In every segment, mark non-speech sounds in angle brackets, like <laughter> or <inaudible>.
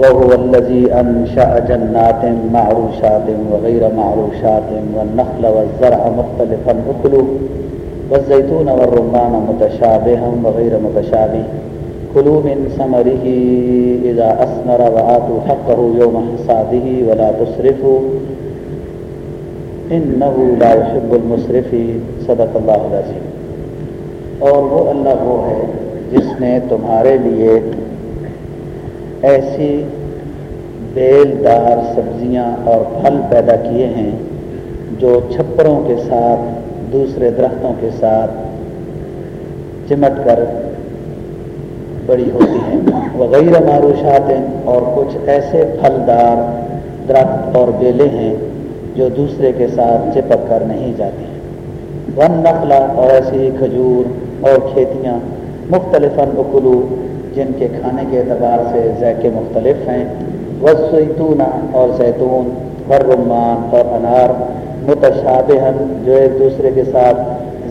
وهو الذي أنشأ جنات معروشات وغير معروشات والنخل والزرع مختلفا أكله والزيتون والرمان متشابها وغير متشابه. كلوا من ثمره إذا أثمر وآتوا حقه يوم حصاده ولا تسرفوا. إنه لا يحب المسرفين. صدق الله العظيم. اور وہ اللہ وہ ہے جس نے تمہارے لیے ایسی بیل دار سبزیاں اور پھل پیدا کیے ہیں جو چھپروں کے ساتھ، دوسرے درختوں کے ساتھ چمٹ کر بڑی ہوتی ہیں۔ وغیرہ معروشات ہیں اور کچھ ایسے پھلدار درخت اور بیلے ہیں جو دوسرے کے ساتھ چپک کر نہیں جاتی ہیں۔ ون نقلہ اور ایسی کھجور اور کھیتیاں مختلف اکلو جن کے کھانے کے اعتبار سے ذائقے مختلف ہیں۔ وسیتون اور زیتون رمان اور انار متشابہن جو ایک دوسرے کے ساتھ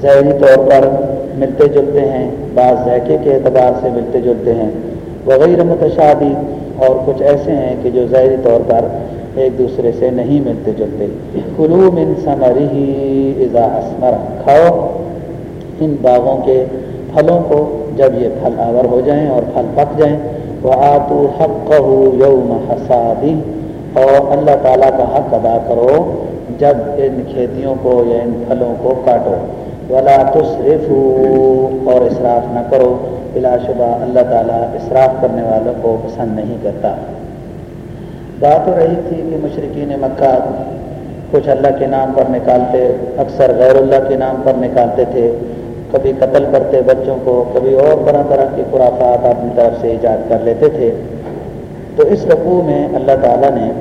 ذہنی طور پر ملتے جلتے ہیں، بعض ذائقے کے اعتبار سے ملتے جلتے ہیں۔ وغیرہ متشابی اور کچھ ایسے ہیں کہ جو ظاہری طور پر ایک دوسرے سے نہیں ملتے جلتے۔ قلوم ان سمری ہی اسمر۔ کھاؤ ان باغوں کے پھلوں کو جب یہ پھل آور ہو جائیں اور پھل پک جائیں وہ آتو حق یوم حسادی اور اللہ تعالیٰ کا حق ادا کرو جب ان کھیتیوں کو یا ان پھلوں کو کاٹو۔ ولا تصرف اور اصراف نہ کرو۔ بلا شبہ اللہ تعالیٰ اصراف کرنے والوں کو پسند نہیں کرتا۔ بات ہو رہی تھی کہ مشرقین مکہ کچھ اللہ کے نام پر نکالتے، اکثر غیر اللہ کے نام پر نکالتے تھے۔ کبھی قتل کرتے بچوں کو، کبھی اور طرح طرح کی خرافات اپنی طرف سے ایجاد کر لیتے تھے۔ تو اس رقو میں اللہ تعالیٰ نے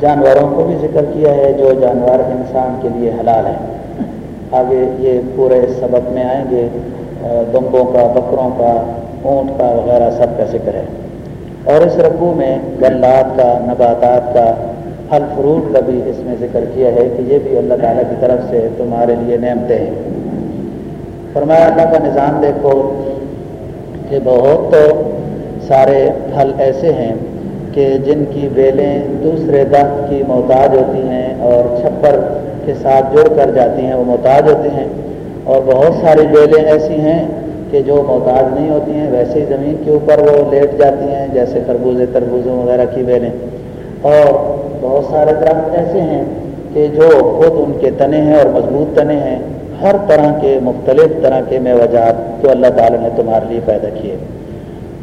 جانوروں کو بھی ذکر کیا ہے جو جانور انسان کے لیے حلال ہیں۔ آگے یہ پورے سبق میں آئیں گے۔ دمبوں کا، بکروں کا، اونٹ کا وغیرہ سب کا ذکر ہے۔ اور اس رقو میں گلات کا، نباتات کا، پھل فروٹ کا بھی اس میں ذکر کیا ہے کہ یہ بھی اللہ تعالیٰ کی طرف سے تمہارے لیے نعمتیں ہیں۔ فرمایا، اللہ کا نظام دیکھو کہ بہت سارے پھل ایسے ہیں کہ جن کی بیلیں دوسرے درخت کی محتاج ہوتی ہیں اور چھپر کے ساتھ جڑ کر جاتی ہیں، وہ محتاج ہوتے ہیں۔ اور بہت ساری بیلیں ایسی ہیں کہ جو محتاج نہیں ہوتی ہیں، ویسے ہی زمین کے اوپر وہ لیٹ جاتی ہیں، جیسے خربوزے، تربوزوں وغیرہ کی بیلیں۔ اور بہت سارے درخت ایسے ہیں کہ جو خود ان کے تنے ہیں اور مضبوط تنے ہیں۔ ہر طرح کے مختلف طرح کے میوجات جو اللہ تعالیٰ نے تمہارے لیے پیدا کیے۔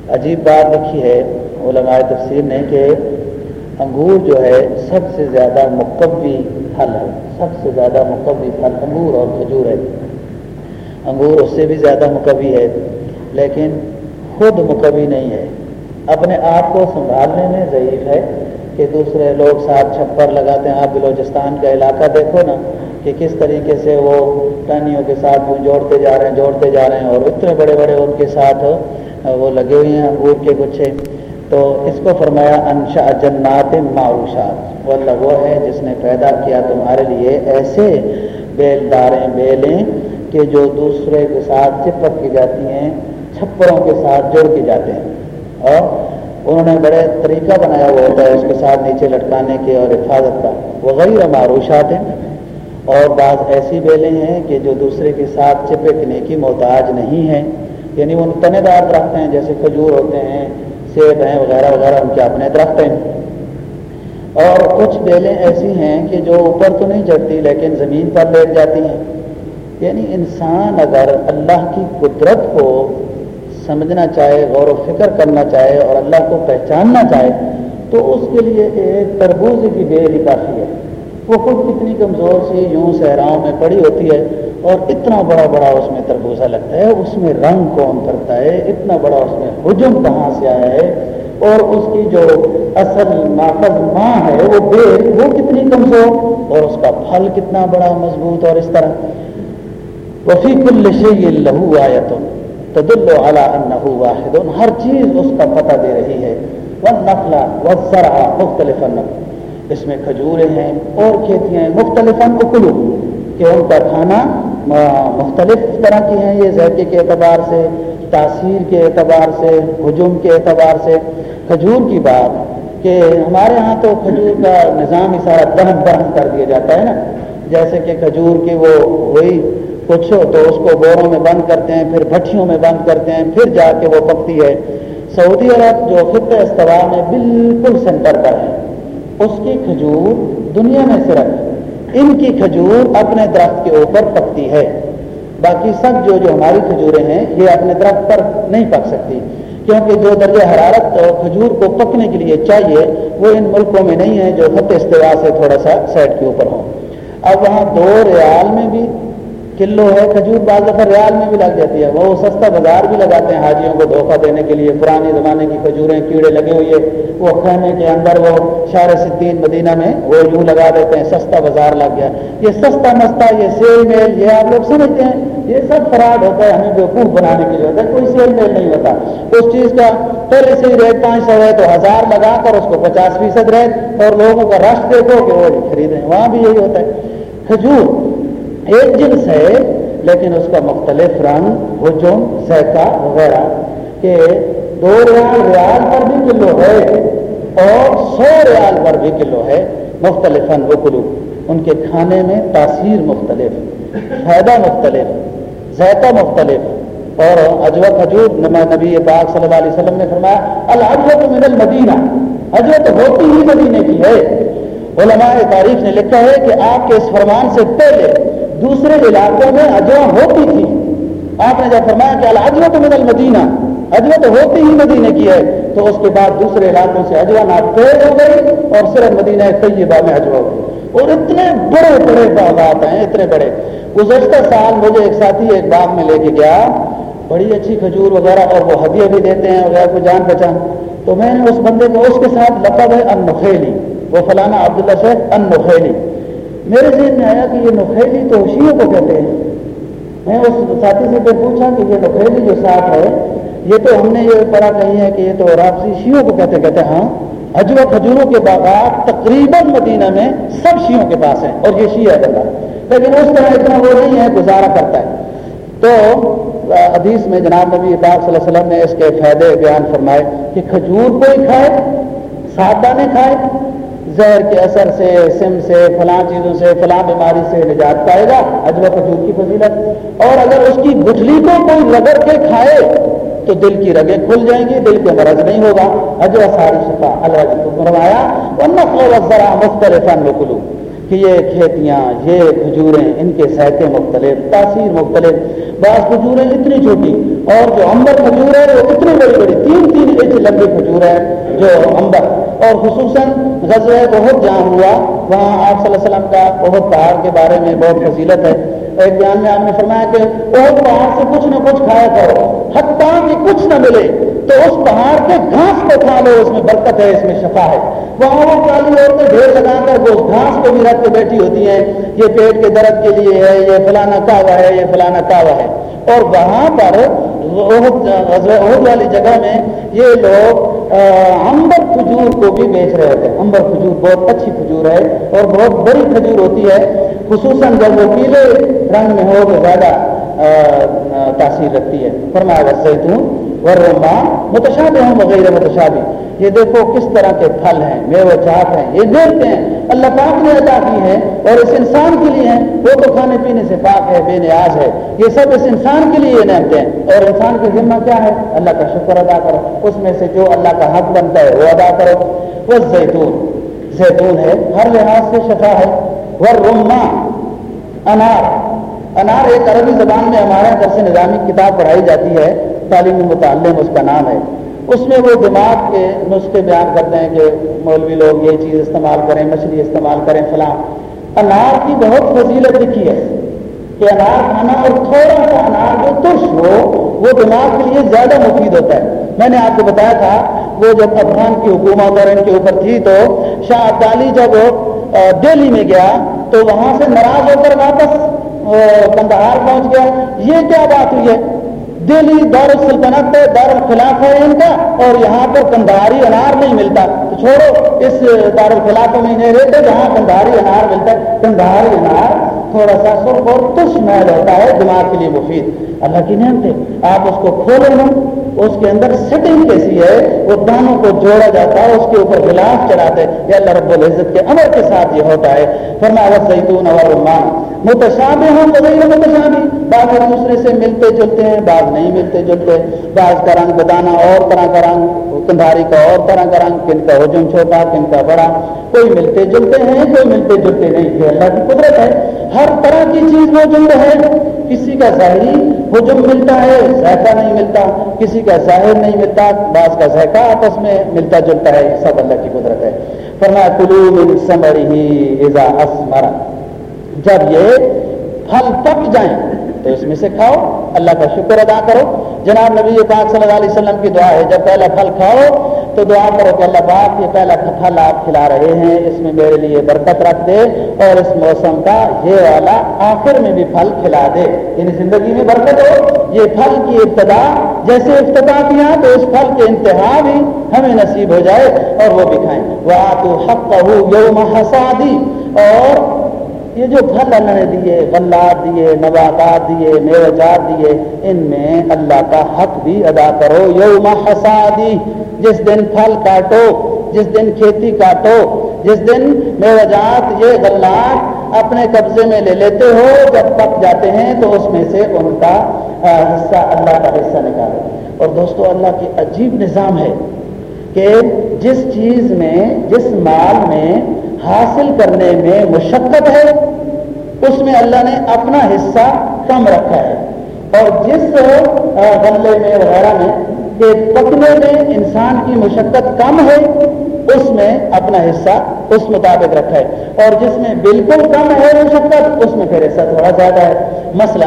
عجیب بات لکھی ہے علماء تفسیر نے کہ انگور جو ہے سب سے زیادہ مقبی پھل ہے۔ سب سے زیادہ مقبی پھل انگور اور کھجور ہے۔ انگور اس سے بھی زیادہ مقبی ہے، لیکن خود مقبی نہیں ہے۔ اپنے آپ کو سنبھالنے میں ضعیف ہے۔ کہ دوسرے لوگ ساتھ چھپر لگاتے ہیں، آپ بلوچستان کا علاقہ دیکھو نا کہ کس طریقے سے وہ ٹانیوں کے ساتھ وہ جوڑتے جا رہے ہیں، جوڑتے جا رہے ہیں اور اتنے بڑے بڑے ان کے ساتھ وہ لگے ہوئے ہیں، انگور کے گچھے۔ تو اس کو فرمایا انشا جنات معروشات۔ وہ اللہ وہ ہے جس نے پیدا کیا تمہارے لیے ایسے بیل داریں بیلیں کہ جو دوسرے کے ساتھ چپک کی جاتی ہیں، چھپروں کے ساتھ جوڑ کے جاتے ہیں۔ اور انہوں نے بڑے طریقہ بنایا ہوا ہوتا ہے اس کے ساتھ نیچے لٹکانے کے اور حفاظت کا۔ وہ غیر معروشات ہیں اور بعض ایسی بیلیں ہیں کہ جو دوسرے کے ساتھ چپکنے کی محتاج نہیں ہیں۔ یعنی وہ تنے دار درخت ہیں، جیسے کھجور ہوتے ہیں، سیب ہیں، وغیرہ وغیرہ، ان کے اپنے درخت ہیں۔ اور کچھ بیلیں ایسی ہیں کہ جو اوپر تو نہیں چڑھتی، لیکن زمین پر لیٹ جاتی ہیں۔ یعنی انسان اگر اللہ کی قدرت کو سمجھنا چاہے، غور و فکر کرنا چاہے اور اللہ کو پہچاننا چاہے، تو اس کے لیے ایک تربوز کی بیل ہی کافی ہے۔ وہ خود کتنی کمزور سی، یوں صحراؤں میں پڑی ہوتی ہے اور اتنا بڑا بڑا اس میں تربوزہ لگتا ہے۔ اس میں رنگ کون کرتا ہے؟ اتنا بڑا اس میں حجم کہاں سے آیا ہے؟ اور اس کی جو اصل ناقد ماں ہے، وہ بے، وہ کتنی کمزور اور اس کا پھل کتنا بڑا مضبوط اور اس طرح۔ وفی کل شی لہو آیا تم تدل اعلیٰ واحد. ہر چیز اس کا پتہ دے رہی ہے. وہ نقلہ وہ مختلف اس میں کھجوریں ہیں اور کھیتیاں ہیں مختلف اکلو. کہ ان کا کھانا مختلف طرح کی ہیں یہ ذائقے کے اعتبار سے، تاثیر کے اعتبار سے، ہجوم کے اعتبار سے. کھجور کی بات کہ ہمارے ہاں تو کھجور کا نظام ہی سارا دہن بہن کر دیا جاتا ہے نا. جیسے کہ کھجور کی وہ وہی کچھ تو اس کو بوروں میں بند کرتے ہیں، پھر بھٹیوں میں بند کرتے ہیں، پھر جا کے وہ پکتی ہے۔ سعودی عرب جو خط استوا میں بالکل سینٹر پر ہے، اس کی کھجور دنیا میں صرف ان کی کھجور اپنے درخت کے اوپر پکتی ہے۔ باقی سب جو جو ہماری کھجوریں ہیں، یہ اپنے درخت پر نہیں پک سکتی۔ کیونکہ جو درجہ حرارت کھجور کو پکنے کے لیے چاہیے، وہ ان ملکوں میں نہیں ہے جو خط استوا سے تھوڑا سا سائڈ کے اوپر ہوں۔ اب وہاں دو ریال میں بھی کلو ہے، کھجور بعض دفعہ ریال میں بھی لگ جاتی ہے۔ وہ سستا بازار بھی لگاتے ہیں حاجیوں کو دھوکہ دینے کے لیے۔ پرانے زمانے کی کھجوریں، کیڑے لگے ہوئے، وہ خیمے کے اندر، وہ شار ستین مدینہ میں وہ یوں لگا دیتے ہیں، سستا بازار لگ گیا۔ یہ سستا مستا یہ سیل میل، یہ آپ لوگ سمجھتے ہیں، یہ سب فراڈ ہوتا ہے ہمیں بیوقوف بنانے کے لیے۔ ہوتا ہے کوئی سیل میل نہیں ہوتا، اس چیز کا پہلے سے ہی ریٹ پانچ سو ہے تو ہزار لگا کر اس کو پچاس فیصد ریٹ اور لوگوں کا رش دیکھو کہ وہ خریدیں۔ وہاں بھی یہی ہوتا ہے۔ کھجور ایک جنس ہے، لیکن اس کا مختلف رنگ حجم ذائقہ وغیرہ، کہ دو ریال ریال پر بھی کلو ہے اور سو ریال پر بھی کلو ہے مختلف وکلو ان کے کھانے میں تاثیر مختلف، فائدہ مختلف، ذائقہ مختلف۔ اور اجوا کھجور نبی پاک صلی اللہ علیہ وسلم نے فرمایا الحجت من المدینہ۔ اجوت ہوتی ہی مدینے کی ہے۔ علماء تاریخ نے لکھا ہے کہ آپ کے اس فرمان سے پہلے دوسرے علاقوں میں اجوا ہوتی تھی۔ آپ نے جب فرمایا کہ الاجوا تو من المدینہ اجوا تو ہوتی ہی مدینے کی ہے، تو اس کے بعد دوسرے علاقوں سے اجوا ناپید ہو گئی اور صرف مدینہ طیبہ میں اجوا ہو گئی۔ اور اتنے بڑے بڑے باغات ہیں، اتنے بڑے۔ گزشتہ سال مجھے ایک ساتھی ایک باغ میں لے کے گیا۔ بڑی اچھی کھجور وغیرہ اور وہ ہدیہ بھی دیتے ہیں وغیرہ کو جان پہچان۔ تو میں نے اس بندے کو، اس کے ساتھ لقب ہے ان وہ فلانا عبداللہ سے ان نخیلی میرے ذہن میں آیا کہ یہ نخیلی تو شیعوں کو کہتے ہیں۔ میں اس ساتھی سے پھر پوچھا کہ یہ نخیلی جو ساتھ ہے، یہ تو ہم نے یہ پڑھا کہیں ہے کہ یہ تو راپسی شیعوں کو کہتے کہتے ہاں اجوا کھجوروں کے باغات تقریباً مدینہ میں سب شیعوں کے پاس ہیں اور یہ شیعہ بندہ۔ لیکن اس طرح اتنا وہ نہیں ہے، گزارا کرتا ہے۔ تو حدیث میں جناب نبی پاک صلی اللہ علیہ وسلم نے اس کے فائدے بیان فرمائے کہ کھجور کوئی کھائے، سادہ نے کھائے زہر کے اثر سے، سم سے، فلاں چیزوں سے، فلاں بیماری سے نجات پائے گا اجوا کھجور کی فضیلت۔ اور اگر اس کی گٹھلی کو کوئی رگڑ کے کھائے، تو دل کی رگیں کھل جائیں گی، دل کے مرض نہیں ہوگا۔ اجوا ساری شفا اللہ جی کو فرمایا نقل ذرا مختلف نقلو کہ یہ کھیتیاں یہ کھجوریں، ان کے ذائقے مختلف، تاثیر مختلف، بعض کھجوریں اتنی چھوٹی، اور جو امبر کھجور ہے وہ اتنی بڑی بڑی، تین تین انچ لمبی کھجور ہے جو امبر، اور خصوصاً غزل بہت جان ہوا، وہاں آپ صلی اللہ علیہ وسلم کا بہت پہاڑ کے بارے میں بہت فضیلت ہے۔ ایک بیان میں آپ نے فرمایا کہ بہت پہاڑ سے کچھ نہ کچھ کھایا کرو، حتیٰ کہ کچھ نہ ملے تو اس پہاڑ کے گھاس کو کھا لو، اس میں برکت ہے، اس میں شفا ہے۔ وہاں وہ کالی عورتیں ڈھیر لگا کر وہ گھاس کو بھی رکھ کے بیٹھی ہوتی ہیں، یہ پیٹ کے درد کے لیے ہے، یہ فلانا کعوہ ہے، یہ فلانا کعوہ ہے۔ اور وہاں پر عہد والی جگہ میں یہ لوگ امبر کھجور کو بھی بیچ رہے تھے امبر کھجور بہت اچھی کھجور ہے اور بہت بڑی کھجور ہوتی ہے، خصوصاً جب وہ پیلے رنگ میں ہو تو زیادہ تاثیر رکھتی ہے۔ فرمایا زیتون ورما متشابہ ہوں وغیرہ متشابہ یہ دیکھو کس طرح کے پھل ہیں میوے چاٹ ہیں، یہ دیکھتے ہیں۔ اللہ پاک نے ادا کی ہے اور اس انسان کے لیے ہیں۔ وہ تو کھانے پینے سے پاک ہے، بے نیاز ہے۔ یہ سب اس انسان کے لیے نعمتیں ہیں۔ اور انسان کی ذمہ کیا ہے؟ اللہ کا شکر ادا کرو۔ اس میں سے جو اللہ کا حق بنتا ہے، وہ ادا کرو۔ وہ زیتون زیتون ہے، ہر لحاظ سے شفا ہے۔ وہ رما انار۔ انار ایک عربی زبان میں ہمارے درس نظامی کتاب پڑھائی جاتی ہے تعلیمی متعلم اس کا نام ہے۔ اس میں وہ دماغ کے نسخے بیان کرتے ہیں کہ مولوی لوگ یہ چیز استعمال کریں، مچھلی استعمال کریں، فلاں۔ انار کی بہت فضیلت لکھی ہے کہ انار کھانا اور تھوڑا سا انار جو ترش ہو، وہ دماغ کے لیے زیادہ مفید ہوتا ہے۔ میں نے آپ کو بتایا تھا، وہ جب افغان کی حکومت اور ان کے اوپر تھی تو شاہ عبدالی جب دہلی میں گیا تو وہاں سے ناراض ہو کر واپس کندہار پہنچ گیا۔ یہ کیا بات ہوئی ہے؟ دلی دار السلطنت دار الخلاف ہے ان کا اور یہاں پر کندھاری انار نہیں ملتا۔ تو چھوڑو، اس دار الخلاف میں نہیں رہتے جہاں کندھاری انار ملتا ہے۔ کندھاری انار تھوڑا سا سرخ اور تش محل ہوتا ہے، دماغ کے لیے مفید۔ اللہ کی نعمت ہے آپ اس کو کھولو نا اس کے اندر سیٹنگ کیسی ہے، وہ دانوں کو جوڑا جاتا ہے، اس کے اوپر غلاف چڑھاتے یا اللہ رب العزت کے امر کے ساتھ یہ ہوتا ہے۔ فرمایا زیتون اور رمان۔ متشابہ ہوں تو غیر متشابہ بعض ایک دوسرے سے ملتے جلتے ہیں، بعض نہیں ملتے جلتے۔ بعض کا رنگ بدانا اور طرح کا رنگ، کندھاری کا اور طرح کا رنگ، کن کا ہجم چھوٹا، کن کا بڑا۔ کوئی ملتے جلتے ہیں، کوئی ملتے جلتے نہیں۔ یہ اللہ کی قدرت ہے۔ ہر طرح کی چیز موجود ہے۔ کسی کا ظاہری حجم ملتا ہے، ذائقہ نہیں ملتا۔ کسی کا ظاہر نہیں ملتا، بعض کا ذائقہ آپس میں ملتا جلتا ہے۔ سب اللہ کی قدرت ہے۔ فرمایا کلو اذا اسمر جب یہ پھل پک جائیں تو اس میں سے کھاؤ، اللہ کا شکر ادا کرو۔ جناب نبی پاک صلی اللہ علیہ وسلم کی دعا ہے، جب پہلا پھل کھاؤ تو دعا کرو کہ اللہ پاک یہ پہلا پھل آپ کھلا رہے ہیں، اس میں میرے لیے برکت رکھ دے اور اس موسم کا یہ والا آخر میں بھی پھل کھلا دے۔ یعنی زندگی میں برکت ہو، یہ پھل کی ابتدا، جیسے افتتاح کیا تو اس پھل کے انتہا بھی ہمیں نصیب ہو جائے اور وہ بھی کھائیں۔ وہ آتو حق یوم حسادی اور یہ جو پھل اللہ نے دیے، غلات دیے، نباتات دیے میوجات دیے، ان میں اللہ کا حق بھی ادا کرو۔ یوم حسادی جس دن پھل کاٹو، جس دن کھیتی کاٹو، جس دن میوجات یہ غلات اپنے قبضے میں لے لیتے ہو، جب پک جاتے ہیں تو اس میں سے ان کا حصہ اللہ کا حصہ نکالو۔ اور دوستو، اللہ کی عجیب نظام ہے کہ جس چیز میں، جس مال میں حاصل کرنے میں مشقت ہے، اس میں اللہ نے اپنا حصہ کم رکھا ہے۔ اور جس غلے میں، وغیرہ میں کہ پکنے میں انسان کی مشقت کم ہے، اس میں اپنا حصہ اس مطابق رکھا ہے۔ اور جس میں بالکل کم ہے مشقت، اس میں پھر حصہ تھوڑا زیادہ ہے۔ مثلا،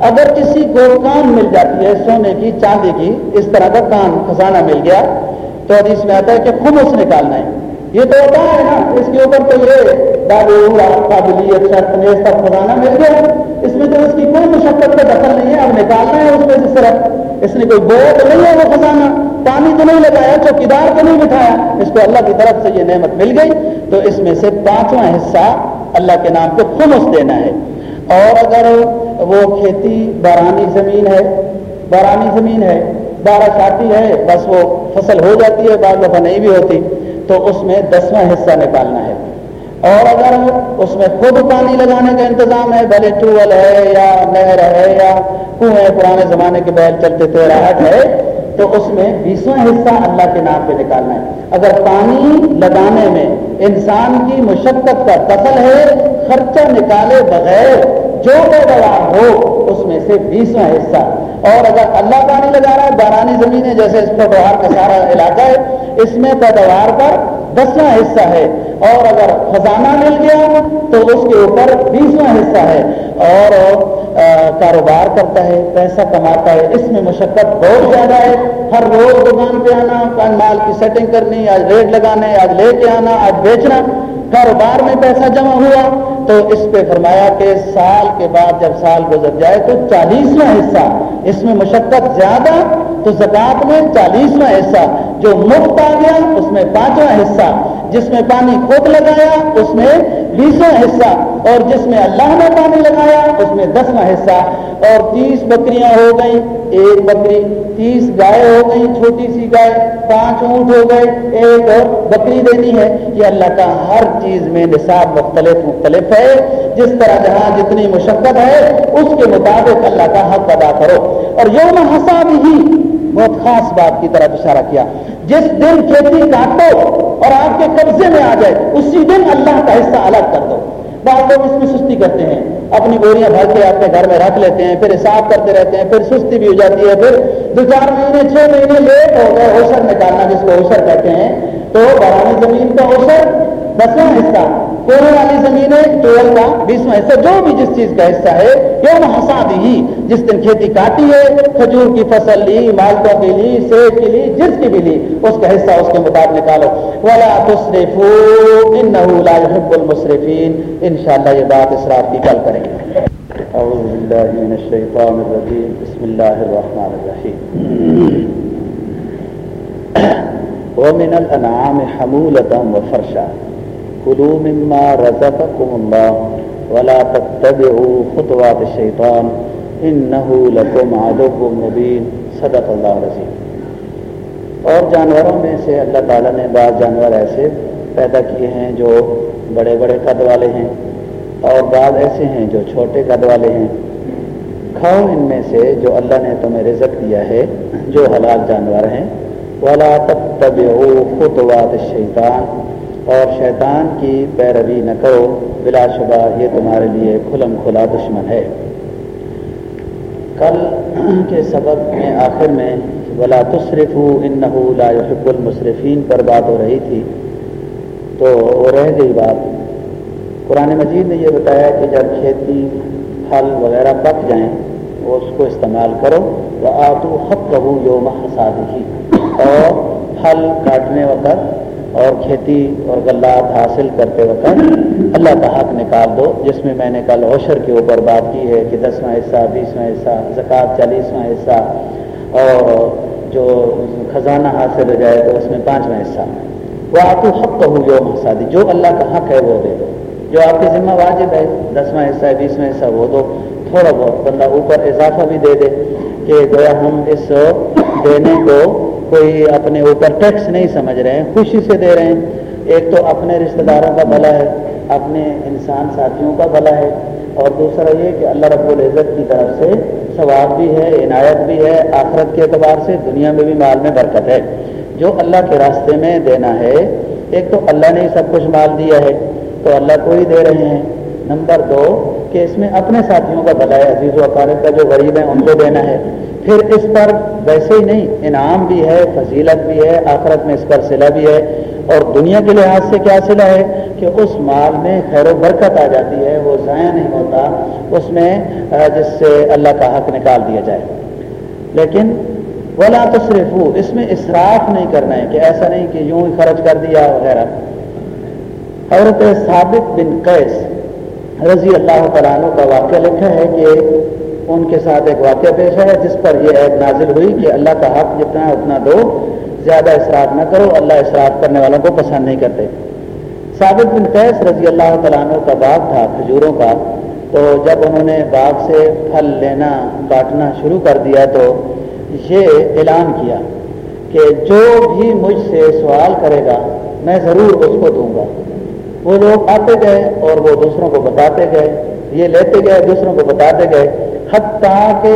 اگر کسی کو کان مل جاتی ہے، سونے کی، چاندی کی، اس طرح کا کان، خزانہ مل گیا، تو حدیث میں آتا ہے کہ خمس نکالنا ہے۔ یہ تو ہوتا ہے نا، اس کے اوپر تو یہ دادو قابلیت شرط میں سب خزانہ مل گیا۔ اس میں تو اس کی کوئی مشقت کا دخل نہیں ہے، اب نکالنا ہے اس میں سے صرف۔ اس نے کوئی بوت نہیں ہے وہ خزانہ، پانی تو نہیں لگایا، چوکیدار کو نہیں بٹھایا۔ اس کو اللہ کی طرف سے یہ نعمت مل گئی۔ تو اس میں سے پانچواں حصہ اللہ کے نام کو خمس دینا ہے۔ اور اگر وہ کھیتی بارانی زمین ہے، بارانی زمین ہے، بارہ شاٹی ہے، بس وہ فصل ہو جاتی ہے، بعض دفعہ نہیں بھی ہوتی۔ تو اس میں دسواں حصہ نکالنا ہے۔ اور اگر اس میں خود پانی لگانے کا انتظام ہے، بھلے ٹیوبل ہے یا نہر ہے یا کنویں پرانے زمانے کے بیل چلتے تھے راہٹ ہے، تو اس میں بیسواں حصہ اللہ کے نام پہ نکالنا ہے۔ اگر پانی لگانے میں انسان کی مشقت کا دخل ہے، خرچہ نکالے بغیر جو پیداوار ہو، اس میں سے بیسواں حصہ اور اگر اللہ پانی لگا رہا ہے، بارانی زمین ہے جیسے اس پٹوہار کا سارا علاقہ ہے، اس میں پیداوار پر دسواں حصہ ہے۔ اور اگر خزانہ مل گیا تو اس کے اوپر بیسواں حصہ ہے۔ اور کاروبار کرتا ہے، پیسہ کماتا ہے، اس میں مشقت بہت زیادہ ہے۔ ہر روز دکان پہ آنا، مال کی سیٹنگ کرنی، آج ریٹ لگانے، آج لے کے آنا، آج بیچنا۔ کاروبار میں پیسہ جمع ہوا تو اس پہ فرمایا کہ سال کے بعد جب سال گزر جائے تو چالیسواں حصہ، اس میں مشقت زیادہ تو زکات میں چالیسواں حصہ، جو مفت آ گیا اس میں پانچواں حصہ۔ جس میں پانی خود لگایا، اس میں بیسواں حصہ، اور جس میں اللہ نے پانی لگایا، اس میں دسواں حصہ۔ اور تیس بکریاں ہو گئیں، ایک بکری۔ تیس گائے ہو گئی چھوٹی سی گائے۔ پانچ اونٹ ہو گئے، ایک اور بکری دینی ہے۔ یہ اللہ کا ہر چیز میں نصاب مختلف مختلف ہے۔ جس طرح جہاں جتنی مشقت ہے، اس کے مطابق اللہ کا حق ادا کرو۔ اور یوم حساب ہی بہت خاص بات کی طرف اشارہ کیا۔ جس دن کھیتی کاٹو اور آپ کے قبضے میں آ جائے، اسی دن اللہ کا حصہ الگ کر دو۔ بعض لوگ اس میں سستی کرتے ہیں۔ اپنی بوریاں بھر کے اپنے گھر میں رکھ لیتے ہیں، پھر حساب کرتے رہتے ہیں، پھر سستی بھی ہو جاتی ہے، پھر دو چار مہینے، چھ مہینے لیٹ ہو گئے اوسر نکالنا جس کو اوسر کہتے ہیں، تو برانی زمین کا اوسر دسواں حصہ کونے والی زمینیں ٹویل کا بیسواں حصہ، جو بھی جس چیز کا حصہ ہے یوم حساب ہی۔ جس دن کھیتی کاٹی ہے، کھجور کی فصل لی، مالکوں کی لی، سیب کی لی، جس کی بھی لی، اس کا حصہ اس کے مطابق نکالو۔ ولا تصرفو انه لا يحب المصرفين انشاءاللہ یہ بات اسراف کی کل کریں گے۔ اعوذ باللہ من الشیطان الرجیم۔ بسم اللہ الرحمن الرحیم۔ ومن الانعام حمولة وفرشا۔ كلوا مما رزقكم الله ولا تتبعوا خطوات الشيطان انه لكم عدو مبين۔ صدق الله العظيم اور جانوروں میں سے اللہ تعالیٰ نے بعض جانور ایسے پیدا کیے ہیں جو بڑے بڑے قد والے ہیں اور بعض ایسے ہیں جو چھوٹے قد والے ہیں۔ کھاؤ ان میں سے جو اللہ نے تمہیں رزق دیا ہے، جو حلال جانور ہیں۔ والا تب طب خطوات شیطان اور شیطان کی پیروی نہ کرو، بلا شبہ یہ تمہارے لیے کھلم کھلا دشمن ہے۔ کل <clears throat> کے سبق میں، آخر میں، ولا تصرف ان اور کھیتی اور غلات حاصل کرتے وقت اللہ کا حق نکال دو، جس میں میں نے کل عشر کے اوپر بات کی ہے کہ دسواں حصہ، بیسواں حصہ، زکوٰۃ چالیسواں حصہ اور جو خزانہ حاصل ہو جائے تو اس میں پانچواں حصہ۔ وہ آپ کو حق کہ جو مسادی جو اللہ کا حق ہے وہ دے دو۔ جو آپ کی ذمہ واجب ہے، دسواں حصہ، بیسواں حصہ وہ دو۔ تھوڑا بہت بندہ اوپر اضافہ بھی دے دے کہ گویا ہم اس دینے کو کوئی اپنے اوپر ٹیکس نہیں سمجھ رہے ہیں، خوشی سے دے رہے ہیں۔ ایک تو اپنے رشتہ داروں کا بھلا ہے، اپنے انسان ساتھیوں کا بھلا ہے۔ اور دوسرا یہ کہ اللہ رب العزت کی طرف سے ثواب بھی ہے، عنایت بھی ہے۔ آخرت کے اعتبار سے دنیا میں بھی مال میں برکت ہے۔ جو اللہ کے راستے میں دینا ہے، ایک تو اللہ نے سب کچھ مال دیا ہے۔ تو اللہ کو ہی دے رہے ہیں۔ نمبر دو، کہ اس میں اپنے ساتھیوں کا بھلا ہے، عزیز و اقارب کا جو غریب ہیں، ان کو دینا ہے۔ پھر اس پر ویسے ہی نہیں، انعام بھی ہے، فضیلت بھی ہے، آخرت میں اس پر صلہ بھی ہے۔ اور دنیا کے لحاظ سے کیا صلہ ہے؟ کہ اس مال میں خیر و برکت آ جاتی ہے، وہ ضائع نہیں ہوتا، اس میں جس سے اللہ کا حق نکال دیا جائے۔ لیکن ولا تصرف اس میں اصراف نہیں کرنا ہے کہ ایسا نہیں کہ یوں ہی خرچ کر دیا وغیرہ حضرت ثابت بن قیس رضی اللہ تعالیٰ کا واقعہ لکھا ہے کہ ان کے ساتھ ایک واقعہ پیش ہے جس پر یہ عید نازل ہوئی کہ اللہ کا حق جتنا ہے اتنا دو، زیادہ اصراف نہ کرو، اللہ اصراف کرنے والوں کو پسند نہیں کرتے۔ ثابت بن قیس رضی اللہ تعالیٰ عنہ کا باغ تھا کھجوروں کا۔ تو جب انہوں نے باغ سے پھل لینا، کاٹنا شروع کر دیا تو یہ اعلان کیا کہ جو بھی مجھ سے سوال کرے گا، میں ضرور اس کو دوں گا۔ وہ لوگ آتے گئے اور وہ دوسروں کو بتاتے گئے۔ یہ لیتے گئے، دوسروں کو بتاتے گئے۔ حتیٰ کہ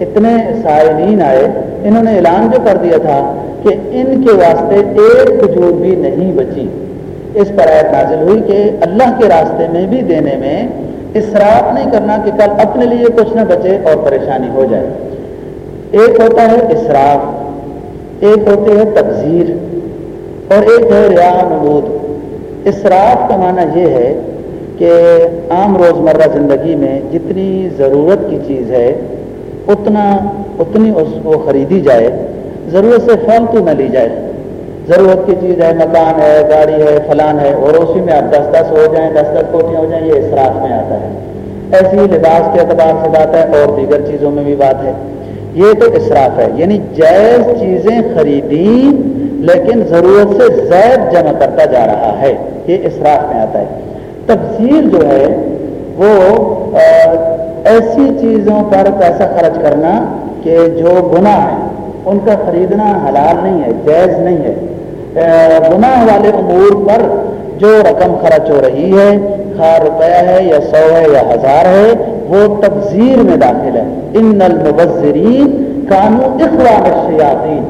اتنے سائلین آئے، انہوں نے اعلان جو کر دیا تھا کہ ان کے واسطے ایک کھجور بھی نہیں بچی۔ اس پر آیت نازل ہوئی کہ اللہ کے راستے میں بھی دینے میں اسراف نہیں کرنا کہ کل اپنے لیے کچھ نہ بچے اور پریشانی ہو جائے۔ ایک ہوتا ہے اسراف، ایک ہوتے ہے تبذیر اور ایک ہے ریا نمود اسراف کا معنی یہ ہے کہ عام روزمرہ زندگی میں جتنی ضرورت کی چیز ہے، اتنا، اتنی اس کو خریدی جائے، ضرورت سے فالتو نہ لی جائے۔ ضرورت کی چیز ہے، مکان ہے، گاڑی ہے، فلان ہے، اور اسی میں آپ دس دس ہو جائیں، دس دس کوٹیاں ہو جائیں، یہ اصراف میں آتا ہے۔ ایسی ہی لباس کے اعتبار سے بات ہے، اور دیگر چیزوں میں بھی بات ہے۔ یہ تو اصراف ہے یعنی جائز چیزیں خریدی، لیکن ضرورت سے زائد جمع کرتا جا رہا ہے۔ یہ اصراف میں آتا ہے۔ تفصیل جو ہے وہ ایسی چیزوں پر پیسہ خرچ کرنا کہ جو گناہ ہے ان کا خریدنا حلال نہیں ہے، جائز نہیں ہے۔ گناہ والے امور پر جو رقم خرچ ہو رہی ہے خواہ روپیہ ہے یا سو ہے یا ہزار ہے، وہ تبذیر میں داخل ہے۔ ان المبذرین قانون اخوان الشیاطین،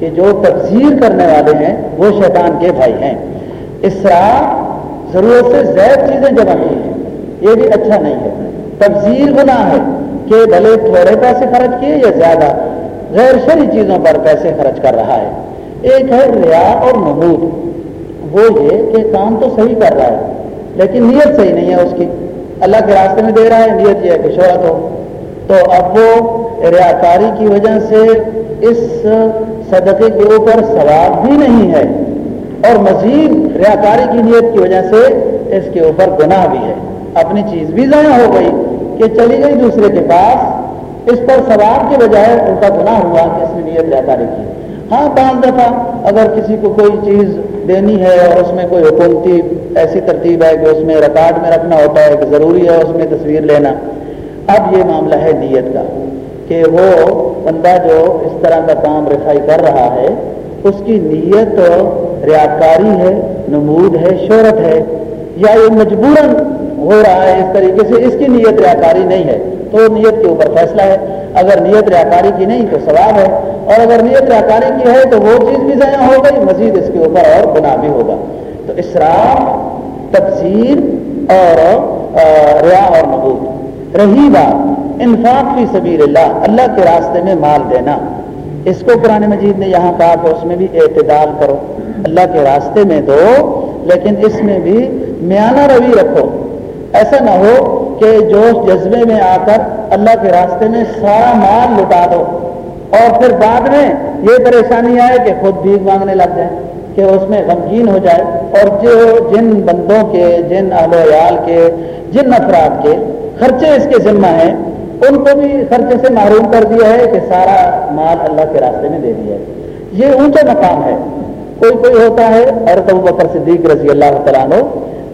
کہ جو تبذیر کرنے والے ہیں، وہ شیطان کے بھائی ہیں۔ اسراف ضرورت سے زائد چیزیں جمع کی ہیں۔ یہ بھی اچھا نہیں ہے۔ تبزیر گناہ ہے کہ بھلے تھوڑے پیسے خرچ کیے یا زیادہ۔ غیر شری چیزوں پر پیسے خرچ کر رہا ہے۔ ایک ہے ریا اور نمود۔ وہ یہ کہ کام تو صحیح کر رہا ہے، لیکن نیت صحیح نہیں ہے اس کی۔ اللہ کے راستے میں دے رہا ہے، نیت یہ ہے کہ شہرت ہو۔ تو اب وہ ریاکاری کی وجہ سے اس صدقے کے اوپر ثواب بھی نہیں ہے۔ اور مزید ریاکاری کی نیت کی وجہ سے اس کے اوپر گناہ بھی ہے۔ اپنی چیز بھی ضائع ہو گئی کہ چلی گئی دوسرے کے پاس، اس پر سواب کے بجائے ان کا گناہ ہوا کہ اس نے نیت ریاکاری کی۔ ہاں بعض دفعہ اگر کسی کو کوئی چیز دینی ہے اور اس میں کوئی حکومتی ایسی ترتیب ہے کہ اس میں ریکارڈ میں رکھنا ہوتا ہے کہ ضروری ہے اس میں تصویر لینا، اب یہ معاملہ ہے نیت کا کہ وہ بندہ جو اس طرح کا کام رفائی کر رہا ہے، اس کی نیت ریاکاری ہے، نمود ہے، شہرت ہے، یا یہ مجبوراً ہو رہا ہے اس طریقے سے، اس کی نیت ریاکاری نہیں ہے۔ تو نیت کے اوپر فیصلہ ہے۔ اگر نیت ریاکاری کی نہیں تو ثواب ہے۔ اور اگر نیت ریاکاری کی ہے تو وہ چیز بھی ضائع ہو گئی، مزید اس کے اوپر اور گناہ بھی ہوگا۔ تو اسراف تفسیر اور ریا اور محبوب رہی بات، انفاق فی سبیل اللہ اللہ کے راستے میں مال دینا۔ اس کو قرآن مجید نے یہاں کہا کہ اس میں بھی اعتدال کرو۔ اللہ کے راستے میں دو، لیکن اس میں بھی میانہ روی رکھو۔ ایسا نہ ہو کہ جوش جذبے میں آ کر اللہ کے راستے میں سارا مال لٹا دو اور پھر بعد میں یہ پریشانی آئے کہ خود بھیگ مانگنے لگ جائیں کہ اس میں غمگین ہو جائے اور جو جن بندوں کے، جن اہل ویال کے، جن افراد کے خرچے اس کے ذمہ ہیں ان کو بھی خرچے سے معروم کر دیا ہے کہ سارا مال اللہ کے راستے میں دے دیا ہے۔ یہ اونچا مقام ہے۔ کوئی کوئی ہوتا ہے حضرت ابو بکر صدیق رضی اللہ تعالیٰ عنہ،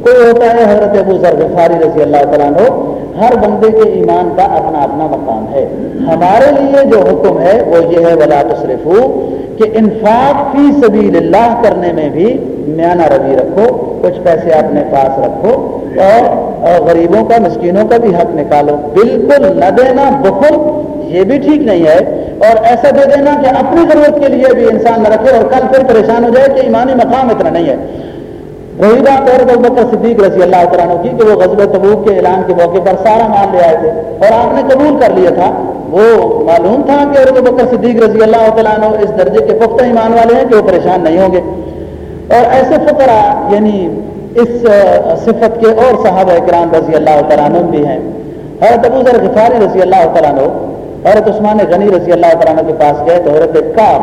کوئی ہوتا ہے حضرت ابو ذر غفاری رضی اللہ تعالیٰ عنہ۔ ہر بندے کے ایمان کا اپنا اپنا مقام ہے۔ ہمارے لیے جو حکم ہے وہ یہ ہے، ولا تصرف کہ انفاق فی سبیل اللہ کرنے میں بھی میانہ روی رکھو۔ کچھ پیسے اپنے پاس رکھو اور غریبوں کا مسکینوں کا بھی حق نکالو۔ بالکل نہ دینا بخل یہ بھی ٹھیک نہیں ہے۔ اور ایسا دے دینا کہ اپنی ضرورت کے لیے بھی انسان نہ رکھے اور کل پھر پریشان ہو جائے کہ ایمانی مقام اتنا نہیں ہے۔ وہی بات اور بکر صدیق رضی اللہ تعالیٰ کی کہ وہ غزب تبوک کے اعلان کے موقع پر سارا مال لے آئے تھے اور آپ نے قبول کر لیا تھا۔ وہ معلوم تھا کہ اور بکر صدیق رضی اللہ تعالیٰ اس درجے کے پختہ ایمان والے ہیں کہ وہ پریشان نہیں ہوں گے۔ اور ایسے فقرا یعنی اس صفت کے اور صحابہ کرام رضی اللہ تعالیٰ عنہ بھی ہیں۔ حضرت ابو ذر غفاری رضی اللہ تعالیٰ عنہ، حضرت عثمان غنی رضی اللہ تعالیٰ عنہ کے پاس گئے تو حضرت کاب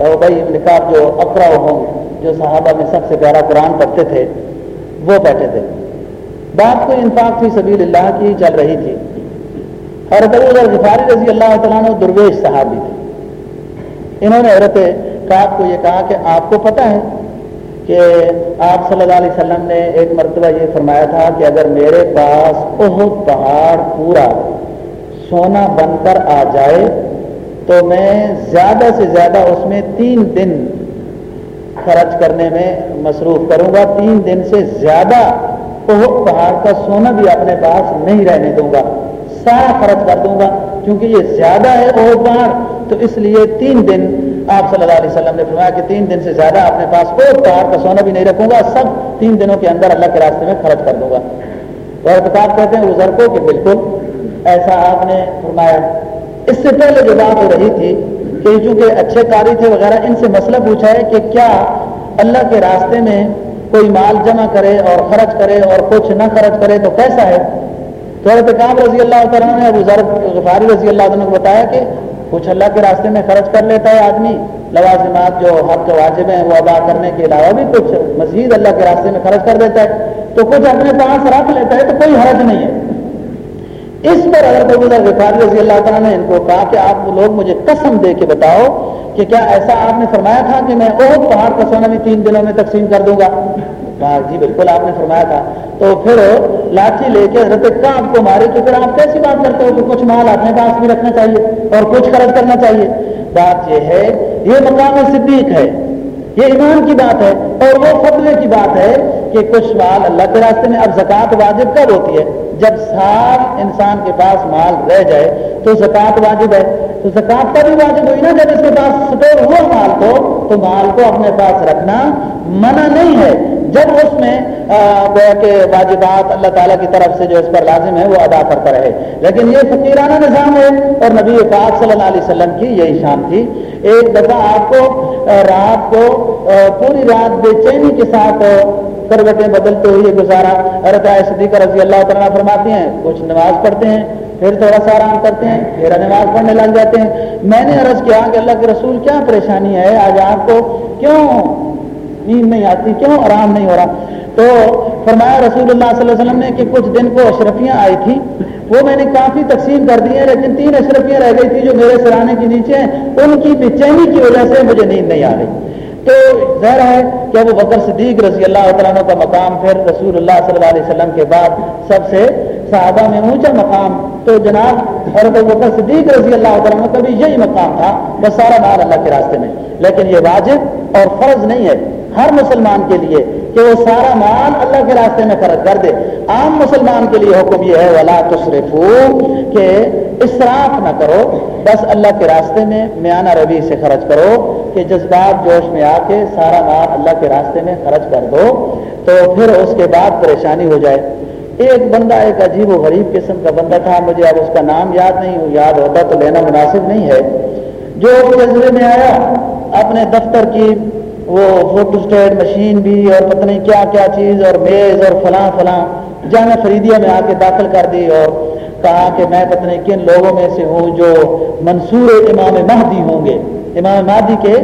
اور بھائی نکاب جو اقرا ہوں، جو صحابہ میں سب سے پیارا قرآن پڑھتے تھے، وہ بیٹھے تھے۔ بات کو انفاق فی سبیل اللہ کی چل رہی تھی۔ اور ابو ذر غفاری رضی اللہ تعالیٰ نے درویش صحابی تھے۔ انہوں نے عورت کاب کو یہ کہا کہ آپ کو پتہ ہے کہ آپ صلی اللہ علیہ وسلم نے ایک مرتبہ یہ فرمایا تھا کہ اگر میرے پاس بہت پہاڑ پورا سونا بن کر آ جائے تو میں زیادہ سے زیادہ اس میں تین دن خرچ کرنے میں مصروف کروں گا، تین دن سے زیادہ بہت پہاڑ کا سونا بھی اپنے پاس نہیں رہنے دوں گا، سارا خرچ کر دوں گا، کیونکہ یہ زیادہ ہے بہت پہاڑ، تو اس لیے تین دن آپ صلی اللہ علیہ وسلم نے فرمایا کہ تین دن سے زیادہ اپنے پاس کوئی پہاڑ کا سونا بھی نہیں رکھوں گا، سب تین دنوں کے اندر اللہ کے راستے میں خرچ کر دوں گا۔ تو ارتقاب کہتے ہیں ازر کو کہ بالکل۔ ایسا آپ نے فرمایا۔ اس سے پہلے جو بات ہو رہی تھی کہ چونکہ اچھے کاری تھے وغیرہ، ان سے مسئلہ پوچھا ہے کہ کیا اللہ کے راستے میں کوئی مال جمع کرے اور خرچ کرے اور کچھ نہ خرچ کرے تو کیسا ہے؟ تو حضرت کام رضی اللہ تعالیٰ نے ابو ذر غفاری رضی اللہ عنہ کو بتایا کہ کچھ اللہ کے راستے میں خرچ کر لیتا ہے آدمی۔ لوازمات جو حق جو واجب ہیں، وہ ادا کرنے کے علاوہ بھی کچھ مزید اللہ کے راستے میں خرچ کر دیتا ہے۔ تو کچھ اپنے پاس رکھ لیتا ہے تو کوئی حرج نہیں ہے۔ اس پر حضرت ابو ذر غفاری رضی اللہ تعالیٰ نے ان کو کہا کہ آپ لوگ مجھے قسم دے کے بتاؤ کہ کیا ایسا آپ نے فرمایا تھا کہ میں اور پہاڑ کا سونا بھی تین دنوں میں تقسیم کر دوں گا؟ کہا جی بالکل آپ نے فرمایا تھا. تو پھر لاٹھی لے کے حضرت کام کو مارے، تو پھر آپ کیسی بات کرتے ہو کہ کچھ مال اپنے پاس بھی رکھنا چاہیے اور کچھ خرچ کرنا چاہیے؟ بات یہ ہے، یہ مقام صدیق ہے، یہ ایمان کی بات ہے اور وہ فتوے کی بات ہے کہ کچھ مال اللہ کے راستے میں اب زکوٰۃ واجب کب ہوتی ہے؟ جب سال انسان کے پاس مال رہ جائے تو زکوٰۃ واجب ہے، تو زکات کا بھی واجب ہوئی نا جب اس کے پاس سٹور ہوا مال کو، تو مال کو اپنے پاس رکھنا منع نہیں ہے۔ جب اس میں گویا کہ واجبات اللہ تعالیٰ کی طرف سے جو اس پر لازم ہے، وہ ادا کرتا رہے۔ لیکن یہ فقیرانہ نظام ہے اور نبی پاک صلی اللہ علیہ وسلم کی یہی شان تھی۔ ایک دفعہ آپ کو رات کو پوری رات بے چینی کے ساتھ کروٹیں بدلتے ہوئے گزارا۔ حضرت صدیقہ رضی اللہ تعالیٰ فرماتی ہیں، کچھ نماز پڑھتے ہیں، پھر تھوڑا سا آرام کرتے ہیں، پھر نماز پڑھنے لگ جاتے ہیں۔ میں نے عرض کیا کہ اللہ کے رسول کیا پریشانی ہے؟ آج آپ کو کیوں نیند نہیں آتی، کیوں؟ آرام نہیں ہو رہا۔ تو فرمایا رسول اللہ صلی اللہ علیہ وسلم نے کہ کچھ دن کو اشرفیاں آئی تھی وہ میں نے کافی تقسیم کر دی ہیں، لیکن تین اشرفیاں رہ گئی تھی جو میرے سرانے کے نیچے ہیں۔ ان کی بے چینی کی وجہ سے مجھے نیند نہیں آ رہی۔ تو ظاہر ہے کہ وہ بکر صدیق رضی اللہ تعالیٰ کا مقام پھر رسول اللہ صلی اللہ علیہ وسلم کے بعد سب سے صحابہ میں اونچا مقام۔ تو جناب حضرت بکر صدیق رضی اللہ تعالیٰ کا بھی یہی مقام تھا۔ بس سارا مال اللہ کے راستے میں۔ لیکن یہ واجب اور فرض نہیں ہے۔ ہر مسلمان کے لیے کہ وہ سارا مال اللہ کے راستے میں خرچ کر دے۔ عام مسلمان کے لیے حکم یہ ہے، ولا تصرف کہ اسراف نہ کرو۔ بس اللہ کے راستے میں میانہ روی سے خرچ کرو کہ جذبات جوش میں آ کے سارا مال اللہ کے راستے میں خرچ کر دو، تو پھر اس کے بعد پریشانی ہو جائے۔ ایک بندہ ایک عجیب و غریب قسم کا بندہ تھا، مجھے اب اس کا نام یاد نہیں، یاد ہوتا تو لینا مناسب نہیں ہے۔ جو جذبے میں آیا، اپنے دفتر کی وہ فوٹو اسٹیٹ مشین بھی اور پتہ نہیں کیا کیا چیز اور میز اور فلاں فلاں جامع فریدیا میں آ کے داخل کر دی اور کہا کہ میں پتہ نہیں کن لوگوں میں سے ہوں جو منصور امام مہدی ہوں گے۔ امام مہدی کے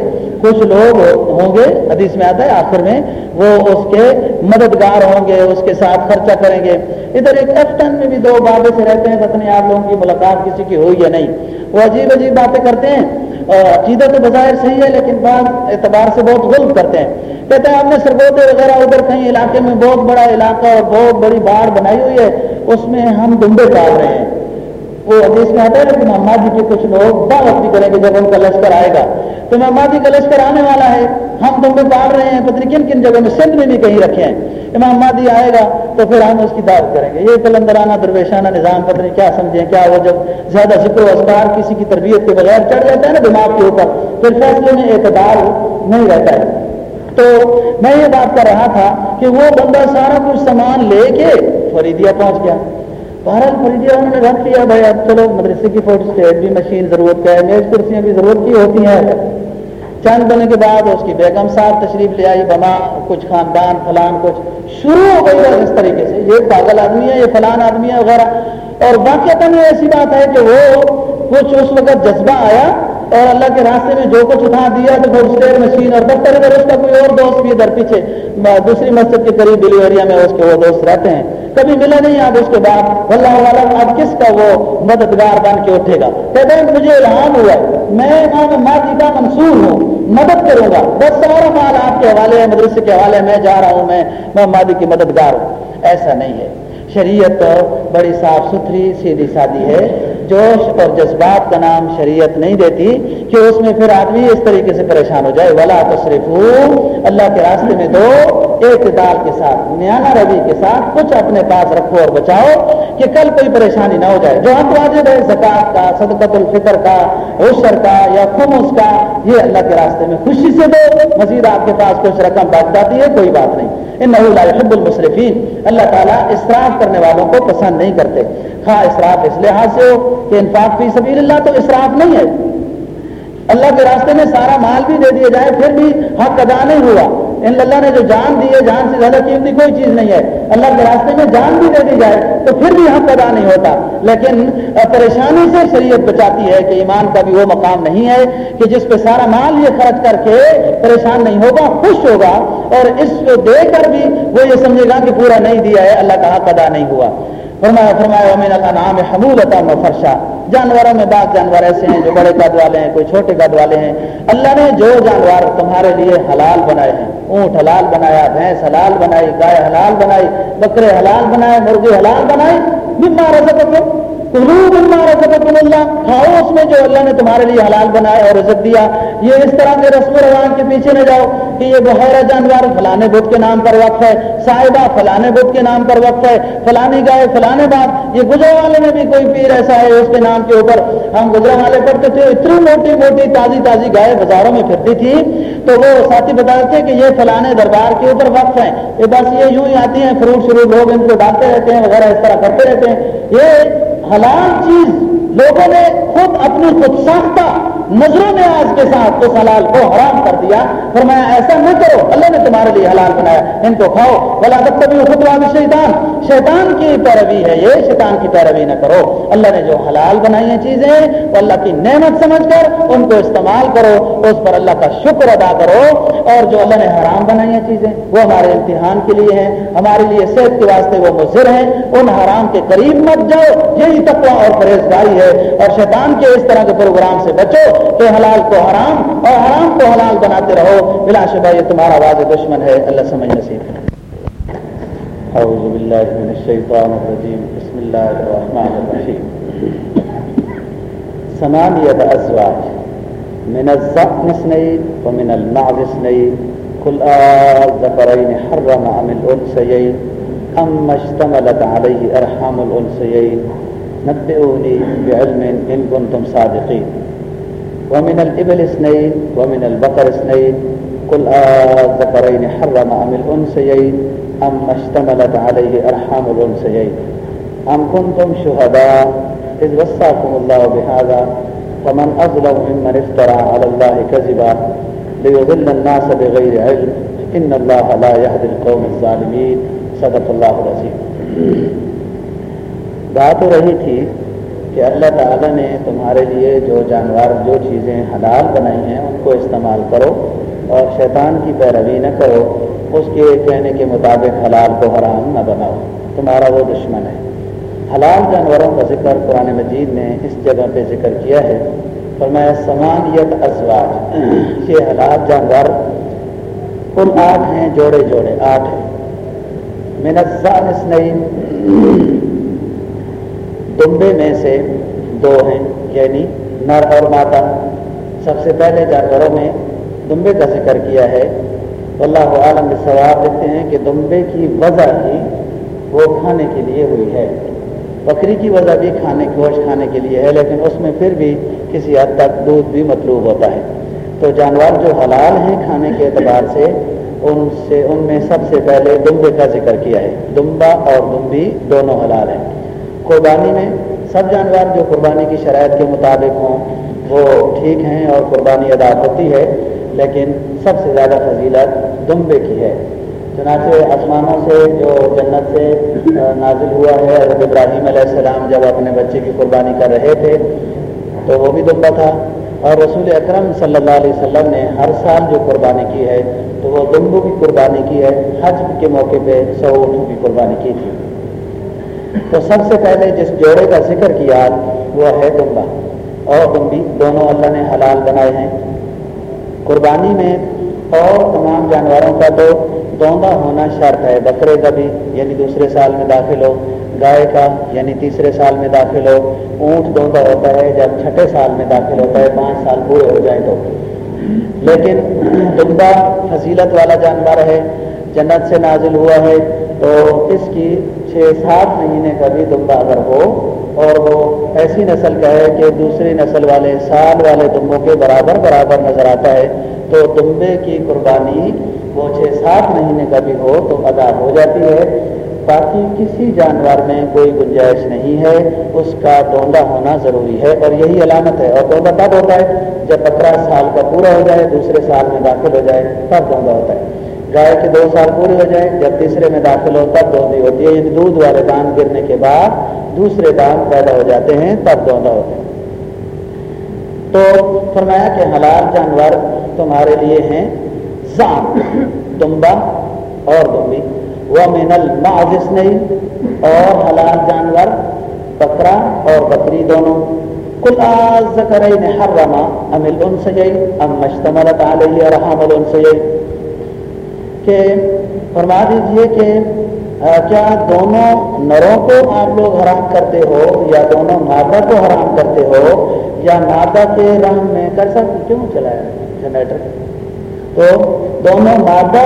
کچھ لوگ ہوں گے، حدیث میں آتا ہے آخر میں، وہ اس کے مددگار ہوں گے، اس کے ساتھ خرچہ کریں گے۔ ادھر ایک ایفٹن میں بھی دو بابے سے رہتے ہیں، پتہ نہیں آپ لوگوں کی ملاقات کسی کی ہوئی یا نہیں۔ وہ عجیب عجیب باتیں کرتے ہیں۔ اور عقیدت تو بظاہر صحیح ہے، لیکن بعض اعتبار سے بہت غلط کرتے ہیں۔ کہتے ہیں آپ نے سرگودے وغیرہ ادھر کہیں علاقے میں بہت بڑا علاقہ اور بہت بڑی باڑ بنائی ہوئی ہے، اس میں ہم ڈنڈے پال رہے ہیں۔ وہ حدیث میں آتا ہے، لیکن امام جی کے کچھ لوگ دعوت بھی کریں گے جب ان کا لشکر آئے گا۔ تو امام جی کا لشکر آنے والا ہے۔ ہم ڈمبے پال رہے ہیں پتہ کن کن جگہ میں سندھ میں بھی کہیں رکھے ہیں؟ امام مادی آئے گا تو پھر ہم اس کی دعوت کریں گے۔ یہ کلندرانہ درویشانہ نظام، پتہ نہیں کیا سمجھیں، کیا وہ جب زیادہ ذکر و اسکار کسی کی تربیت کے بغیر چڑھ جاتا ہے نا دماغ کے اوپر، پھر فیصلے میں اعتدار نہیں رہتا ہے۔ تو میں یہ بات کر رہا تھا کہ وہ بندہ سارا کچھ سامان لے کے فریدیا پہنچ گیا۔ بہرحال فریدیا انہوں نے رکھ لیا، بھائی اب چلو مدرسے کی فوٹو اسٹیٹ بھی مشین، ضرورت کا ہے، میز کرسیاں بھی ضرورت کی ہوتی ہیں۔ چند دینے کے بعد اس کی بیگم صاحب تشریف لے آئی بما کچھ خاندان، فلان کچھ۔ شروع ہو گئی اس طریقے سے۔ یہ پاگل آدمی ہے، یہ فلان آدمی ہے، وغیرہ۔ اور واقعات یہ ایسی بات ہے کہ وہ کچھ اس وقت جذبہ آیا اور اللہ کے راستے میں جو کچھ اٹھا دیا تو وہ اسٹیئر مشین اور دفتر اس کا کوئی اور دوست بھی ادھر پیچھے، دوسری مسجد کے قریب دلی ایریا میں اس کے وہ دوست رہتے ہیں۔ کبھی ملا نہیں آپ اس کے بعد۔ اللہ عالم اب کس کا وہ مددگار بن کے اٹھے گا۔ کہتے ہیں، مجھے الہام ہوا میں امام ماضی کا منصور ہوں۔ مدد کروں گا۔ بس سارا مال آپ کے حوالے ہے مدرسے کے حوالے میں جا رہا ہوں میں۔ مادی کی مددگار ہوں۔ ایسا نہیں ہے۔ شریعت بڑی صاف ستھری، سیدھی سادی ہے۔ جوش اور جذبات کا نام شریعت نہیں دیتی کہ اس میں پھر آدمی اس طریقے سے پریشان ہو جائے۔ ولا تصرف اللہ کے راستے میں دو، اعتدال کے ساتھ نیانا روی کے ساتھ کچھ اپنے پاس رکھو اور بچاؤ کہ کل کوئی پریشانی نہ ہو جائے۔ جو حق واجب ہے زکات کا صدقت الفطر کا عشر کا یا خمس کا، یہ اللہ کے راستے میں خوشی سے دو۔ مزید آپ کے پاس کچھ رقم بچ جاتی ہے، کوئی بات نہیں۔ ان حب المصرفین اللہ تعالیٰ اسراف کرنے والوں کو پسند نہیں کرتے۔ ہاں اسراف اس لحاظ سے ہو کہ انفاق فی سبیل اللہ تو اسراف نہیں ہے۔ اللہ کے راستے میں سارا مال بھی دے دیا جائے، پھر بھی حق ادا نہیں ہوا۔ ان اللہ نے جو جان دی ہے، جان سے زیادہ قیمتی کوئی چیز نہیں ہے۔ اللہ کے راستے میں جان بھی دے دی جائے تو پھر بھی حق ادا نہیں ہوتا۔ لیکن پریشانی سے شریعت بچاتی ہے کہ ایمان کا بھی وہ مقام نہیں ہے کہ جس پہ سارا مال یہ خرچ کر کے پریشان نہیں ہوگا، خوش ہوگا۔ اور اس کو دے کر بھی وہ یہ سمجھے گا کہ پورا نہیں دیا ہے، اللہ کا حق ادا نہیں ہوا۔ فرمایا فرمایا امین اللہ نام حمول فرشا۔ جانوروں میں بعض جانور ایسے ہیں جو بڑے قد والے ہیں، کوئی چھوٹے قد والے ہیں۔ اللہ نے جو جانور تمہارے لیے حلال بنائے ہیں، اونٹ حلال بنایا، بھینس حلال بنائی، گائے حلال بنائی، بکرے حلال بنائے، مرغے حلال بنائے بیمار رزق اللہ کھاؤ اس میں جو اللہ نے تمہارے لیے حلال بنایا اور عزت دیا، یہ اس طرح کے رسم و رواج کے پیچھے نہ جاؤ کہ یہ بحیرہ جانور فلانے بدھ کے نام پر وقف ہے، صاحبہ فلانے بدھ کے نام پر وقف ہے، فلانی گائے فلانے بات یہ گزرے والے میں بھی کوئی پیر ایسا ہے اس کے نام کے اوپر۔ ہم گزرے والے پڑھتے تھے، اتنی موٹی موٹی تازی تازی گائے بازاروں میں پھرتی تھی، تو وہ ساتھی بتاتے تھے کہ یہ فلانے دربار کے اوپر وقف ہیں۔ یہ بس یہ یوں ہی آتی ہیں، فروٹ شروع لوگ ان کو ڈالتے رہتے ہیں، وغیرہ اس طرح کرتے رہتے ہیں۔ یہ حلال چیز لوگوں نے خود اپنی خود ساختہ نظروں نے آج کے ساتھ اس حلال کو حرام کر دیا۔ فرمایا، ایسا نہ کرو، اللہ نے تمہارے لیے حلال بنایا۔ ان کو کھاؤ۔ بلا تب تبھی خود شیطان شیطان کی پیروی ہے یہ، شیطان کی پیروی نہ کرو۔ اللہ نے جو حلال بنائی ہیں چیزیں، وہ اللہ کی نعمت سمجھ کر ان کو استعمال کرو۔ اس پر اللہ کا شکر ادا کرو۔ اور جو اللہ نے حرام بنائی ہیں چیزیں، وہ ہمارے امتحان کے لیے ہیں۔ ہمارے لیے صحت کے واسطے وہ مضر ہیں۔ ان حرام کے قریب مت جاؤ۔ یہی تقوی اور پرہیزگاری ہے۔ اور شیطان کے اس طرح کے پروگرام سے بچو۔ تو حلال کو حرام. اور حرام کو حلال بناتے رہو. بلا شبہ یہ تمہارا واضح دشمن ہے اللہ سمجھ نصیب أعوذ بالله من الشيطان الرجيم. بسم الله الرحمن الرحيم. ثمانية أزواج. من الزقن اثنين ومن المعز اثنين. كل زفرین حرم عن الأنثيين. أما اشتملت عليه أرحام الأنثيين. نبئوني بعلم إن كنتم صادقين. ومن الإبل اثنين ومن البقر اثنين قل آذكرين حرم أم الأنسيين أما اشتملت عليه أرحام الأنسيين أم كنتم شهداء؟ إذ وصاكم الله بهذا ومن أظلم ممن افترى على الله كذبا. ليضل الناس بغير علم إن الله لا يهدي القوم الظالمين. صدق اللہ العظیم بات رہی تھی کہ اللہ تعالیٰ نے تمہارے لیے جو جانور جو چیزیں حلال بنائی ہیں، ان کو استعمال کرو اور شیطان کی پیروی نہ کرو۔ اس کے کہنے کے مطابق حلال کو حرام نہ بناؤ۔ تمہارا وہ دشمن ہے۔ حلال جانوروں کا ذکر قرآن مجید نے اس جگہ پہ ذکر کیا ہے۔ فرمایا، سمانیت ازواج۔ یہ حلال جانور کل آٹھ ہیں، جوڑے جوڑے آٹھ ہیں۔ منسانس نہیں دمبے میں سے دو ہیں یعنی نر اور ماتا۔ سب سے پہلے جانوروں میں دمبے کا ذکر کیا ہے۔ اللہ عالم ثواب دیتے ہیں کہ دمبے کی وجہ ہی وہ کھانے کے لیے ہوئی ہے۔ بکری کی وجہ بھی کھانے، گوشت کھانے کے لیے ہے، لیکن اس میں پھر بھی کسی حد تک دودھ بھی مطلوب ہوتا ہے۔ تو جانور جو حلال ہیں کھانے کے اعتبار سے، ان سے، ان میں سب سے پہلے دمبے کا ذکر کیا ہے۔ دمبا اور دمبی دونوں حلال ہیں۔ قربانی میں سب جانور جو قربانی کی شرائط کے مطابق ہوں، وہ ٹھیک ہیں اور قربانی ادا ہوتی ہے، لیکن سب سے زیادہ فضیلت دمبے کی ہے۔ چنانچہ آسمانوں سے جو جنت سے نازل ہوا ہے، حضرت ابراہیم علیہ السلام جب اپنے بچے کی قربانی کر رہے تھے، تو وہ بھی دمبا تھا۔ اور رسول اکرم صلی اللہ علیہ وسلم نے ہر سال جو قربانی کی ہے، تو وہ دمبو کی قربانی کی ہے، حج کے موقع پہ سو کی قربانی کی تھی۔ تو سب سے پہلے جس جوڑے کا ذکر کیا، وہ ہے دمبا اور دمبی دونوں اللہ نے حلال بنائے ہیں۔ قربانی میں اور تمام جانوروں کا تو دوندا ہونا شرط ہے۔ بکرے کا بھی یعنی دوسرے سال میں داخل ہو۔ گائے کا یعنی تیسرے سال میں داخل ہو۔ اونٹ دوندا ہوتا ہے، جب چھٹے سال میں داخل ہوتا ہے، پانچ سال پورے ہو جائیں تو۔ لیکن دمبا فضیلت والا جانور ہے، جنت سے نازل ہوا ہے۔ تو اس کی چھ سات مہینے کا بھی دمبا اگر ہو اور وہ ایسی نسل کا ہے کہ دوسری نسل والے سال والے دمبوں کے برابر برابر نظر آتا ہے، تو دمبے کی قربانی وہ چھ سات مہینے کا بھی ہو تو ادا ہو جاتی ہے۔ باقی کسی جانور میں کوئی گنجائش نہیں ہے، اس کا ڈونڈا ہونا ضروری ہے اور یہی علامت ہے۔ اور ڈونڈا تب ہوتا ہے جب پندرہ سال کا پورا ہو جائے، دوسرے سال میں داخل ہو جائے، تب ڈونڈا ہوتا ہے۔ گائے کے دو سال پورے ہو جائے جب تیسرے میں داخل ہو تب ڈونڈی ہوتی ہے۔ یعنی دودھ والے دان گرنے کے بعد دوسرے دان پیدا ہو جاتے ہیں، تب ڈونڈا ہوتے ہیں۔ تو فرمایا کہ حلال جانور تمہارے لیے ہیں دمبا اور دمبی۔ وہ مین المعز نہیں اور حلال جانور، بکرا اور بکری دونوں۔ کل آز کرئی نے ہر رما امل ان سے ام مشتمل علیہ اور حامل ان سے کہ فرما دیجیے کہ کیا دونوں نروں کو آپ لوگ حرام کرتے ہو یا دونوں مادہ کو حرام کرتے ہو یا مادہ کے رنگ میں کر سکتے کیوں چلایا جنریٹر تو دونوں مادہ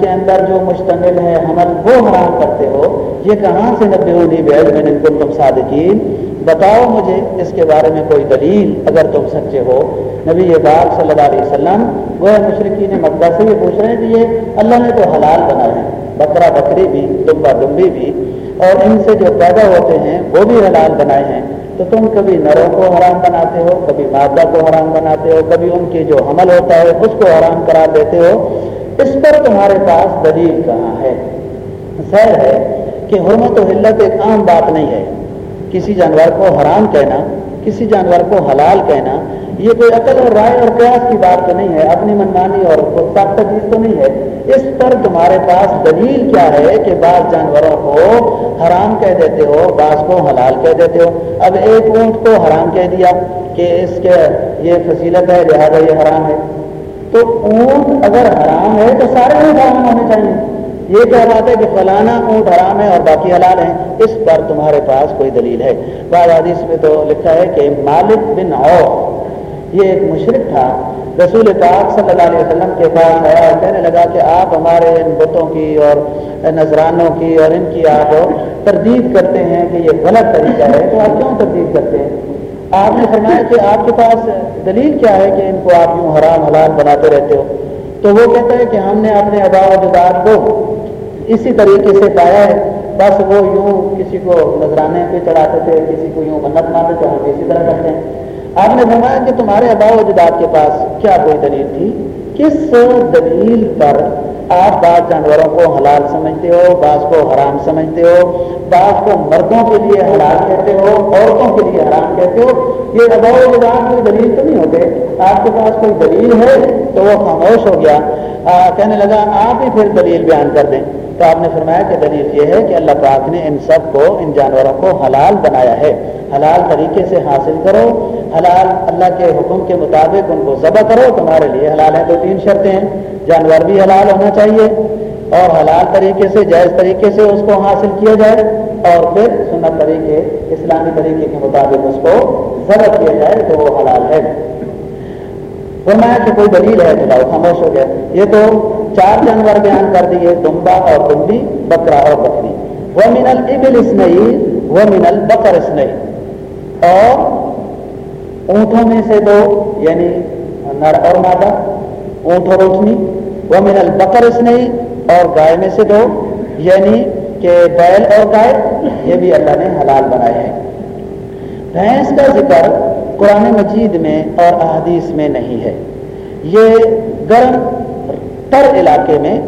کے اندر جو مشتمل ہے حمل، وہ حرام کرتے ہو۔ یہ کہاں سے نبی ہوگی بیل میں نے تم صادقین؟ بتاؤ مجھے اس کے بارے میں کوئی دلیل، اگر تم سچے ہو۔ نبی یہ صلی اللہ علیہ وسلم وہ مشرقین مکہ سے یہ پوچھ رہے ہیں کہ یہ اللہ نے تو حلال بنائے ہیں بکرا بکری بھی، دمبا دمبی بھی۔ اور ان سے جو پیدا ہوتے ہیں، وہ بھی حلال بنائے ہیں۔ تو تم کبھی نروں کو حرام بناتے ہو، کبھی مادہ کو حرام بناتے ہو، کبھی ان کی جو حمل ہوتا ہے، اس کو حرام کرا دیتے ہو۔ اس پر تمہارے پاس دلیل کہاں ہے؟ خیر ہے کہ حرمت و حلت ایک عام بات نہیں ہے۔ کسی جانور کو حرام کہنا، کسی جانور کو حلال کہنا، یہ کوئی عقل اور رائے اور قیاس کی بات تو نہیں ہے، اپنی منمانی اور چیز تو نہیں ہے۔ اس پر تمہارے پاس دلیل کیا ہے کہ بعض جانوروں کو حرام کہہ دیتے ہو، بعض کو حلال کہہ دیتے ہو۔ اب ایک اونٹ کو حرام کہہ دیا کہ اس کے یہ فصیلت ہے، لہٰذا یہ حرام ہے۔ تو اونٹ اگر حرام ہے تو سارے اونٹ حرام ہونے چاہیے۔ یہ کیا بات ہے کہ فلانا اونٹ حرام ہے اور باقی حلال ہیں، اس پر تمہارے پاس کوئی دلیل ہے۔ بعض حدیث میں تو لکھا ہے کہ مالک بن او یہ ایک مشرق تھا۔ رسول پاک صلی اللہ علیہ وسلم کے پاس آیا اور کہنے لگا کہ آپ ہمارے ان بتوں کی اور نذرانوں کی اور ان کی آپ تردید کرتے ہیں کہ یہ غلط طریقہ ہے۔ تو آپ کیوں تردید کرتے ہیں؟ آپ نے فرمایا کہ آپ کے پاس دلیل کیا ہے کہ ان کو آپ یوں حرام حلال بناتے رہتے ہو؟ تو وہ کہتا ہے کہ ہم نے اپنے ابا و جداد کو اسی طریقے سے پایا ہے، بس وہ یوں کسی کو نذرانے پہ چڑھاتے تھے، کسی کو یوں منت مانتے تھے، ہم اسی طرح کرتے ہیں۔ آپ نے فرمایا کہ تمہارے ابا و جداد کے پاس کیا کوئی دلیل تھی؟ کس دلیل پر آپ بعض جانوروں کو حلال سمجھتے ہو، بعض کو حرام سمجھتے ہو، بعض کو مردوں کے لیے حلال کہتے ہو، عورتوں کے لیے حرام کہتے ہو، یہ ابا و جداد کوئی دلیل تو نہیں ہوتے۔ آپ کے پاس کوئی دلیل ہے تو وہ خاموش ہو گیا۔ کہنے لگا، آپ ہی پھر دلیل بیان کر دیں۔ تو آپ نے فرمایا کہ دلیل یہ ہے کہ اللہ پاک نے ان سب کو، ان جانوروں کو حلال بنایا ہے۔ حلال طریقے سے حاصل کرو۔ حلال اللہ کے حکم کے مطابق ان کو ذبح کرو۔ تمہارے لیے حلال ہیں تو تین شرطیں ہیں۔ جانور بھی حلال ہونا چاہیے۔ اور حلال طریقے سے، جائز طریقے سے اس کو حاصل کیا جائے۔ اور پھر سنت طریقے، اسلامی طریقے کے مطابق اس کو ذبح کیا جائے تو وہ حلال ہے۔ فرمایا کہ کوئی دلیل ہے تو لاؤ خاموش ہو گیا۔ یہ تو چار جانور بیان کر دیے، دمبا اور دمبی، بکرا اور بکری۔ وہ من البل اسنئی وہ من البکر اسنئی اور اونٹوں میں سے دو یعنی نر اور مادہ اونٹ اور اونٹنی وہ من البکر اسنئی اور گائے میں سے دو یعنی کہ بیل اور گائے، یہ بھی اللہ نے حلال بنائے ہیں۔ بھینس کا ذکر قرآن مجید میں اور احادیث میں نہیں ہے۔ یہ گرم تر علاقے میں،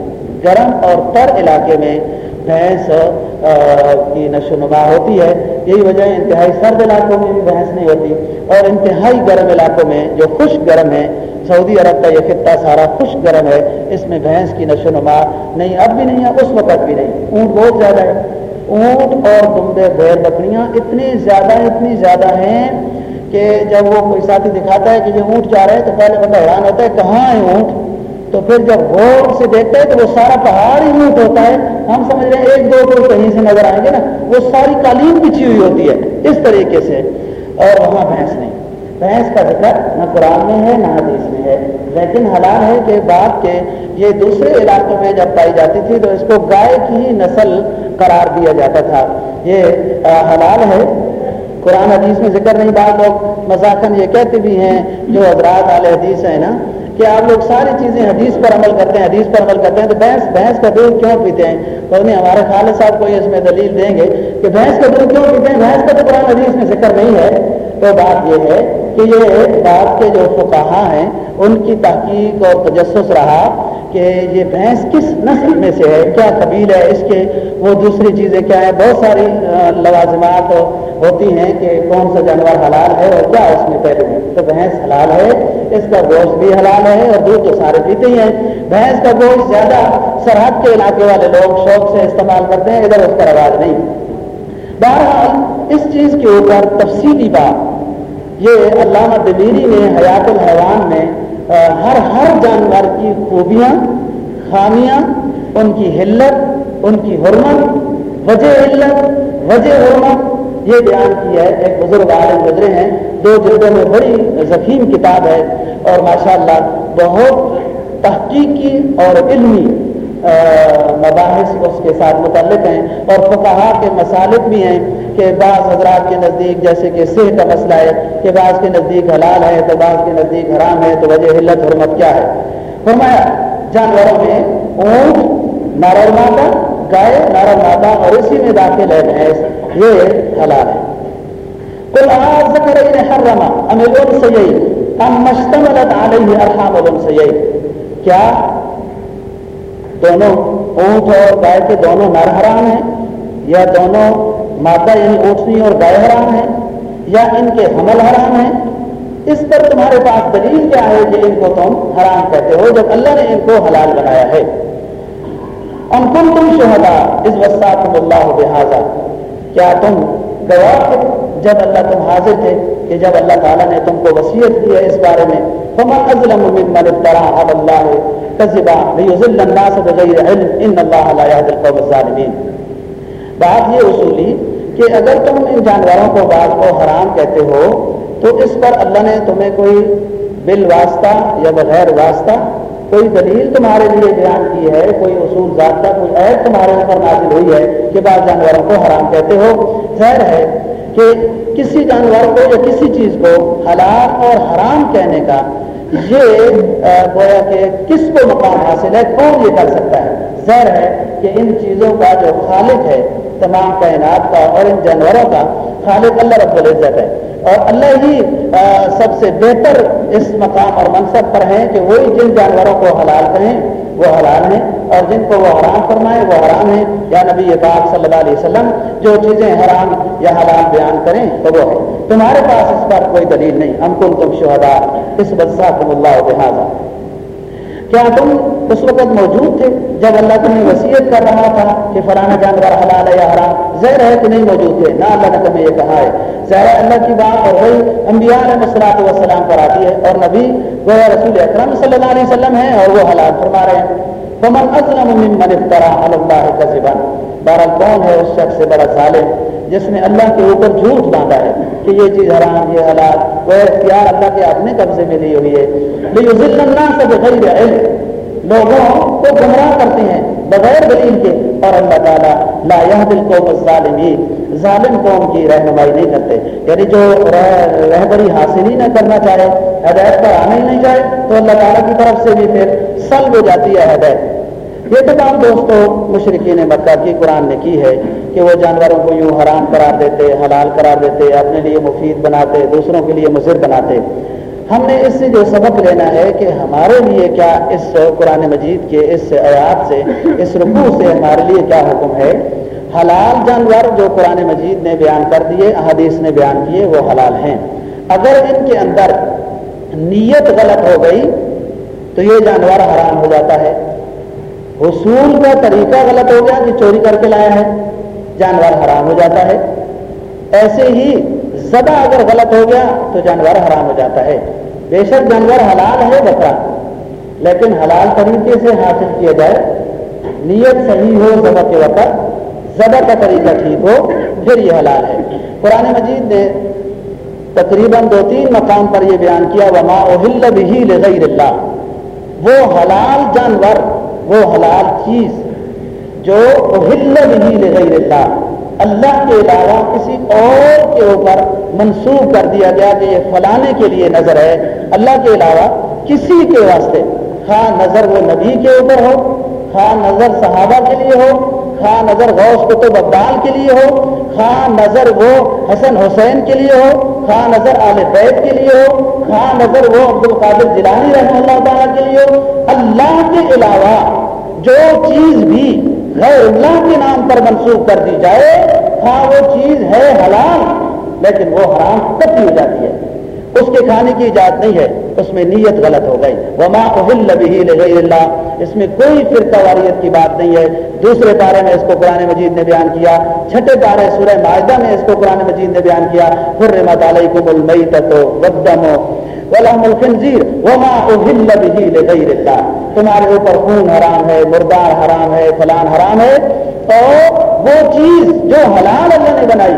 گرم اور تر علاقے میں بھینس کی نشو و نما ہوتی ہے۔ یہی وجہ انتہائی سرد علاقوں میں بھی بھینس نہیں ہوتی۔ اور انتہائی گرم علاقوں میں جو خشک گرم ہے، سعودی عرب کا یہ خطہ سارا خشک گرم ہے، اس میں بھینس کی نشو و نما نہیں، اب بھی نہیں ہے، اس وقت بھی نہیں۔ اونٹ بہت زیادہ ہے۔ اونٹ اور دمبے بیر بکریاں اتنی زیادہ اتنی زیادہ ہیں کہ جب وہ کوئی ساتھی دکھاتا ہے کہ یہ اونٹ جا رہا ہے تو پہلے بندہ حیران ہوتا ہے، کہاں ہے اونٹ؟ تو پھر جب غور سے دیکھتا ہے تو وہ سارا پہاڑ ہی اونٹ ہوتا ہے۔ ہم سمجھ رہے ہیں ایک دو دو کہیں سے نظر آئیں گے نا، وہ ساری قالین بچھی ہوئی ہوتی ہے۔ اس طریقے سے۔ اور وہاں بھینس نہیں۔ بھینس کا ذکر نہ قرآن میں ہے، نہ حدیث میں ہے۔ لیکن حلال ہے کہ بات کے یہ دوسرے علاقوں میں جب پائی جاتی تھی تو اس کو گائے کی ہی نسل قرار دیا جاتا تھا۔ یہ حلال ہے۔ قرآن حدیث میں ذکر نہیں بات لوگ مذاکن یہ کہتے بھی ہیں، جو حضرات علیہ حدیث ہیں نا، کہ آپ لوگ ساری چیزیں حدیث پر عمل کرتے ہیں، حدیث پر عمل کرتے ہیں، تو بھینس بھینس کا دودھ کیوں پیتے ہیں؟ تو ہمارے خالد صاحب کو اس میں دلیل دیں گے کہ بھینس کا دودھ کیوں پیتے ہیں؟ بھینس کا تو قرآن حدیث میں ذکر نہیں ہے، تو بات یہ ہے کہ یہ بات کے جو فقہا ہیں، ان کی تحقیق اور تجسس رہا کہ یہ بھینس کس نسل میں سے ہے، کیا قبیل ہے، اس کے وہ دوسری چیزیں کیا ہیں؟ بہت ساری لوازمات ہوتی ہیں کہ کون سا جانور حلال ہے اور کیا اس میں پہلے ہیں تو بھینس حلال ہے، اس کا گوشت بھی حلال ہے اور دودھ تو سارے پیتے ہی ہیں۔ بھینس کا گوشت زیادہ سرحد کے علاقے والے لوگ شوق سے استعمال کرتے ہیں، ادھر اس کا رواج نہیں۔ بہرحال، اس چیز کے اوپر تفصیلی بات یہ علامہ دلیری نے، حیات الحیوان میں ہر ہر جانور کی خوبیاں، خامیاں، ان کی حلت، ان کی حرمت، وجہ علت وجہ حرمت، یہ بیان کیا ہے۔ ایک بزرگ عالم گزرے ہیں، دو جلدوں میں بڑی ذخیم کتاب ہے اور ماشاءاللہ بہت تحقیقی اور علمی مباحث اس کے ساتھ متعلق ہیں اور فقہا کے مسالک بھی ہیں۔ کہ بعض حضرات کے نزدیک، جیسے کہ سہ کا مسئلہ ہے کہ بعض کے نزدیک حلال ہے تو بعض کے نزدیک حرام ہے، تو وجہ حلت، حرمت کیا ہے؟ فرمایا، جانوروں میں اونٹ، نارا ماتا، گائے، نارا ماتا اور اسی میں داخل ہے، بھینس، یہ حلال ہے۔ کل آواز ذکر حرما امل سید ام مشتملت علیہ ارحام سید کیا؟ دونوں اونٹ اور گائے کے دونوں نر حرام ہیں یا دونوں مادہ یعنی اونٹنی اور گائے حرام ہیں یا ان کے حمل حرام ہیں؟ اس پر تمہارے پاس دلیل کیا ہے کہ ان کو تم حرام کہتے ہو جب اللہ نے ان کو حلال بنایا ہے؟ ان کم تم شہدا اس وسط اللہ لہٰذا کیا تم گواہ جب اللہ تم حاضر تھے کہ جب اللہ تعالیٰ نے تم کو وصیت کی ہے اس بارے میں؟ فمن ازلم ممن افترا علی اللہ کذبا لیذل الناس بغیر علم، ان اللہ لا يهدي القوم الظالمین۔ بات یہ اصولی کہ اگر تم ان جانوروں کو بعض کو حرام کہتے ہو، تو اس پر اللہ نے تمہیں کوئی بال واسطہ یا بغیر واسطہ کوئی دلیل تمہارے لیے بیان کی ہے، کوئی اصول ضابطہ کوئی عید تمہارے اوپر نازل ہوئی ہے کہ بعض جانوروں کو حرام کہتے ہو۔ خیر ہے کہ کسی جانور کو یا کسی چیز کو حلال اور حرام کہنے کا یہ گویا کہ کس کو مقام حاصل ہے، کون یہ کر سکتا ہے؟ ظاہر ہے کہ ان چیزوں کا جو خالق ہے تمام کائنات کا اور ان جانوروں کا خالق اللہ رب العزت ہے۔ اور اللہ ہی سب سے بہتر اس مقام اور منصب پر ہیں کہ وہی جن جانوروں کو حلال کہیں، وہ حلال ہیں، اور جن کو وہ حرام فرمائے، وہ حرام ہیں۔ یا نبی پاک صلی اللہ علیہ وسلم، جو چیزیں حرام یا حلال بیان کریں، تو وہ ہے تمہارے پاس اس پر کوئی دلیل نہیں۔ ہم کن تم شہدا اس بدسا تم اللہ لہٰذا کیا تم اس وقت موجود تھے جب اللہ تمہیں وسیعت کر رہا تھا کہ فلانا جانور حلال ہے یا حرام؟ زہر ہے کہ نہیں موجود تھے؟ نہ اللہ نے تمہیں یہ کہا ہے۔ زہر اللہ کی بات اور وہی انبیاء علیہ مسلاط وسلام پر آتی ہے اور نبی وہ رسول اکرم صلی اللہ علیہ وسلم ہیں اور وہ حلال فرما رہے ہیں۔ فمن اسلم ممن افترا علی اللہ کذبا۔ بہرحال کون ہے اس شخص سے بڑا ظالم؟ جس نے اللہ کے اوپر جھوٹ باندھا ہے کہ یہ چیز حرام، یہ حلال، وہ اختیار اللہ کے اپنے قبضے میں لی ہوئی ہے۔ لیکن بغیر علم۔ لوگوں کو گمراہ کرتے ہیں بغیر دلیل کے۔ اور اللہ تعالیٰ لا دل قوم الظالمین۔ ظالم قوم کی رہنمائی نہیں کرتے۔ یعنی جو رہبری حاصل ہی نہ کرنا چاہے، ہدایت پر آنا ہی نہیں چاہے تو اللہ تعالیٰ کی طرف سے بھی پھر سلب ہو جاتی ہے ہدایت۔ یہ تمام دوستوں مشرقین مکہ کی قرآن نے کی ہے کہ وہ جانوروں کو یوں حرام قرار دیتے، حلال قرار دیتے، اپنے لیے مفید بناتے، دوسروں کے لیے مضر بناتے۔ ہم نے اس سے جو سبق لینا ہے کہ ہمارے لیے کیا اس قرآن مجید کے، اس آیات سے، اس رکوع سے ہمارے لیے کیا حکم ہے؟ حلال جانور جو قرآن مجید نے بیان کر دیے، احادیث نے بیان کیے، وہ حلال ہیں۔ اگر ان کے اندر نیت غلط ہو گئی تو یہ جانور حرام ہو جاتا ہے۔ حصول کا طریقہ غلط ہو گیا کہ چوری کر کے لایا ہے، جانور حرام ہو جاتا ہے۔ ایسے ہی زبا اگر غلط ہو گیا تو جانور حرام ہو جاتا ہے۔ بے شک جانور حلال ہے بکرا، لیکن حلال طریقے سے حاصل کیا جائے نیت صحیح ہو، زبا کے وقت زبا کا طریقہ ٹھیک ہو، پھر یہ حلال ہے۔ قرآن مجید نے تقریباً دو تین مقام پر یہ بیان کیا، وما اہل بھی لغیر اللہ وہ حلال جانور وہ حلال چیز جو نہیں بھی لغیر اللہ اللہ کے علاوہ کسی اور کے اوپر منسوخ کر دیا گیا کہ یہ فلانے کے لیے نظر ہے۔ اللہ کے علاوہ کسی کے واسطے خواہ نظر وہ نبی کے اوپر ہو، خواہ نظر صحابہ کے لیے ہو خواہ نظر غوث کتب ابدال کے لیے ہو خواہ نظر وہ حسن حسین کے لیے ہو خواہ نظر آل بیت کے لیے ہو خواہ نظر وہ عبد القادر جلانی رحمہ اللہ تعالیٰ کے لیے ہو، اللہ کے علاوہ جو چیز بھی غیر اللہ کے نام پر منسوخ کر دی جائے ہاں وہ چیز ہے حلال، لیکن وہ حرام کب ہو جاتی ہے۔ اس کے کھانے کی اجازت نہیں ہے، اس میں نیت غلط ہو گئی۔ وما اہل بھی لغیر اللہ اس میں کوئی فرقہ واریت کی بات نہیں ہے۔ دوسرے پارے میں اس کو قرآن مجید نے بیان کیا۔ چھٹے پارے سورہ معاہدہ میں اس کو قرآن مجید نے بیان کیا۔ حرمت علیکم المیتت والدم ولحم الخنزیر وما اہل به لغیر اللہ تمہارے اوپر خون حرام ہے، مردار حرام ہے، فلان حرام ہے۔ اور وہ چیز جو حلال اللہ نے بنائی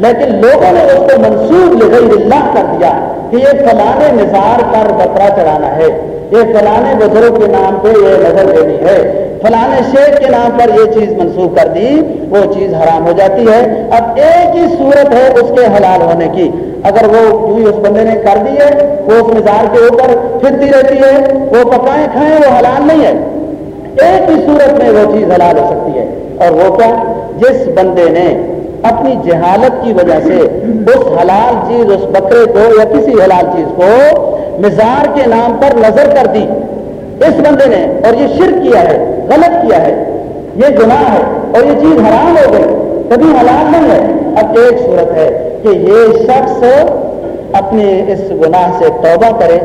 لیکن لوگوں نے اس کو منسوخ لغیر اللہ کر دیا کہ یہ فلانے نظار پر بکرا چڑھانا ہے۔ یہ فلانے بزرگ کے نام پہ یہ نظر دینی ہے۔ فلانے شیخ کے نام پر یہ چیز منسوخ کر دی، وہ چیز حرام ہو جاتی ہے۔ اب ایک ہی صورت ہے اس کے حلال ہونے کی۔ اگر وہ اس بندے نے کر دی ہے، وہ اس مزار کے اوپر پھرتی رہتی ہے، وہ پکائیں کھائیں، وہ حلال نہیں ہے۔ ایک ہی صورت میں وہ چیز حلال ہو سکتی ہے۔ اور وہ کیا؟ جس بندے نے اپنی جہالت کی وجہ سے اس حلال چیز، اس بکرے کو یا کسی حلال چیز کو مزار کے نام پر نظر کر دی۔ اس بندے نے، اور یہ شرک کیا ہے، غلط کیا ہے، یہ گناہ ہے، اور یہ چیز حرام ہو گئی۔ کبھی حلال نہیں ہے۔ اب ایک صورت ہے کہ یہ شخص اپنے اس گناہ سے توبہ کرے۔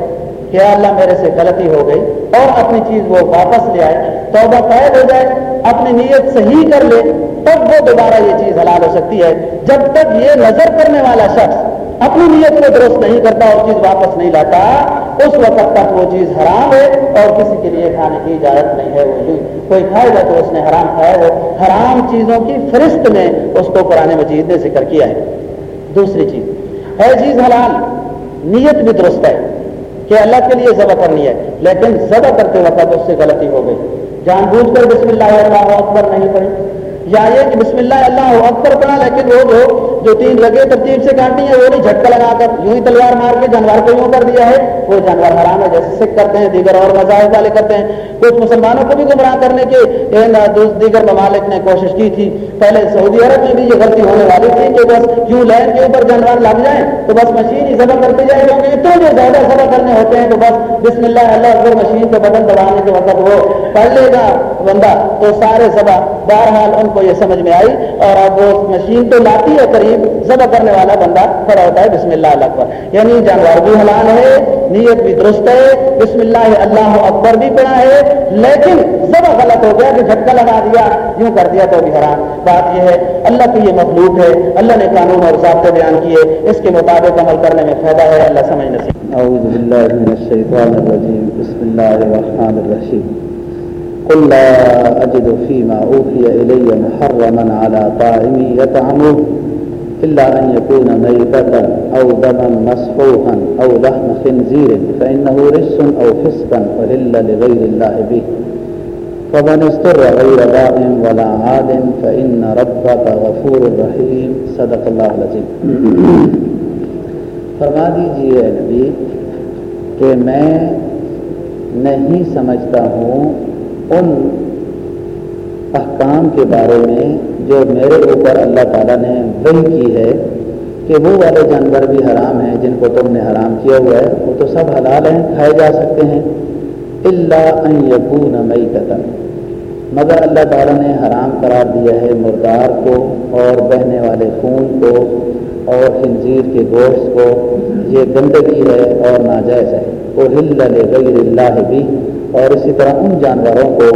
کہ اللہ میرے سے غلطی ہو گئی اور اپنی چیز وہ واپس لے آئے، توبہ قید ہو جائے، اپنی نیت صحیح کر لے، تب وہ دوبارہ یہ چیز حلال ہو سکتی ہے۔ جب تک یہ نظر کرنے والا شخص اپنی نیت کو درست نہیں کرتا اور چیز واپس نہیں لاتا، اس وقت تک وہ چیز حرام ہے اور کسی کے لیے کھانے کی اجازت نہیں ہے وہ کوئی کھائے گا تو اس نے حرام کھایا وہ حرام چیزوں کی فرست میں اس کو قرآن مجید نے ذکر کیا ہے۔ دوسری چیز، ہے چیز حلال، نیت بھی درست ہے۔ کہ اللہ کے لیے ذبح کرنی ہے، لیکن ذبح کرتے وقت اس سے غلطی ہو گئی۔ جان بوجھ کر بسم اللہ اللہ اکبر نہیں پڑھی۔ یا یہ کہ بسم اللہ اللہ اکبر پڑا لیکن وہ جو جو تین لگے ترتیب سے کاٹنی ہے وہ نہیں جھٹکا لگا کر یوں ہی تلوار مار کے جانور کو یوں کر دیا ہے۔ وہ جانور حرام ہے، جیسے سکھ کرتے ہیں، دیگر اور مذاہب والے کرتے ہیں۔ کچھ مسلمانوں کو بھی گمراہ کرنے کے دیگر ممالک نے کوشش کی تھی۔ پہلے سعودی عرب میں بھی یہ غلطی ہونے والی تھی کہ بس یوں لین کے اوپر جانور لگ جائیں، تو بس مشین ہی ذبح کرتے جائے کیونکہ اتنے جو زیادہ ذبح کرنے ہوتے ہیں، تو بس بسم اللہ اللہ اکبر، مشین کے بٹن دبانے کے وقت وہ پڑھ لے گا۔ بندہ، تو سارے ذبح، بہرحال ان کو یہ سمجھ میں آئی اور اب وہ مشین تو لاتی ہے قریب ذبح کرنے والا بندہ کھڑا ہوتا ہے بسم اللہ اللہ اکبر۔ یعنی جانور بھی حلال ہے، نیت بھی درست ہے، بسم اللہ اللہ اکبر بھی پڑا ہے، لیکن ذبح غلط ہو گیا کہ جھٹکا لگا دیا، یوں کر دیا تو بھی حرام۔ بات یہ ہے، اللہ کی یہ مخلوق ہے، اللہ نے قانون اور ضابطے بیان کیے، اس کے مطابق عمل کرنے میں فائدہ ہے، اللہ سمجھ نصیب۔ اعوذ باللہ من الشیطان الرجیم، بسم اللہ الرحمن الرحیم۔ قل لا أجد فيما أوحي إلي محرما على طاعم يطعمه إلا أن يكون ميتة أو دما مسفوحا أو لحم خنزير فإنه رس أو فسقا ولل لغير الله به. فمن استر غير باغ ولا عاد فإن ربك غفور رحيم. صدق الله العظيم. فرما دیجئے نبی کہ میں نہیں سمجھتا ہوں ان احکام کے بارے میں جو میرے اوپر اللہ تعالیٰ نے وہی کی ہے کہ وہ والے جانور بھی حرام ہیں، جن کو تم نے حرام کیا ہوا ہے، وہ تو سب حلال ہیں، کھائے جا سکتے ہیں۔ اللہ ان یقون مئی قتل مگر اللہ تعالیٰ نے حرام قرار دیا ہے مردار کو اور بہنے والے خون کو اور خنزیر کے گوشت کو۔ یہ گندگی ہے اور ناجائز ہے۔ وہ ہل غیر اللہ بھی۔ اور اسی طرح ان جانوروں کو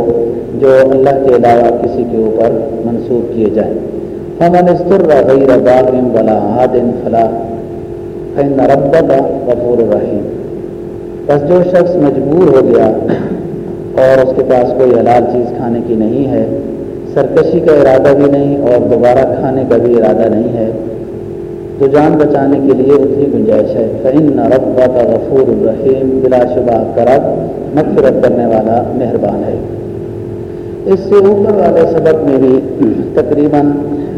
جو اللہ کے علاوہ کسی کے اوپر منسوخ کیے جائیں۔ ہم انستر غیر باغم بلا عادن فلاح فن رب کا غفور الرحیم بس جو شخص مجبور ہو گیا اور اس کے پاس کوئی حلال چیز کھانے کی نہیں ہے، سرکشی کا ارادہ بھی نہیں اور دوبارہ کھانے کا بھی ارادہ نہیں ہے، تو جان بچانے کے لیے اتنی گنجائش ہے۔ فن ربا کا غفور الرحیم بلا شبہ کرب۔ مغفرت کرنے والا مہربان ہے۔ اس سے اوپر والے سبق میں بھی تقریباً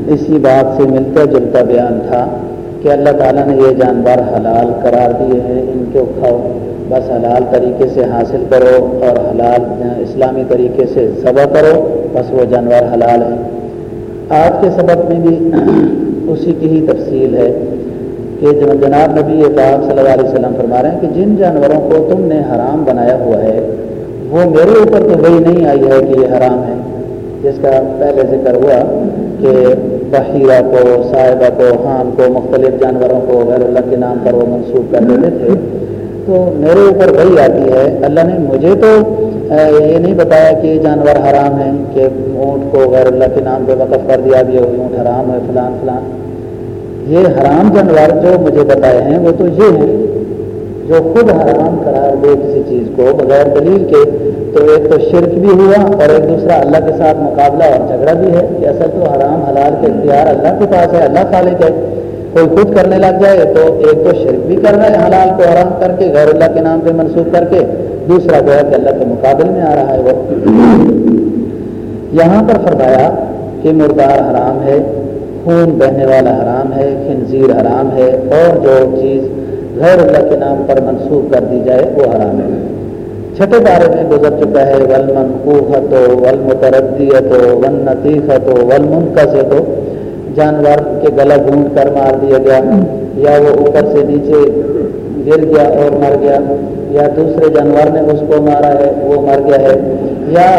اسی بات سے ملتا جلتا بیان تھا کہ اللہ تعالیٰ نے یہ جانور حلال قرار دیے ہیں، ان کو کھاؤ، بس حلال طریقے سے حاصل کرو اور حلال اسلامی طریقے سے ذبح کرو، بس وہ جانور حلال ہیں۔ آج کے سبق میں بھی اسی کی ہی تفصیل ہے۔ کہ جناب نبی پاک صلی اللہ علیہ وسلم فرما رہے ہیں کہ جن جانوروں کو تم نے حرام بنایا ہوا ہے، وہ میرے اوپر تو وہی نہیں آئی ہے کہ یہ حرام ہے۔ جس کا پہلے ذکر ہوا کہ بحیرہ کو، صاحبہ کو حام کو، مختلف جانوروں کو، غیر اللہ کے نام پر وہ منسوخ کر دیتے تھے۔ تو میرے اوپر وہی آتی ہے۔ اللہ نے مجھے تو یہ نہیں بتایا کہ یہ جانور حرام ہیں کہ اونٹ کو غیر اللہ کے نام پہ وقف کر دیا بھی اونٹ حرام ہے، فلان فلان۔ یہ حرام جانور جو مجھے بتائے ہیں، وہ تو یہ ہیں، جو خود حرام قرار دے کسی چیز کو بغیر دلیل کے، تو ایک تو شرک بھی ہوا اور ایک دوسرا اللہ کے ساتھ مقابلہ اور جھگڑا بھی ہے۔ کہ اصل تو حرام، حلال کے اختیار اللہ کے پاس ہے، اللہ خالق ہے۔ کوئی خود کرنے لگ جائے تو ایک تو شرک بھی کر رہا ہے، حلال کو حرام کر کے، غیر اللہ کے نام پہ منسوخ کر کے۔ دوسرا جو ہے کہ اللہ کے مقابل میں آ رہا ہے وہ۔ یہاں پر فرمایا کہ مردار حرام ہے۔ خون بہنے والا حرام ہے، خنزیر حرام ہے، اور جو چیز غیر اللہ کے نام پر منسوخ کر دی جائے، وہ حرام ہے۔ چھٹے بارے میں گزر چکا ہے ول منقوحت ہو ول متردیت ہو ون نتیفت ہو ول منقصت ہو جانور کے گلا گھونٹ کر مار دیا گیا، یا وہ اوپر سے نیچے گر گیا اور مر گیا، یا دوسرے جانور نے اس کو مارا ہے، وہ مر گیا ہے۔ یا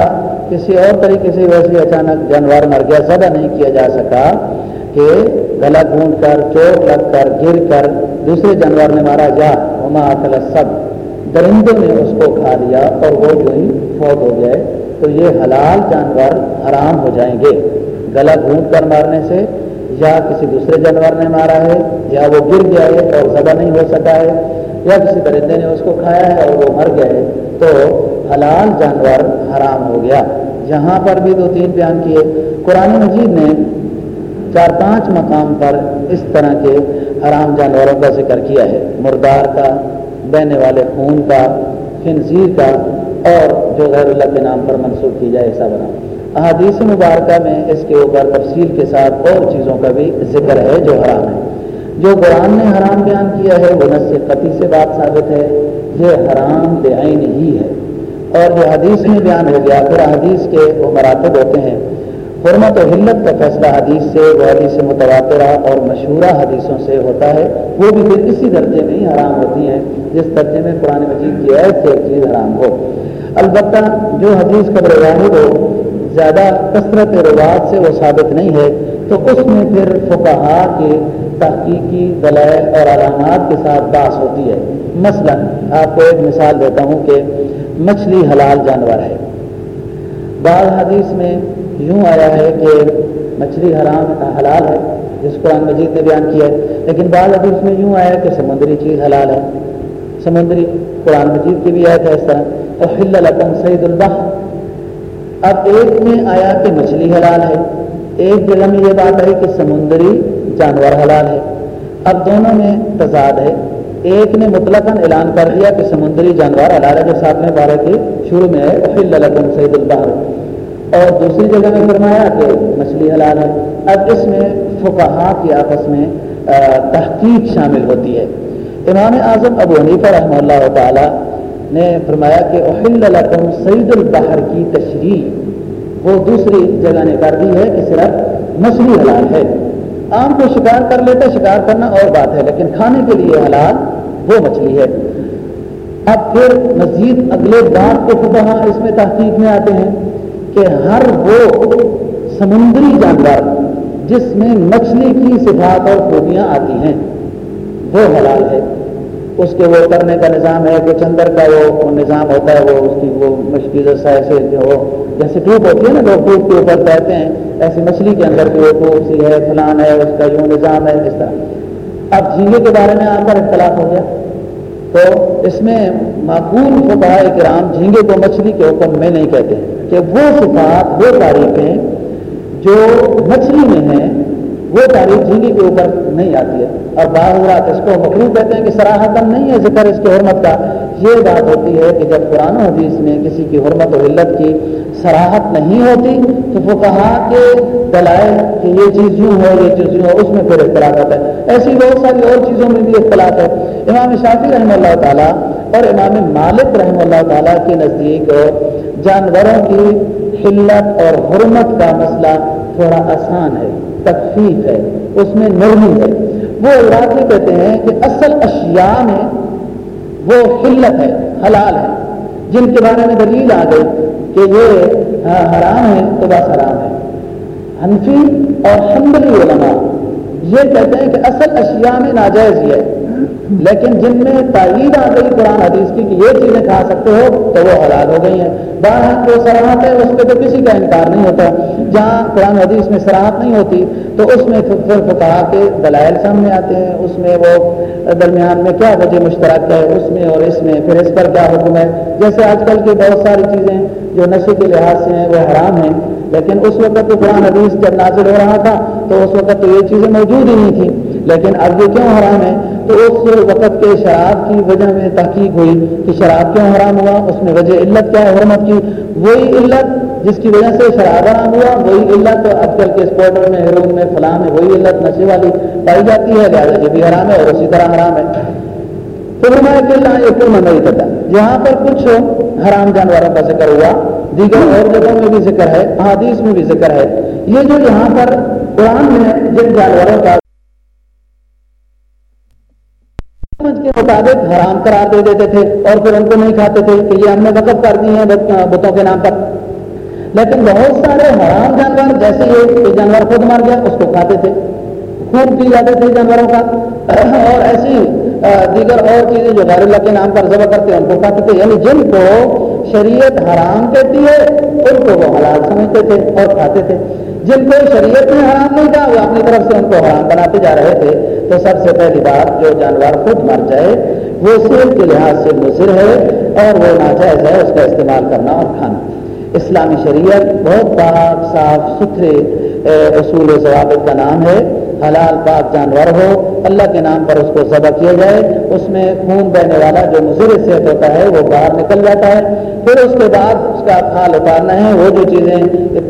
کسی اور طریقے سے ویسے اچانک جانور مر گیا، زیادہ نہیں کیا جا سکا۔ کہ گلا گھونٹ کر چوٹ لگ کر، گر کر، دوسرے جانور نے مارا، جا ہما اکل سب درندوں نے اس کو کھا لیا اور وہ جو ہی فوت ہو جائے تو یہ حلال جانور حرام ہو جائیں گے۔ گلا گھونٹ کر مارنے سے یا کسی دوسرے جانور نے مارا ہے، یا وہ گر گیا ہے اور زبا نہیں ہو سکا ہے، یا کسی درندے نے اس کو کھایا ہے اور وہ مر گیا ہے، تو حلال جانور حرام ہو گیا۔ یہاں پر بھی دو تین بیان کیے۔ قرآن مجید نے چار پانچ مقام پر اس طرح کے حرام جانوروں کا ذکر کیا ہے۔ مردار کا، بہنے والے خون کا، خنزیر کا اور جو غیر اللہ کے نام پر منسوخ کی جائے ایسا بنا۔ احادیث مبارکہ میں اس کے اوپر تفصیل کے ساتھ اور چیزوں کا بھی ذکر ہے جو حرام ہے۔ جو قرآن نے حرام بیان کیا ہے، وہ نس قطعی سے بات ثابت ہے۔ یہ حرام بے ہی ہے۔ اور جو حدیث میں بیان ہو گیا۔ پھر حدیث کے وہ مراتب ہوتے ہیں۔ حرمت و حلت کا فیصلہ حدیث سے وہ حدیث متواترہ اور مشہورہ حدیثوں سے ہوتا ہے۔ وہ بھی پھر اسی درجے میں ہی حرام ہوتی ہیں، جس درجے میں قرآن مجید کی عید سے ایک چیز حرام ہو۔ البتہ جو حدیث قبر واحد ہو، زیادہ کثرت رواج سے وہ ثابت نہیں ہے، تو اس میں پھر فقہا کے تحقیقی دلائل اور علامات کے ساتھ باس ہوتی ہے۔ مثلا آپ کو ایک مثال دیتا ہوں کہ مچھلی حلال جانور ہے۔ بعض حدیث میں یوں آیا ہے کہ مچھلی حرام حلال ہے، جس قرآن مجید نے بیان کیا ہے۔ لیکن بعض حدیث میں یوں آیا کہ سمندری چیز حلال ہے۔ سمندری قرآن مجید کی بھی آیا تھا اس طرح۔ لکم سعید البح اب ایک میں آیا کہ مچھلی حلال ہے۔ ایک جگہ میں یہ بات ہے کہ سمندری جانور حلال ہے۔ اب دونوں میں تضاد ہے۔ ایک نے مطلق اعلان کر دیا کہ سمندری جانور حلال ہے، جو ساتھ میں بارہ کے شروع میں ہے۔ سعید البحر۔ اور دوسری جگہ میں فرمایا کہ مچھلی حلال ہے۔ اب اس میں فقہا کی آپس میں تحقیق شامل ہوتی ہے۔ امام اعظم ابو حنیفہ رحمہ اللہ تعالی نے فرمایا کہ احل لکم سعید البحر کی تشریح۔ وہ دوسری جگہ نے کر دی ہے کہ صرف مچھلی حلال ہے۔ آم کو شکار کر لیتے، شکار کرنا اور بات ہے، لیکن کھانے کے لیے حلال وہ مچھلی ہے۔ اب پھر مزید اگلے بات کو وہاں اس میں تحقیق میں آتے ہیں۔ کہ ہر وہ سمندری جانور جس میں مچھلی کی صفات اور خوبیاں آتی ہیں، وہ حلال ہے۔ اس کے وہ کرنے کا نظام ہے کچھ اندر کا وہ نظام ہوتا ہے، وہ اس کی وہ مشکل ایسے جو جیسے ٹوپ ہوتی ہے نا، لوگ ٹوپ کے اوپر کہتے ہیں، ایسی مچھلی کے اندر وہ ٹوپ سی ہے، فلان ہے، اس کا جو نظام ہے، اس طرح۔ اب جھینگے کے بارے میں آپ کا اختلاف ہو گیا۔ تو اس میں معقول فبا کرام جھینگے کو مچھلی کے حکم میں نہیں کہتے کہ وہ صفات، وہ تعریفیں جو مچھلی میں ہیں، وہ تاریخ جھینگی کے اوپر نہیں آتی ہے۔ اور باہرات اس کو مخلوق کہتے ہیں کہ سراہتن نہیں ہے ذکر اس کی حرمت کا۔ یہ بات ہوتی ہے کہ جب قرآن و حدیث میں کسی کی حرمت و علت کی سراہت نہیں ہوتی، تو وہ کہا کہ دلائل کہ یہ چیز یوں ہو یہ چیز یوں ہو اس میں پھر اختلاف ہوتا ہے۔ ایسی بہت ساری اور چیزوں میں بھی اختلاف ہے۔ امام شافی رحمہ اللہ تعالیٰ اور امام مالک رحمہ اللہ تعالیٰ کے نزدیک جانوروں کی حلت اور حرمت کا مسئلہ تھوڑا آسان ہے تکفیف ہے، اس میں نرمی ہے۔ وہ علاقے کہتے ہیں کہ اصل اشیاء میں وہ حلت ہے، حلال ہے۔ جن کے بارے میں دلیل آ گئی کہ یہ ہاں، حرام ہے تو بس حرام ہے۔ حنفی اور حمبلی علماء یہ کہتے ہیں کہ اصل اشیاء میں ناجائز ہی ہے۔ لیکن جن میں تائید آ گئی قرآن حدیث کی کہ یہ چیزیں کھا سکتے ہو، تو وہ حلال ہو گئی ہیں۔ باہر جو سراہت ہے، اس پہ تو کسی کا انکار نہیں ہوتا۔ جہاں قرآن حدیث میں سراہت نہیں ہوتی، تو اس میں پھر فتح کے دلائل سامنے آتے ہیں۔ اس میں وہ درمیان میں کیا وجہ مشترک ہے؟ اس میں اور اس میں۔ پھر اس پر کیا حکم ہے؟ جیسے آج کل کی بہت ساری چیزیں جو نشے کے لحاظ سے ہیں، وہ حرام ہیں۔ لیکن اس وقت تو قرآن حدیث جب نازل ہو رہا تھا، تو اس وقت تو یہ چیزیں موجود ہی نہیں تھیں۔ لیکن اب یہ کیوں حرام ہے؟ تو اس وقت کے شراب کی وجہ میں تحقیق ہوئی کہ شراب کیوں حرام ہوا، اس میں وجہ علت کیا ہے حرمت کی؟ وہی علت جس کی وجہ سے شراب حرام ہوا، وہی علت اب کل کے اسپورٹر میں ہیروئن میں، فلاں میں، وہی علت نشے والی پائی جاتی ہے، لہٰذا یہ بھی حرام ہے اور اسی طرح حرام ہے۔ تو فرمایا کہ اللہ یہ نہیں کرتا یہاں پر کچھ حرام جانوروں کا ذکر ہوا، دیگر اور جگہوں میں بھی ذکر ہے حادیث میں بھی ذکر ہے۔ یہ جو یہاں پر قرآن میں جن جانوروں کا کے مطابق حرام قرار دے دیتے تھے اور پھر ان کو نہیں کھاتے تھے کہ یہ ہم نے وقف کر دی ہیں بتوں کے نام پر۔ لیکن بہت سارے حرام جانور جیسے یہ جانور خود مار گیا، اس کو کھاتے تھے۔ خون پی جاتے تھے جانوروں کا۔ اور ایسی دیگر اور چیزیں جو غیر اللہ کے نام پر ذبح کرتے ہیں، ان کو کھاتے تھے۔ یعنی جن کو شریعت حرام کہتی ہے، ان کو وہ حلال سمجھتے تھے اور کھاتے تھے۔ جن کو شریعت نے حرام نہیں تھا، وہ اپنی طرف سے ان کو حرام بناتے جا رہے تھے، تو سب سے پہلی بات جو جانور خود مر جائے، وہ سیل کے لحاظ سے مضر ہے اور وہ ناجائز ہے، اس کا استعمال کرنا اور کھانا۔ اسلامی شریعت بہت پاک، صاف، ستھرے اصول ضوابط کا نام ہے۔ حلال پاک جانور ہو، اللہ کے نام پر اس کو ذبح کیا جائے، اس میں خون بہنے والا جو مضر صحت ہوتا ہے، وہ باہر نکل جاتا ہے۔ پھر اس کے بعد اس کا کھال اتارنا ہے، وہ جو چیزیں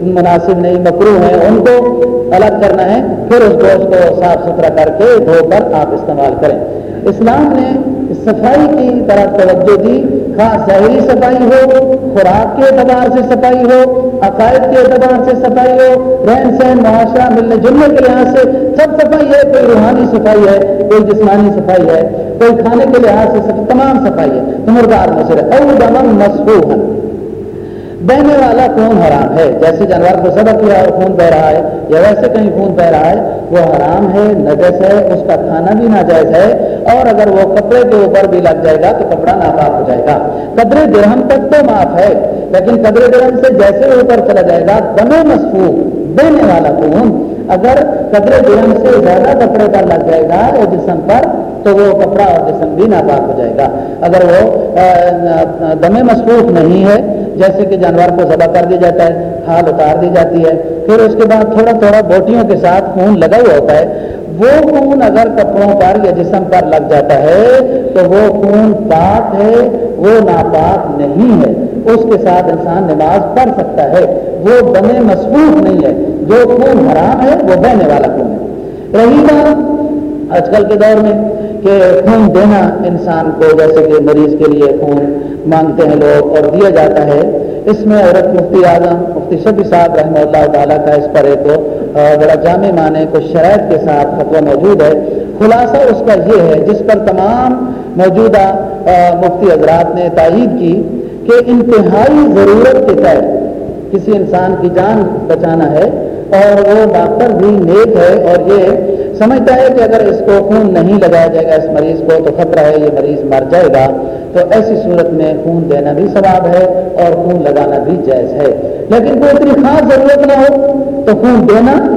مناسب نہیں مکرو ہیں، ان کو الگ کرنا ہے۔ پھر اس گوشت کو صاف ستھرا کر کے دھو کر آپ استعمال کریں۔ اسلام نے صفائی کی طرف توجہ دی۔ خاص ظاہری صفائی ہو، خوراک کے اعتبار سے صفائی ہو، عقائد کے اعتبار سے صفائی ہو، رہن سہن، معاشرہ، ملنے جلنے کے لحاظ سے سب صفائی ہے، کوئی روحانی صفائی ہے، کوئی جسمانی صفائی ہے، کوئی کھانے کے لحاظ سے تمام صفائی ہے۔ تمردار مشرے اور دمن مصروف بہنے والا خون حرام ہے، جیسے جانور کو سبق کیا اور خون بہ رہا ہے، یا ویسے کہیں خون بہ رہا ہے وہ حرام ہے، نجس ہے، اس کا کھانا بھی ناجائز ہے اور اگر وہ کپڑے کے اوپر بھی لگ جائے گا تو کپڑا ناپاک ہو جائے گا۔ قدر درہم تک تو معاف ہے، لیکن قدر درہم سے جیسے اوپر چلا جائے گا دمے مصفوف دینے والا کون اگر قدر درہم سے زیادہ کپڑے پر لگ جائے گا، وہ جسم پر تو وہ کپڑا اور جسم بھی ناپاک ہو جائے گا۔ اگر وہ دمے مصروف نہیں ہے، جیسے کہ جانور کو ذبح کر دیا جاتا ہے، کھال اتار دی جاتی ہے، پھر اس کے بعد تھوڑا تھوڑا بوٹیوں کے ساتھ خون لگا ہوا ہوتا ہے، وہ خون اگر کپڑوں پر یا جسم پر لگ جاتا ہے، تو وہ خون پاک ہے، وہ ناپاک نہیں ہے۔ اس کے ساتھ انسان نماز پڑھ سکتا ہے، وہ بنے مصروف نہیں ہے۔ جو خون حرام ہے، وہ بہنے والا خون ہے۔ رہی بات آج کل کے دور میں کہ خون دینا انسان کو جیسے کہ مریض کے لیے خون مانگتے ہیں لوگ اور دیا جاتا ہے۔ اس میں عورت مفتی اعظم، مفتی شبی صاحب رحمہ اللہ تعالیٰ کا اس پر ایک بڑا جامع معنی کو شرائط کے ساتھ فتویٰ موجود ہے۔ خلاصہ اس کا یہ ہے، جس پر تمام موجودہ مفتی حضرات نے تائید کی کہ انتہائی ضرورت کے تحت کسی انسان کی جان بچانا ہے۔ اور وہ ڈاکٹر بھی نیک ہے اور یہ سمجھتا ہے کہ اگر اس کو خون نہیں لگایا جائے گا، اس مریض کو تو خطرہ ہے، یہ مریض مر جائے گا، تو ایسی صورت میں خون دینا بھی ثواب ہے اور خون لگانا بھی جائز ہے۔ لیکن کوئی اتنی خاص ضرورت نہ ہو تو خون دینا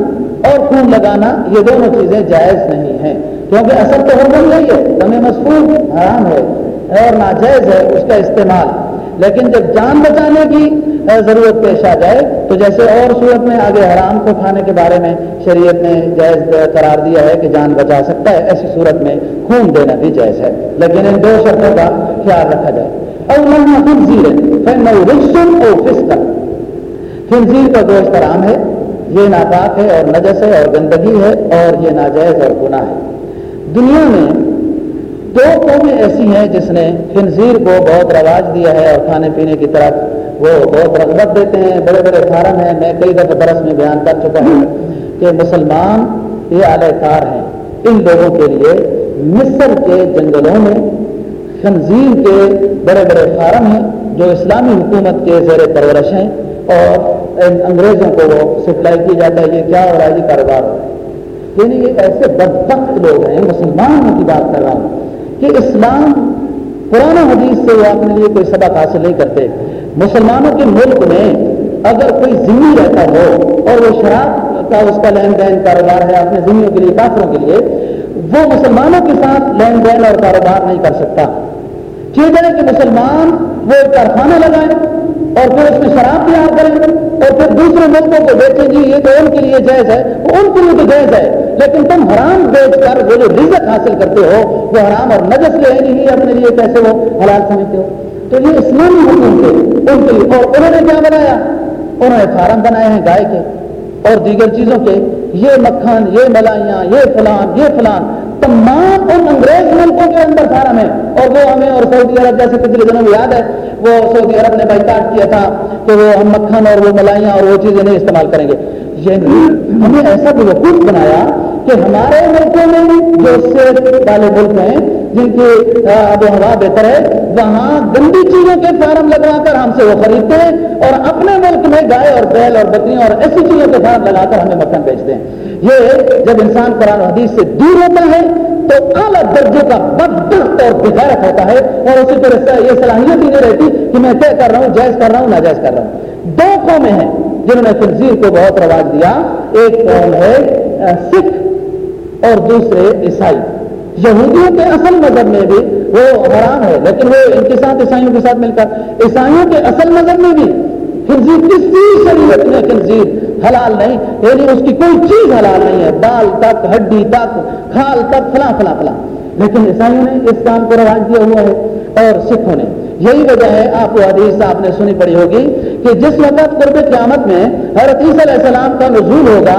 اور خون لگانا، یہ دونوں چیزیں جائز نہیں ہیں۔ کیونکہ اثر تو ہر نہیں ہے ہمیں مصروف حرام ہے اور ناجائز ہے اس کا استعمال۔ لیکن جب جان بچانے کی ضرورت پیش آ جائے، تو جیسے اور صورت میں آگے حرام کو کھانے کے بارے میں شریعت نے جائز قرار دیا ہے کہ جان بچا سکتا ہے، ایسی صورت میں خون دینا بھی جائز ہے۔ لیکن ان دو شرطوں کا خیال رکھا جائے۔ اور خنزیر کا گوشت حرام ہے، یہ ناپاک ہے اور نجس ہے اور گندگی ہے اور یہ ناجائز اور گناہ ہے۔ دنیا میں دو قومیں ایسی ہیں جس نے خنزیر کو بہت رواج دیا ہے اور کھانے پینے کی طرف وہ بہت رغبت دیتے ہیں، بڑے بڑے فارم ہیں، میں کئی دفعہ برس میں بیان کر چکا ہوں کہ مسلمان یہ اعلی کار ہیں ان لوگوں کے لیے، مصر کے جنگلوں میں، خنزیر کے بڑے بڑے فارم ہیں جو اسلامی حکومت کے زیر پرورش ہیں اور انگریزوں کو وہ سپلائی کی جاتا ہے، یہ کیا ہو رہا ہے؟ یہ کاروبار ہو رہا ہے۔ یعنی یہ ایسے بدبخت لوگ ہیں مسلمانوں کی بات کر رہا ہوں کہ اسلام قرآن حدیث سے وہ اپنے لیے کوئی سبق حاصل نہیں کرتے۔ مسلمانوں کے ملک میں اگر کوئی ذمہ رہتا ہو اور وہ شراب کا اس کا لین دین کاروبار ہے اپنے ذمیوں کے لیے، کافروں کے لیے، وہ مسلمانوں کے ساتھ لین دین اور کاروبار نہیں کر سکتا۔ ٹھیک ہے کہ مسلمان وہ کارخانہ لگائیں اور پھر اس میں شراب تیار کریں اور پھر دوسرے ملکوں کو بیچیں۔ جی یہ تو ان کے لیے جائز ہے، وہ ان کے لیے تو جائز ہے، لیکن تم حرام بیچ کر وہ جو رزت حاصل کرتے ہو، وہ حرام اور نجس لے نہیں، اپنے لیے کیسے وہ حلال سمجھتے ہو؟ تو یہ اسلامی حکومت تھے، ان کے اور انہوں نے کیا بنایا؟ انہوں نے فارم بنائے ہیں گائے کے اور دیگر چیزوں کے۔ یہ مکھن، یہ ملائیاں، یہ فلان یہ فلان۔ تمام ان انگریز ملکوں کے اندر فارم ہے اور وہ ہمیں اور سعودی عرب، جیسے پچھلے دنوں میں یاد ہے، وہ سعودی عرب نے بائیکاٹ کیا تھا کہ وہ ہم مکھن اور وہ ملائیاں اور وہ چیزیں نہیں استعمال کریں گے۔ یہ ہمیں ایسا بھی وقوف بنایا کہ ہمارے ملکوں میں جو صحت والے ملک ہیں جن کی آب و ہوا بہتر ہے، وہاں گندی چیزوں کے فارم لگوا کر ہم سے وہ خریدتے ہیں اور اپنے ملک میں گائے اور بیل اور بکریاں اور ایسی چیزوں کے فارم لگا کر ہمیں مکھن بیچتے ہیں۔ یہ جب انسان قرآن حدیث سے دور ہوتا ہے، تو اعلیٰ درجے کا بدبخت اور بغیرت ہوتا ہے اور اسی طرح سے یہ صلاحیت ہی نہیں رہتی کہ میں طے کر رہا ہوں، جائز کر رہا ہوں، ناجائز کر رہا ہوں۔ دو قومیں ہیں جنہوں نے تنظیر کو بہت رواج دیا۔ ایک قوم ہے سکھ اور دوسرے عیسائی۔ یہودیوں کے اصل مذہب میں بھی وہ حرام ہے، لیکن وہ ان کے ساتھ عیسائیوں کے ساتھ مل کر، عیسائیوں کے اصل مذہب میں بھی خنزیر، کسی شریعت نے خنزیر حلال نہیں یعنی اس کی کوئی چیز حلال نہیں ہے بال تک، ہڈی تک، کھال تک، فلاں فلاں فلاں۔ لیکن عیسائیوں نے اس کام کو رواج دیا ہوا ہے اور سکھوں نے۔ یہی وجہ ہے، آپ کو حدیث آپ نے سنی پڑی ہوگی کہ جس وقت قرب قیامت میں حضرت عیسی علیہ السلام کا نزول ہوگا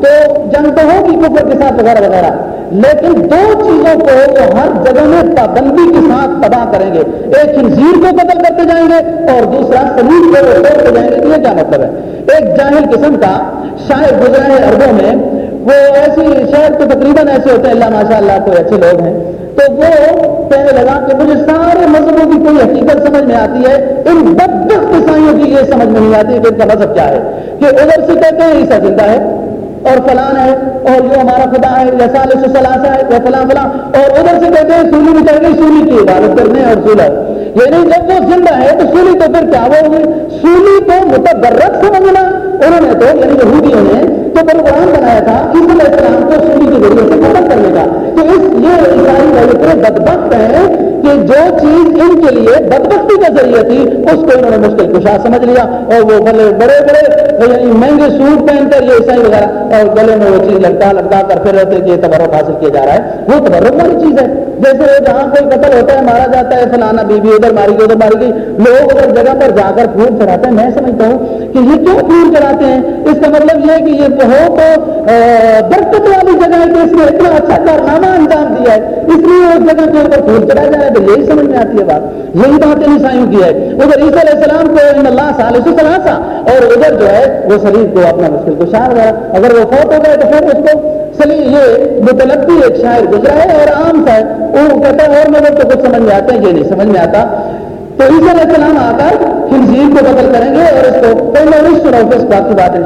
تو جنگ تو ہوگی کفر کے ساتھ وغیرہ وغیرہ۔ لیکن دو چیزوں کو وہ ہر جگہ میں پابندی کے ساتھ تباہ کریں گے۔ ایک خنزیر کو قتل کرتے جائیں گے اور دوسرا سلیم کو توڑتے جائیں گے یہ کیا مطلب ہے۔ ایک جاہل قسم کا شاید گزرے اربوں میں۔ وہ ایسی شاید تو تقریباً ایسے ہوتے ہیں، اللہ ماشاء اللہ کوئی اچھے لوگ ہیں۔ تو وہ کہنے لگا کہ مجھے سارے مذہبوں کی کوئی حقیقت سمجھ میں آتی ہے۔ ان بدبخت عیسائیوں کی یہ سمجھ میں نہیں آتی کہ ان کا مذہب کیا ہے۔ کہ ادھر سے کہتے ہیں عیسا زندہ ہے اور فلان ہے، اور جو ہمارا خدا ہے، یا سالس سلاسا ہے، یا فلاں فلاں، اور ادھر سے کہتے ہیں، سولی بھی چڑھ گئی سولی کی عبادت کرنے اور سولہ یعنی جب وہ زندہ ہے تو سولی تو پھر کیا وہ ہوگی سولی تو متبرک سمجھنا۔ انہوں نے تو یعنی یہودیوں نے تو قرآن بنایا تھا اس علیہ السلام کو سولی کے ذریعے سے ختم کرنے کا تو اس یہ عیسائی والے بدبخت ہیں کہ جو چیز ان کے لیے بدبختی کا ذریعہ تھی، اس کو انہوں نے مشکل کشا سمجھ لیا اور وہ بڑے بڑے بڑے یعنی مہنگے سوٹ پہن کر یہ عیسائی وغیرہ، اور گلے میں وہ چیز لگتا لگتا کر پھر رہتے کہ یہ تبرک حاصل کیا جا رہا ہے۔ وہ تبرک والی چیز ہے۔ جیسے جہاں کوئی قتل ہوتا ہے، مارا جاتا ہے، فلانا بیوی ادھر ماری گئی، ادھر ماری گئی، لوگ ادھر جگہ پر جا کر پھول چڑھاتے ہیں، میں سمجھتا ہوں کہ یہ کیوں پھول چڑھاتے ہیں؟ اس کا مطلب یہ ہے کہ یہ بہت برکت والی جگہ ہے کہ اس نے اتنا اچھا کارنامہ انجام دیا ہے۔ اس لیے اس جگہ کے اوپر پھول چڑھایا جا رہا ہے، تو یہی سمجھ میں آتی ہے بات۔ یہی بات عیسائیوں کی ہے۔ ادھر عیسی علیہ السلام کو ان اللہ صالح سلاسا اور ادھر جو ہے، وہ شریف کو اپنا مشکل کو شار ہوا اگر وہ فوت ہو گئے تو پھر اس کو چلیے یہ متلقی ایک شاعر گزرا ہے اور عام سا ہے۔ وہ کہتا ہے، اور مگر تو کچھ سمجھ میں آتا ہے، یہ نہیں سمجھ میں آتا۔ تو عیسی علیہ السلام آ کر خنزیر کو بدل کریں گے اور اس کو پہلے نہیں سنا اس بات کی بات ہے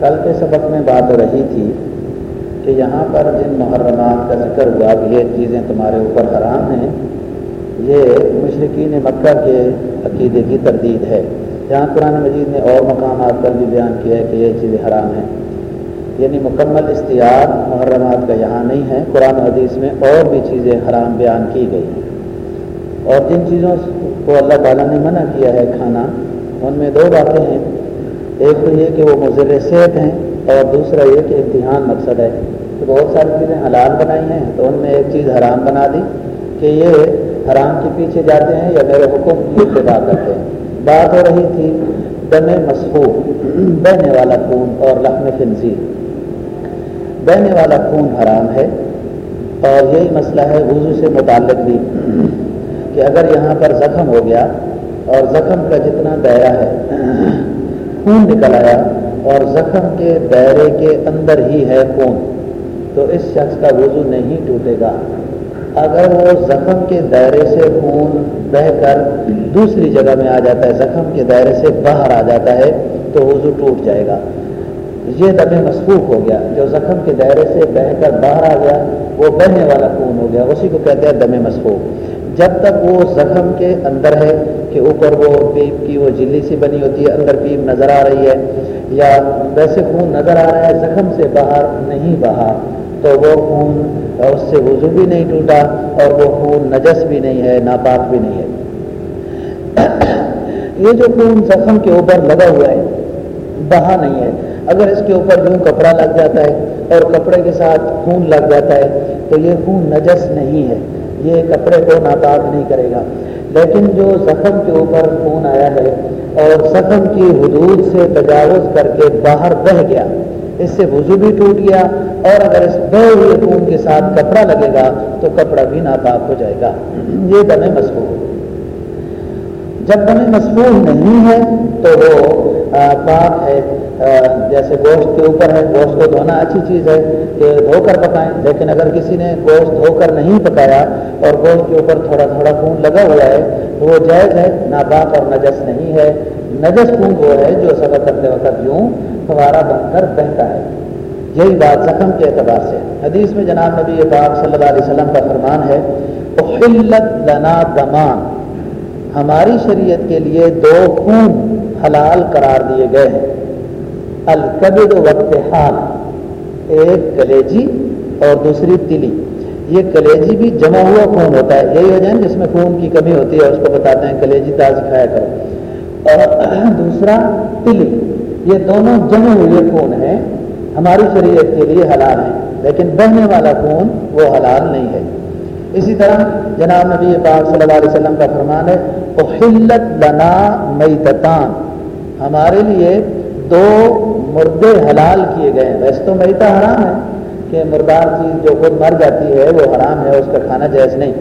کل کے سبق میں بات ہو رہی تھی کہ یہاں پر جن محرمات کا ذکر ہوا کہ یہ چیزیں تمہارے اوپر حرام ہیں، یہ مشرقین مکہ کے عقیدے کی تردید ہے۔ جہاں قرآن مجید نے اور مقامات پر بھی بیان کیا ہے کہ یہ چیزیں حرام ہیں۔ یعنی مکمل اشتہار محرمات کا یہاں نہیں ہے، قرآن حدیث میں اور بھی چیزیں حرام بیان کی گئی ہیں۔ اور جن چیزوں کو اللہ تعالیٰ نے منع کیا ہے کھانا، ان میں دو باتیں ہیں۔ ایک تو یہ کہ وہ مضر صحت ہیں اور دوسرا یہ کہ امتحان مقصد ہے۔ کہ بہت ساری چیزیں حلال بنائی ہیں، تو ان میں ایک چیز حرام بنا دی کہ یہ حرام کے پیچھے جاتے ہیں یا میرے حکم کی ابتدا کرتے ہیں۔ بات ہو رہی تھی دم مصحوب بہنے والا خون اور لحم خنزیر۔ بہنے والا خون حرام ہے اور یہی مسئلہ ہے وضو سے متعلق بھی، کہ اگر یہاں پر زخم ہو گیا اور زخم کا جتنا دائرہ ہے، خون نکل آیا اور زخم کے دائرے کے اندر ہی ہے خون، تو اس شخص کا وضو نہیں ٹوٹے گا۔ اگر وہ زخم کے دائرے سے خون بہ کر دوسری جگہ میں آ جاتا ہے، زخم کے دائرے سے باہر آ جاتا ہے، تو وضو ٹوٹ جائے گا۔ یہ دم مصفوف ہو گیا، جو زخم کے دائرے سے بہ کر باہر آ گیا، وہ بہنے والا خون ہو گیا، اسی کو کہتے ہیں دم مصفوف۔ جب تک وہ زخم کے اندر ہے کہ اوپر وہ پیپ کی وہ جلی سی بنی ہوتی ہے، اندر پیپ نظر آ رہی ہے، یا ویسے خون نظر آ رہا ہے، زخم سے باہر نہیں بہا، تو وہ خون اس سے وضو بھی نہیں ٹوٹا، اور وہ خون نجس بھی نہیں ہے، ناپاک بھی نہیں ہے۔ <coughs> یہ جو خون زخم کے اوپر لگا ہوا ہے، بہا نہیں ہے اگر اس کے اوپر یوں کپڑا لگ جاتا ہے اور کپڑے کے ساتھ خون لگ جاتا ہے تو یہ خون نجس نہیں ہے، یہ کپڑے کو ناپاک نہیں کرے گا۔ لیکن جو زخم کے اوپر خون آیا ہے اور زخم کی حدود سے تجاوز کر کے باہر بہ گیا، اس سے وضو بھی ٹوٹ گیا اور اگر اس بہ ہوئے خون کے ساتھ کپڑا لگے گا تو کپڑا بھی ناپاک ہو جائے گا۔ یہ دمے مصفوح۔ جب دمے مصفوح نہیں ہے تو وہ پاک ہے جیسے گوشت کے اوپر ہے، گوشت کو دھونا اچھی چیز ہے کہ دھو کر پکائیں، لیکن اگر کسی نے گوشت دھو کر نہیں پکایا اور گوشت کے اوپر تھوڑا تھوڑا خون لگا ہوا ہے، تو وہ جائز ہے، ناپاک اور نجس نہیں ہے۔ نجس خون وہ ہے جو سفر کرتے وقت یوں فوارہ بن کر بہتا ہے۔ یہی بات زخم کے اعتبار سے۔ حدیث میں جناب نبی پاک صلی اللہ علیہ وسلم کا فرمان ہے لنا دمان ہماری شریعت کے لیے دو خون حلال قرار دیے گئے ہیں۔ القبد وقت حال ایک کلیجی اور دوسری تلی۔ یہ کلیجی بھی جمع ہوا خون ہوتا ہے، یہی وجہ جس میں خون کی کمی ہوتی ہے اس کو بتاتے ہیں کلیجی تازی کھایا کرو۔ اور <clears throat> دوسرا تلی، یہ دونوں جمے ہوئے خون ہیں۔ ہماری شریعت کے لیے حلال ہیں، لیکن بہنے والا خون وہ حلال نہیں ہے۔ اسی طرح جناب نبی پاک صلی اللہ علیہ وسلم کا فرمان ہے، احلت لنا میتتان ہمارے لیے دو مردے حلال کیے گئے ہیں۔ ویسے تو میتا حرام ہے کہ مردار چیز جو خود مر جاتی ہے، وہ حرام ہے، اس کا کھانا جائز نہیں۔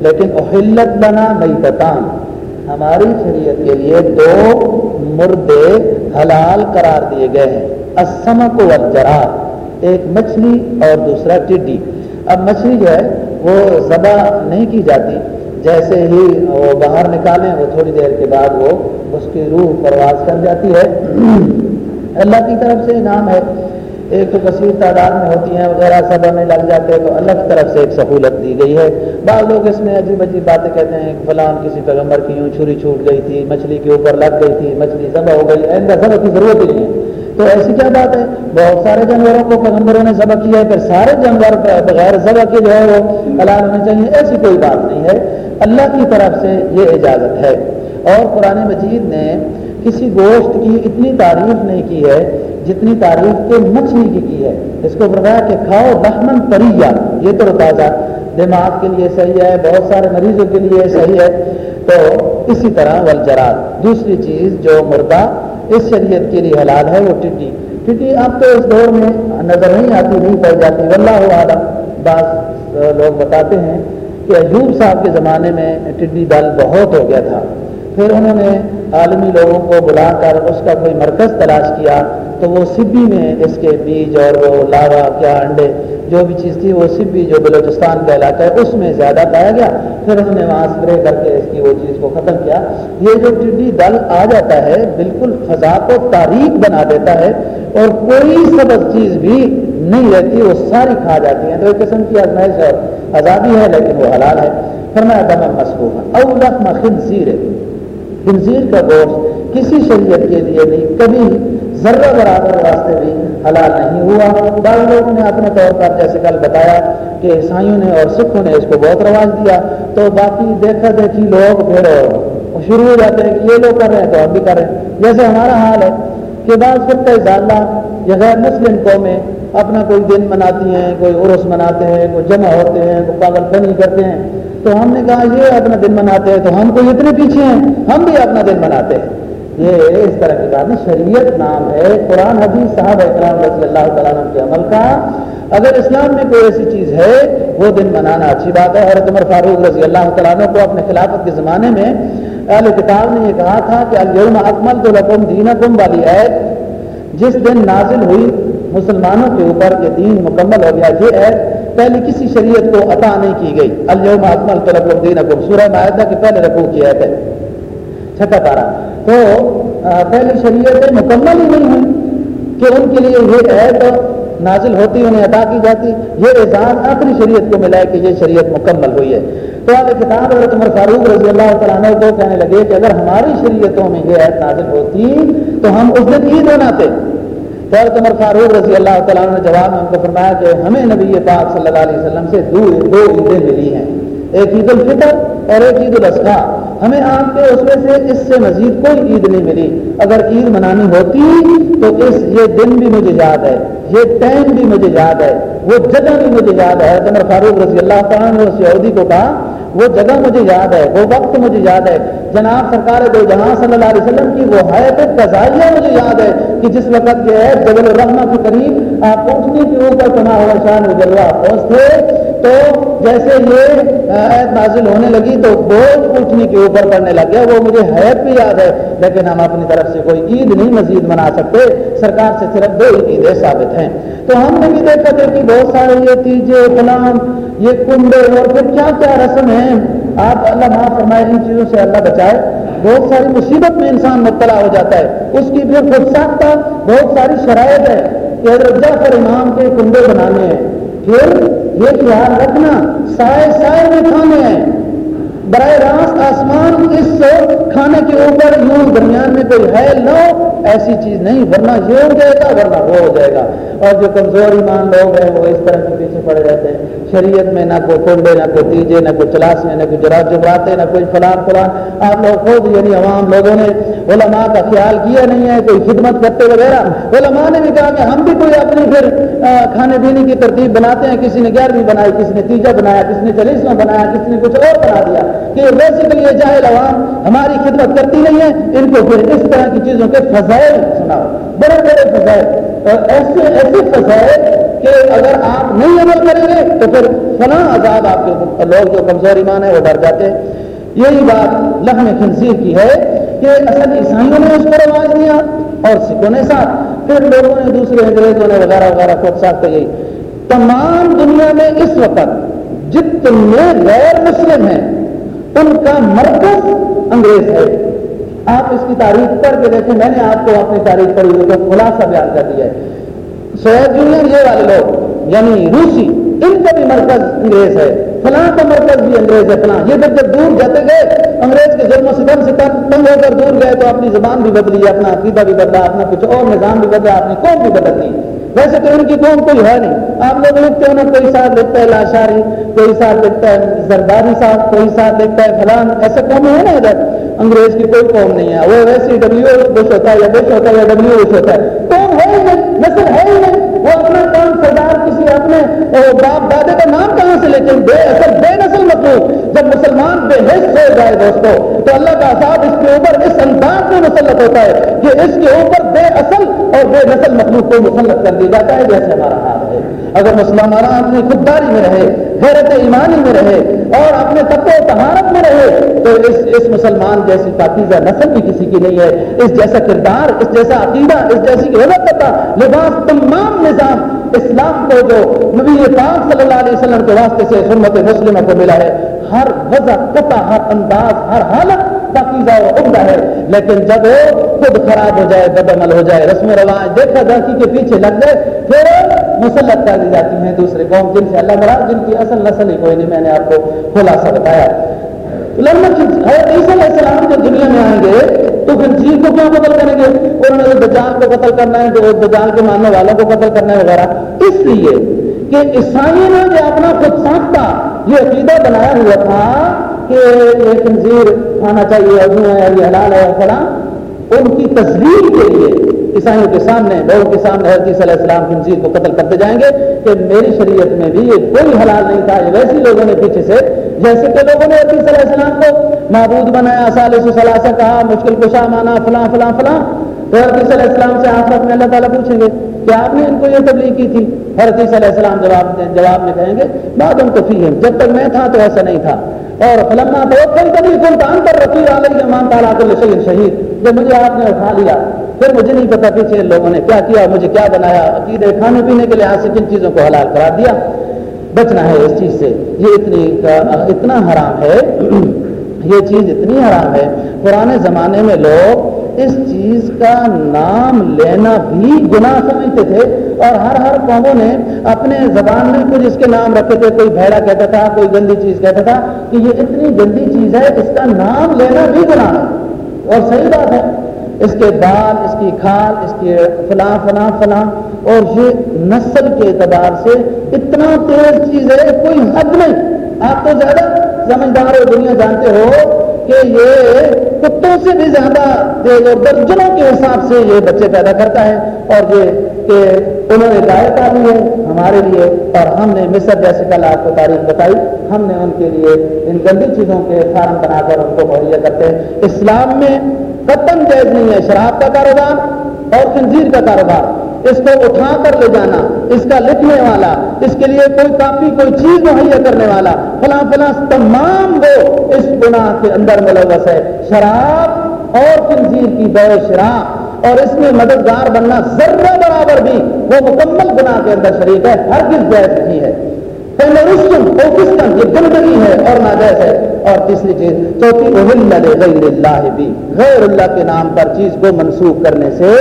لیکن احلت لنا میتتان ہماری شریعت کے لیے دو مردے حلال قرار دیے گئے ہیں۔ اسمک والجراد ایک مچھلی اور دوسرا ٹڈی۔ اب مچھلی جو ہے وہ ذبح نہیں کی جاتی۔ جیسے ہی وہ باہر نکالیں، وہ تھوڑی دیر کے بعد وہ اس کی روح پرواز کر جاتی ہے۔ اللہ کی طرف سے انعام ہے۔ ایک تو کثیر تعداد میں ہوتی ہیں، وغیرہ سب ہمیں لگ جاتے ہیں، تو اللہ کی طرف سے ایک سہولت دی گئی ہے۔ بعض لوگ اس میں عجیب عجیب باتیں کہتے ہیں فلان کسی پیغمبر کی یوں چھری چھوٹ گئی تھی، مچھلی کے اوپر لگ گئی تھی، مچھلی ذبح ہو گئی ایسا ذبح کی ضرورت ہی نہیں ہے۔ تو ایسی کیا بات ہے؟ بہت سارے جانوروں کو پیغمبروں نے ذبح کیا ہے، پھر سارے جانور بغیر ذبح کے جو ہے وہ حلال ہونے چاہیے۔ ایسی کوئی بات نہیں ہے۔ اللہ کی طرف سے یہ اجازت ہے۔ اور قرآن مجید نے کسی گوشت کی اتنی تعریف نہیں کی ہے جتنی تعریف کے مچھلی کی کی ہے۔ اس کو بتایا کہ کھاؤ لحمن پریا یہ تو تازہ دماغ کے لیے صحیح ہے، بہت سارے مریضوں کے لیے صحیح ہے۔ تو اسی طرح ولجرات دوسری چیز جو مردہ اس شریعت کے لیے حلال ہے وہ ٹڈی ٹڈی اب تو اس دور میں نظر نہیں آتی، نہیں پڑ جاتی۔ واللہ عالم بعض لوگ بتاتے ہیں کہ ایوب صاحب کے زمانے میں ٹڈی دل بہت ہو گیا تھا۔ پھر انہوں نے عالمی لوگوں کو بلا کر اس کا کوئی مرکز تلاش کیا تو وہ سبی میں اس کے بیج اور وہ لاوا، کیا انڈے، جو بھی چیز تھی، وہ سبی جو بلوچستان کا علاقہ ہے، اس میں زیادہ پایا گیا۔ پھر انہوں نے وہاں اسپرے کر کے اس کی وہ چیز کو ختم کیا۔ یہ جو ٹڈی دل آ جاتا ہے، بالکل فضا کو تاریخ بنا دیتا ہے اور کوئی سبز چیز بھی نہیں رہتی، وہ ساری کھا جاتی ہیں۔ تو ایک قسم کی آزمائش اور آزادی ہے، لیکن وہ حلال ہے۔ فرمایا دم مسکوہ او لخم خنزیر۔ خنزیر کا گوشت کسی شریعت کے لیے نہیں، کبھی ذرہ برابر واسطے بھی حلال نہیں ہوا۔ بعض لوگوں نے اپنے طور پر جیسے کل بتایا کہ عیسائیوں نے اور سکھوں نے اس کو بہت رواج دیا، تو باقی دیکھا دیکھی لوگ پھر شروع ہو جاتے ہیں کہ یہ لوگ کر رہے ہیں تو ہم بھی کر رہے ہیں۔ جیسے ہمارا حال ہے کہ بعض فرقہ ضالہ یا غیر مسلم قومیں اپنا کوئی دن مناتی ہیں، کوئی عرس مناتے ہیں، کوئی جمع ہوتے ہیں، کوئی پاگل فنی کرتے ہیں۔ تو ہم نے کہا یہ اپنا دن مناتے ہیں تو ہم کو اتنے پیچھے ہیں، ہم بھی اپنا دن مناتے ہیں۔ یہ اس طرح کی بات نہیں، شریعت نام ہے، قرآن، حدیث صاحب اکرام رضی اللہ تعالیٰ کے عمل کا۔ اگر اسلام میں کوئی ایسی چیز ہے، وہ دن منانا اچھی بات ہے۔ حضرت عمر فاروق رضی اللہ تعالیٰ عنہ کو اپنے خلافت کے زمانے میں اہل کتاب نے یہ کہا تھا کہ الم اکمل تو رقم دین اکم والی عید جس دن نازل ہوئی مسلمانوں کے اوپر یہ دین مکمل ہو گیا، یہ عید پہلے کسی شریعت کو عطا نہیں کی گئی۔ الم اکمل تو رقم اکم سورہ معاہدہ کے پہلے رقو کی عید ہے۔ چھٹا پارا تو پہلی شریعت مکمل ہی نہیں ہوئی کہ ان کے لیے یہ عید نازل ہوتی، انہیں عطا کی جاتی۔ یہ اعزاز اپنی شریعت کو ملا ہے کہ یہ شریعت مکمل ہوئی ہے۔ تو آپ کتاب حضرت عمر فاروق رضی اللہ تعالیٰ کو کہنے لگے کہ اگر ہماری شریعتوں میں یہ عید نازل ہوتی تو ہم اس دن عید مناتے۔ تو حضرت عمر فاروق رضی اللہ تعالیٰ نے جواب میں ان کو فرمایا کہ ہمیں نبی پاک صلی اللہ علیہ وسلم سے دو دو عیدیں ملی ہیں۔ ایک عید الفطر اور ایک عید الاضحیٰ۔ ہمیں آپ کے اس میں سے اس سے مزید کوئی عید نہیں ملی۔ اگر عید منانی ہوتی تو اس یہ دن بھی مجھے یاد ہے، یہ ٹائم بھی مجھے یاد ہے، وہ جگہ بھی مجھے یاد ہے۔ عمر فاروق رضی اللہ تعالیٰ نے سعودی کو کہا وہ جگہ مجھے یاد ہے، وہ وقت مجھے یاد ہے۔ جناب سرکار دو جہاں صلی اللہ علیہ وسلم کی وہ حیت قضائیہ مجھے یاد ہے کہ جس وقت جو ہے جبل الرحمہ کے قریب آپ پہنچنے کے اوپر تما ہوا شان جلوہ پہنچتے تو جیسے یہ عید نازل ہونے لگی تو بوجھ اٹھنے کے اوپر پڑنے لگ گیا، وہ مجھے حیت بھی یاد ہے۔ لیکن ہم اپنی طرف سے کوئی عید نہیں مزید منا سکتے، سرکار سے صرف دو عیدیں ثابت ہیں۔ تو ہم نے بھی دیکھا تھا کہ بہت سارے یہ تیجے، غلام، یہ کنڈے اور پھر کیا کیا رسم ہیں آپ اللہ معاف فرمائے، ان چیزوں سے اللہ بچائے۔ بہت ساری مصیبت میں انسان مبتلا ہو جاتا ہے۔ اس کی پھر خود ساختہ بہت ساری شرائط ہے کہ حضرت جعفر امام کے کنڈے بنانے ہیں۔ پھر یہ خیال رکھنا سائے سائے میں کھانے ہیں۔ براہ راست آسمان اس کھانے کے اوپر یوں درمیان میں کوئی ہے نہ ہو، ایسی چیز نہیں، ورنہ یہ ہو جائے گا، ورنہ وہ ہو جائے گا۔ اور جو کمزور ایمان لوگ ہیں، وہ اس طرح کے پیچھے پڑے رہتے ہیں۔ شریعت میں نہ کوئی کنڈے، نہ کوئی تیجے، نہ کوئی چلاسے نہ کوئی جرات جبراتے نہ کوئی فلان فلان۔ آپ لوگ خود یعنی عوام لوگوں نے علماء کا خیال کیا نہیں ہے، کوئی خدمت کرتے وغیرہ علماء نے بھی کہا کہ ہم بھی کوئی اپنی پھر کھانے پینے کی ترتیب بناتے ہیں۔ کسی نے گیارہویں بنائی، کسی نے تیجا بنایا، کسی نے چالیسواں بنایا، کسی نے کچھ اور بنا دیا۔ کہ بیسیکلی یہ جاہل عوام ہماری خدمت کرتی نہیں ہے ان کو پھر اس طرح کی چیزوں کے فضائل سناؤ بڑے بڑے فضائل۔ اور ایسے ایسے فضائل کہ اگر آپ نہیں عمل کریں گے تو پھر فلاں عذاب آپ کے لوگ جو کمزور ایمان ہے وہ ڈر جاتے ہیں۔ یہی بات لحم خنزیر کی ہے کہ اصل عیسائیوں نے اس کو رواج دیا اور سکھوں نے ساتھ۔ پھر لوگوں نے دوسرے انگریزوں نے وغیرہ وغیرہ خود ساتھ یہی تمام دنیا میں اس وقت جتنے غیر مسلم ہیں ان کا مرکز انگریز ہے۔ آپ اس کی تاریخ کر کے دیکھیں، میں نے آپ کو اپنی تاریخ پڑھی ہوئی تو خلاصہ بیان کر دیا ہے۔ سویت یونین، یہ والے لوگ یعنی روسی ان کا بھی مرکز انگریز ہے، فلاں کا مرکز بھی انگریز ہے، فلاں۔ یہ جب جب دور جاتے گئے، انگریز کے ظلم و ستم سے تنگ ہو کر دور گئے تو اپنی زبان بھی بدلی، اپنا عقیدہ بھی بدلا، اپنا کچھ اور نظام بھی بدلا، اپنی قوم بھی بدل دی۔ ویسے تو ان کی قوم کوئی ہے نہیں۔ آپ لوگ لکھتے ہو نا کوئی ساتھ لکھتا ہے لاشاری، کوئی ساتھ لکھتا ہے زرداری صاحب، کوئی ساتھ لکھتا ہے فلان۔ ایسے قوم ہے نا ادھر۔ انگریز کی کوئی قوم نہیں ہے۔ وہ ویسے ڈبلو بش ہوتا ہے یا بش ہوتا ہے یا ڈبلو ایچ ہوتا ہے۔ قوم ہے ہی نہیں، نسل ہے ہی نہیں۔ وہ اپنا کام سردار اپنے باپ دادے کا نام کہاں سے لیکن بے اثر، بے نسل مطلوب جب مسلمان بے حص ہو جائے دوستوں تو اللہ کا عذاب اس کے اوپر، اس انداز میں مسلط ہوتا ہے کہ اس کے اوپر بے اصل اور بے نسل مخلوق کو مسلط کر دیا جاتا ہے، جیسے ہمارا حال۔ ہے اگر مسلمان اپنی خودداری میں رہے حیرت ایمانی میں رہے اور اپنے تقو و تہارت میں رہے، تو اس اس مسلمان جیسی پاکیزہ نسل بھی کسی کی نہیں ہے۔ اس جیسا کردار، اس جیسا عقیدہ، اس جیسی غلط لباس تمام نظام اسلام کو جو نبی پاک صلی اللہ علیہ وسلم کے واسطے سے سنت مسلم کو ملا ہے، ہر وضع قطع ہر انداز، ہر حالت پاکیزہ و عمدہ ہے۔ لیکن جب وہ خود خراب ہو جائے بد عمل ہو جائے، رسم و رواج، دیکھا جاتی کے پیچھے لگ جائے پھر مسلط کر دی جاتی ہیں دوسرے قوم، جن سے اللہ مراد، جن کی اصل نسل ہی کوئی نہیں، میں نے آپ کو خلاصہ بتایا۔ عیسی علیہ السلام جو دنیا میں آئیں گے، تو پھر جی کو کیوں قتل کریں گے؟ انہوں نے دجال کو قتل کرنا ہے، جو دجال کے ماننے والوں کو قتل کرنا ہے وغیرہ۔ اس لیے کہ عیسائی نے جو اپنا خود ساختہ یہ عقیدہ بنایا ہوا تھا کہ یہ تنظیر کھانا چاہیے ابو ہے یہ حلال ہے فلاں ان کی تصویر کے لیے عیسائیوں کے سامنے، لوگوں کے سامنے حضرت صلی اللہ السلام تنظیر کو قتل کرتے جائیں گے کہ میری شریعت میں بھی یہ کوئی حلال نہیں تھا، یہ ویسے لوگوں نے پیچھے سے، جیسے کہ لوگوں نے حضرت صلی اللہ علیہ السلام کو معبود بنایا سالس و سلاسہ کہا، مشکل کشا مانا، فلاں فلاں فلاں۔ تو حضرت صلی اللہ علیہ السلام سے آخرت میں اللہ تعالیٰ پوچھیں گے کہ آپ نے ان کو یہ تبلیغ کی تھی؟ حضرت صلی اللہ علیہ السلام جواب جواب میں کہیں گے، بعد ان کو فی جب تک میں تھا تو ایسا نہیں تھا۔ اور فلما تو کبھی کبھی کام کر رکھی علیہ مان تعالیٰ کل شہید شہید جب مجھے آپ نے اٹھا لیا، پھر مجھے نہیں پتا پیچھے لوگوں نے کیا کیا مجھے کیا بنایا، عقیدے کھانے پینے کے لحاظ سے کن چیزوں کو حلال کرا دیا۔ بچنا ہے اس چیز سے، یہ اتنی اتنا حرام ہے۔ یہ چیز اتنی حرام ہے، پرانے زمانے میں لوگ اس چیز کا نام لینا بھی گناہ سمجھتے تھے اور ہر ہر قوموں نے اپنے زبان میں کچھ اس کے نام رکھے تھے، کوئی بھیڑا کہتا تھا، کوئی گندی چیز کہتا تھا کہ یہ اتنی گندی چیز ہے، اس کا نام لینا بھی گناہ ہے۔ اور صحیح بات ہے، اس کے بال اس کی کھال، اس کے فلاں فلاں فلاں، اور یہ نسل کے اعتبار سے اتنا تیز چیز ہے، کوئی حد نہیں۔ آپ تو زیادہ سمجھدار ہو دنیا جانتے ہو کہ یہ کتوں سے بھی زیادہ تیز اور درجنوں کے حساب سے یہ بچے پیدا کرتا ہے اور یہ کہ انہوں نے گائے پالی ہے ہمارے لیے اور ہم نے مصر جیسے کل آپ کو تاریخ بتائی۔ ہم نے ان کے لیے ان گندی چیزوں کے فارم بنا کر ان کو مہیا کرتے ہیں۔ اسلام میں قطن جائز نہیں ہے، شراب کا کاروبار اور خنزیر کا کاروبار۔ اس کو اٹھا کر لے جانا، اس کا لکھنے والا، اس کے لیے کوئی کاپی، کوئی چیز مہیا کرنے والا، فلاں فلاں تمام وہ اس گناہ کے اندر ملوث ہے۔ شراب اور خنزیر کی بے شراب۔ اور اس میں مددگار بننا ذرہ برابر بھی وہ مکمل گناہ کے اندر شریک ہے ہر کس جائز نہیں ہے۔ پاکستان یہ گندگی ہے اور ناجائز ہے۔ اور تیسری چیز، چوتھی غیر اللہ بھی۔ غیر اللہ کے نام پر چیز کو منسوخ کرنے سے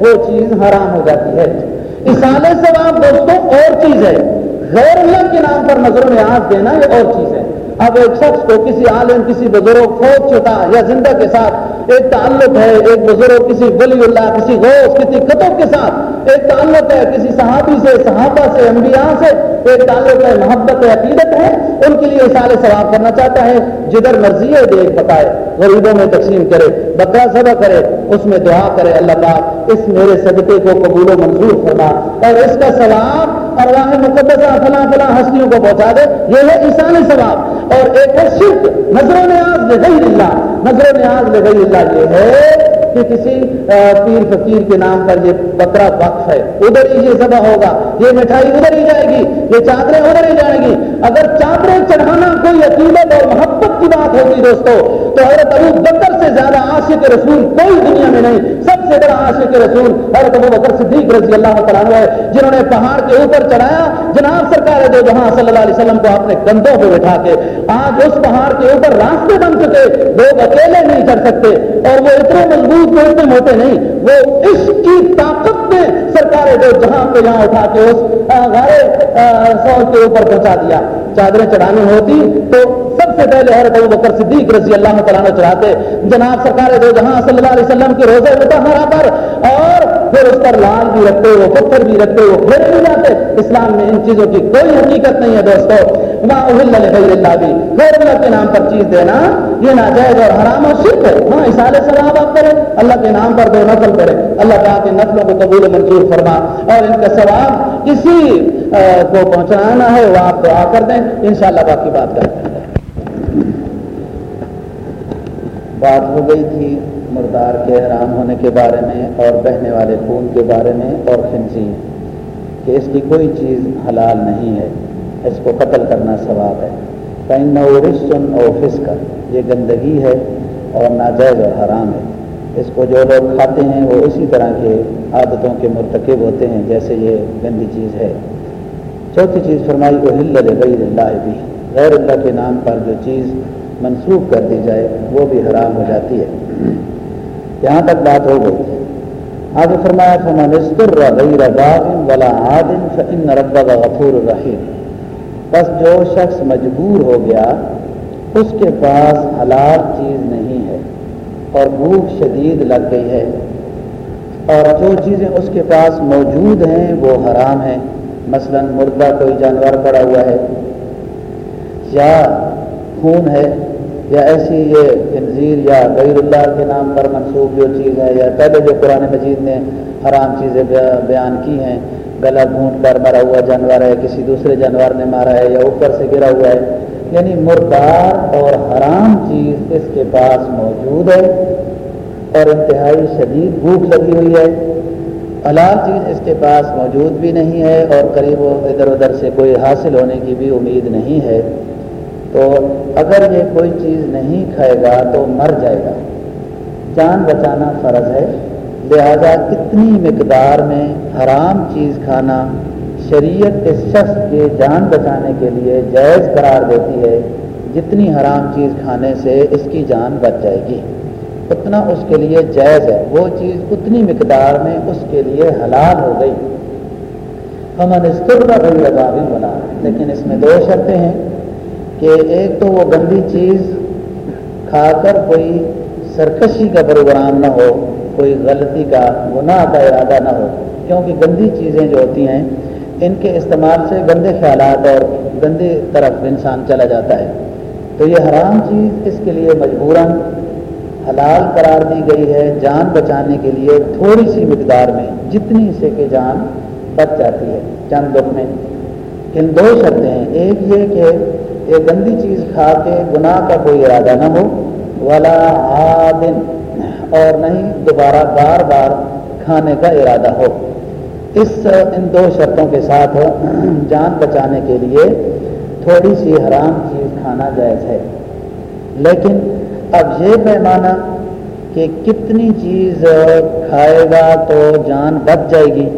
وہ چیز حرام ہو جاتی ہے۔ اسال ثواب دوستوں، اور چیز ہے۔ غیر اللہ کے نام پر نظر میں آنکھ دینا یہ اور چیز ہے۔ اب ایک شخص کو کسی عالم، کسی بزرگ فوج چکا یا زندہ کے ساتھ ایک تعلق ہے، ایک بزرگ، کسی ولی اللہ، کسی غوث، کسی قطب کے ساتھ ایک تعلق ہے، کسی صحابی سے، صحابہ سے، انبیاء سے ایک تعلق ہے، محبت عقیدت ہے، ان کے لیے سال ثواب کرنا چاہتا ہے۔ جدھر مرضی ہے، دیکھ بتائے، غریبوں میں تقسیم کرے بکرا سبا کرے، اس میں دعا کرے، اللہ پاک اس میرے صدقے کو قبول و منظور فرما۔ اور اس کا ثواب ارواح مقدسہ، فلاں فلاں ہستیوں کو پہنچا دے۔ یہ ہے ایسانی ثواب۔ اور ایک ہے شرک۔ نظر و نیاز لگئی اللہ۔ نظر و نیاز لغیر اللہ یہ ہے کہ کسی پیر فقیر کے نام پر یہ بکرا وقف ہے۔ ادھر ہی یہ ذبح ہوگا۔ یہ مٹھائی ادھر ہی جائے گی۔ یہ چادریں ادھر ہی جائیں گی۔ اگر چادریں چڑھانا کوئی عقیدت اور محبت کی بات ہوگی دوستو تو حضرت ابو بکر سے زیادہ عاشق رسول کوئی دنیا میں نہیں۔ سب سے بڑا عاشق رسول حضرت ابو بکر صدیق رضی اللہ تعالیٰ ہے، جنہوں نے پہاڑ کے اوپر چڑھایا۔ جناب سرکار ہے جو جہاں صلی اللہ علیہ وسلم کو اپنے کندھوں پہ بٹھا کے آج اس پہاڑ کے اوپر راستے بن چکے، لوگ اکیلے نہیں چڑھ سکتے۔ اور وہ اتنے مضبوط وہ اتنے موٹے نہیں، وہ اس کی طاقت نے سرکار جو جہاں پہ یہاں اٹھا کے اس غارے سور کے اوپر پہنچا دیا۔ چادریں چڑھانی ہوتی تو سب سے پہلے حضرت ابو بکر صدیق رضی اللہ تعالیٰ چڑھاتے، جناب سرکار دو جہاں صلی اللہ علیہ وسلم کے روزے متحرہ پر، اور پھر اس پر لال بھی رکھتے وہ پتھر بھی رکھتے وہ پھر بھی جاتے۔ اسلام میں ان چیزوں کی کوئی حقیقت نہیں ہے دوستو۔ اللہ بھی۔ پھر اللہ کے نام پر چیز دینا، یہ ناجائز اور حرام اور شرک ہے۔ ہاں اسال ثواب آپ کریں، اللہ کے نام پر دو نفل کریں۔ اللہ تعالیٰ کے نفلوں کو قبول منظور فرما۔ اور ان کا ثواب کسی کو پہنچانا ہے، وہ آپ دعا کر دیں۔ انشاءاللہ باقی بات کرتے ہیں۔ بات ہو گئی تھی۔ مردار کے حرام ہونے کے بارے میں اور بہنے والے خون کے بارے میں اور خنزیر، کہ اس کی کوئی چیز حلال نہیں ہے، اس کو قتل کرنا ثواب ہے۔ کہیں رسن اور فسکر یہ گندگی ہے اور ناجائز اور حرام ہے۔ اس کو جو لوگ کھاتے ہیں، وہ اسی طرح کے عادتوں کے مرتکب ہوتے ہیں، جیسے یہ گندی چیز ہے۔ چوتھی چیز فرمائی کو ہل غیر اللہ بھی غیر اللہ کے نام پر جو چیز منسوخ کر دی جائے، وہ بھی حرام ہو جاتی ہے۔ یہاں تک بات ہو گئی۔ آگے فرمایا، فمن استر غیر باغ ولا عادن فإن ربك غفور رحیم بس جو شخص مجبور ہو گیا، اس کے پاس حلال چیز نہیں ہے اور بھوک شدید لگ گئی ہے۔ اور جو چیزیں اس کے پاس موجود ہیں، وہ حرام ہیں۔ مثلا مردہ کوئی جانور پڑا ہوا ہے، یا خون ہے، یا ایسی یہ خنزیر یا غیر اللہ کے نام پر منسوخ جو چیز ہے یا پہلے جو قرآن مجید نے حرام چیزیں بیان کی ہیں، گلا گھونٹ کر مرا ہوا جانور ہے، کسی دوسرے جانور نے مارا ہے یا اوپر سے گرا ہوا ہے یعنی مردار اور حرام چیز اس کے پاس موجود ہے اور انتہائی شدید بھوک لگی ہوئی ہے۔ حلال چیز اس کے پاس موجود بھی نہیں ہے اور قریب ادھر ادھر سے کوئی حاصل ہونے کی بھی امید نہیں ہے۔ تو اگر یہ کوئی چیز نہیں کھائے گا تو مر جائے گا۔ جان بچانا فرض ہے، لہذا کتنی مقدار میں حرام چیز کھانا شریعت اس شخص کے جان بچانے کے لیے جائز قرار دیتی ہے، جتنی حرام چیز کھانے سے اس کی جان بچ جائے گی۔ اتنا اس کے لیے جائز ہے۔ وہ چیز اتنی مقدار میں اس کے لیے حلال ہو گئی۔ ہم انستر بھی لگا بھی بنا لیکن اس میں دو شرطیں ہیں۔ کہ ایک تو وہ گندی چیز کھا کر کوئی سرکشی کا پروگرام نہ ہو، کوئی غلطی کا گناہ کا ارادہ نہ ہو۔ کیونکہ گندی چیزیں جو ہوتی ہیں، ان کے استعمال سے گندے خیالات اور گندی طرف انسان چلا جاتا ہے۔ تو یہ حرام چیز اس کے لیے مجبوراً حلال قرار دی گئی ہے جان بچانے کے لیے تھوڑی سی مقدار میں، جتنی سے کہ جان بچ جاتی ہے۔ چند دکھ میں ان دو شرطیں ہیں۔ ایک یہ کہ یہ گندی چیز کھا کے گناہ کا کوئی ارادہ نہ ہو، ولا عادن اور نہیں دوبارہ بار بار کھانے کا ارادہ ہو۔ اس ان دو شرطوں کے ساتھ جان بچانے کے لیے تھوڑی سی حرام چیز کھانا جائز ہے۔ لیکن اب یہ پیمانہ کہ کتنی چیز کھائے گا تو جان بچ جائے گی،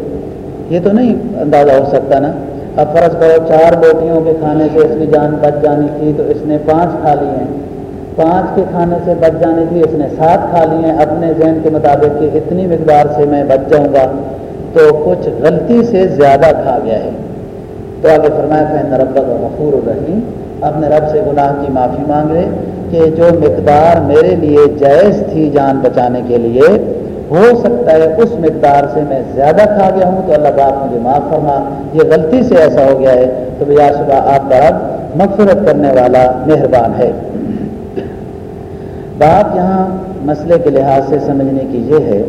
یہ تو نہیں اندازہ ہو سکتا نا۔ اب فرض کرو چار بوٹیوں کے کھانے سے اس کی جان بچ جانی تھی تو اس نے پانچ کھا لی ہیں۔ پانچ کے کھانے سے بچ جانی تھی اس نے سات کھا لی ہیں۔ اپنے ذہن کے مطابق کہ اتنی مقدار سے میں بچ جاؤں گا تو کچھ غلطی سے زیادہ کھا گیا ہے۔ تو آگے فرمایا فین رب غفور الرحیم اپنے رب سے گناہ کی معافی مانگ رہے کہ جو مقدار میرے لیے جائز تھی جان بچانے کے لیے ہو سکتا ہے، اس مقدار سے میں زیادہ کھا گیا ہوں تو اللہ پاک مجھے معاف فرما۔ یہ غلطی سے ایسا ہو گیا ہے۔ تو بیا صبح آپ کا رب مغفرت کرنے والا مہربان ہے۔ بات یہاں مسئلے کے لحاظ سے سمجھنے کی یہ ہے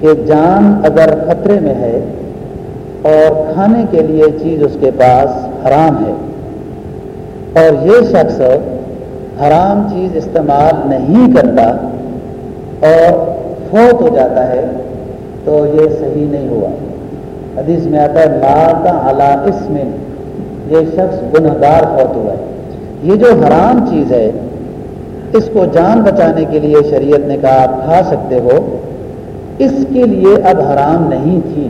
کہ جان اگر خطرے میں ہے اور کھانے کے لیے چیز اس کے پاس حرام ہے، اور یہ شخص حرام چیز استعمال نہیں کرتا اور فوت ہو جاتا ہے تو یہ صحیح نہیں ہوا۔ حدیث میں آتا ہے ماتا اعلیٰ اسم یہ شخص گنہدار فوت ہوا ہے۔ یہ جو حرام چیز ہے، اس کو جان بچانے کے لیے شریعت نے کہا، آپ کھا سکتے ہو۔ اس کے لیے اب حرام نہیں تھی۔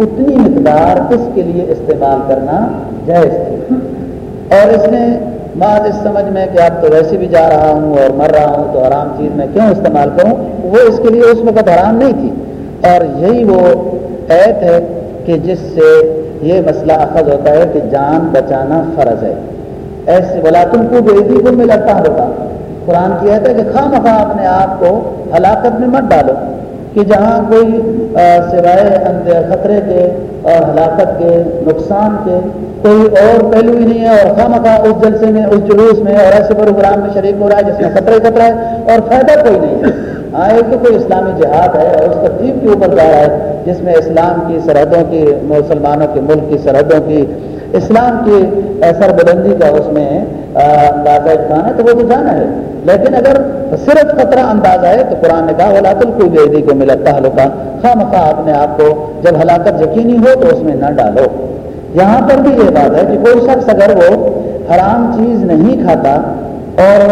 اتنی مقدار اس کے لیے استعمال کرنا جائز تھی۔ اور اس نے بعض اس سمجھ میں کہ اب تو ویسے بھی جا رہا ہوں اور مر رہا ہوں تو حرام چیز میں کیوں استعمال کروں؟ وہ اس کے لیے اس وقت حرام نہیں تھی۔ اور یہی وہ ایت ہے کہ جس سے یہ مسئلہ اخذ ہوتا ہے کہ جان بچانا فرض ہے۔ ایسے بلا تم کو بے کو میں لگتا ہوتا قرآن کی ہے کہ خواہ مخواہ اپنے آپ کو ہلاکت میں مت ڈالو کہ جہاں کوئی سوائے خطرے کے اور ہلاکت کے نقصان کے، کوئی اور پہلو ہی نہیں ہے۔ اور خواہ اس جلسے میں، اس جلوس میں اور ایسے پروگرام میں شریک ہو رہا ہے جس میں خطرے خطرہ ہے اور فائدہ کوئی نہیں ہے۔ ہاں ایک تو کوئی اسلامی جہاد ہے اور اس ترتیب کے اوپر جا رہا ہے جس میں اسلام کی سرحدوں کی، مسلمانوں کے ملک کی سرحدوں کی اسلام کی سر بلندی کا اس میں اندازہ خان ہے تو وہ تو جانا ہے۔ لیکن اگر صرف خطرہ انداز ہے تو قرآن نے کہا ہلاکل کوئی بیدی کو ملا تعلقہ خواہ مخواہ اپنے آپ کو جب ہلاکت یقینی ہو تو اس میں نہ ڈالو۔ یہاں پر بھی یہ بات ہے کہ کوئی شخص اگر وہ حرام چیز نہیں کھاتا اور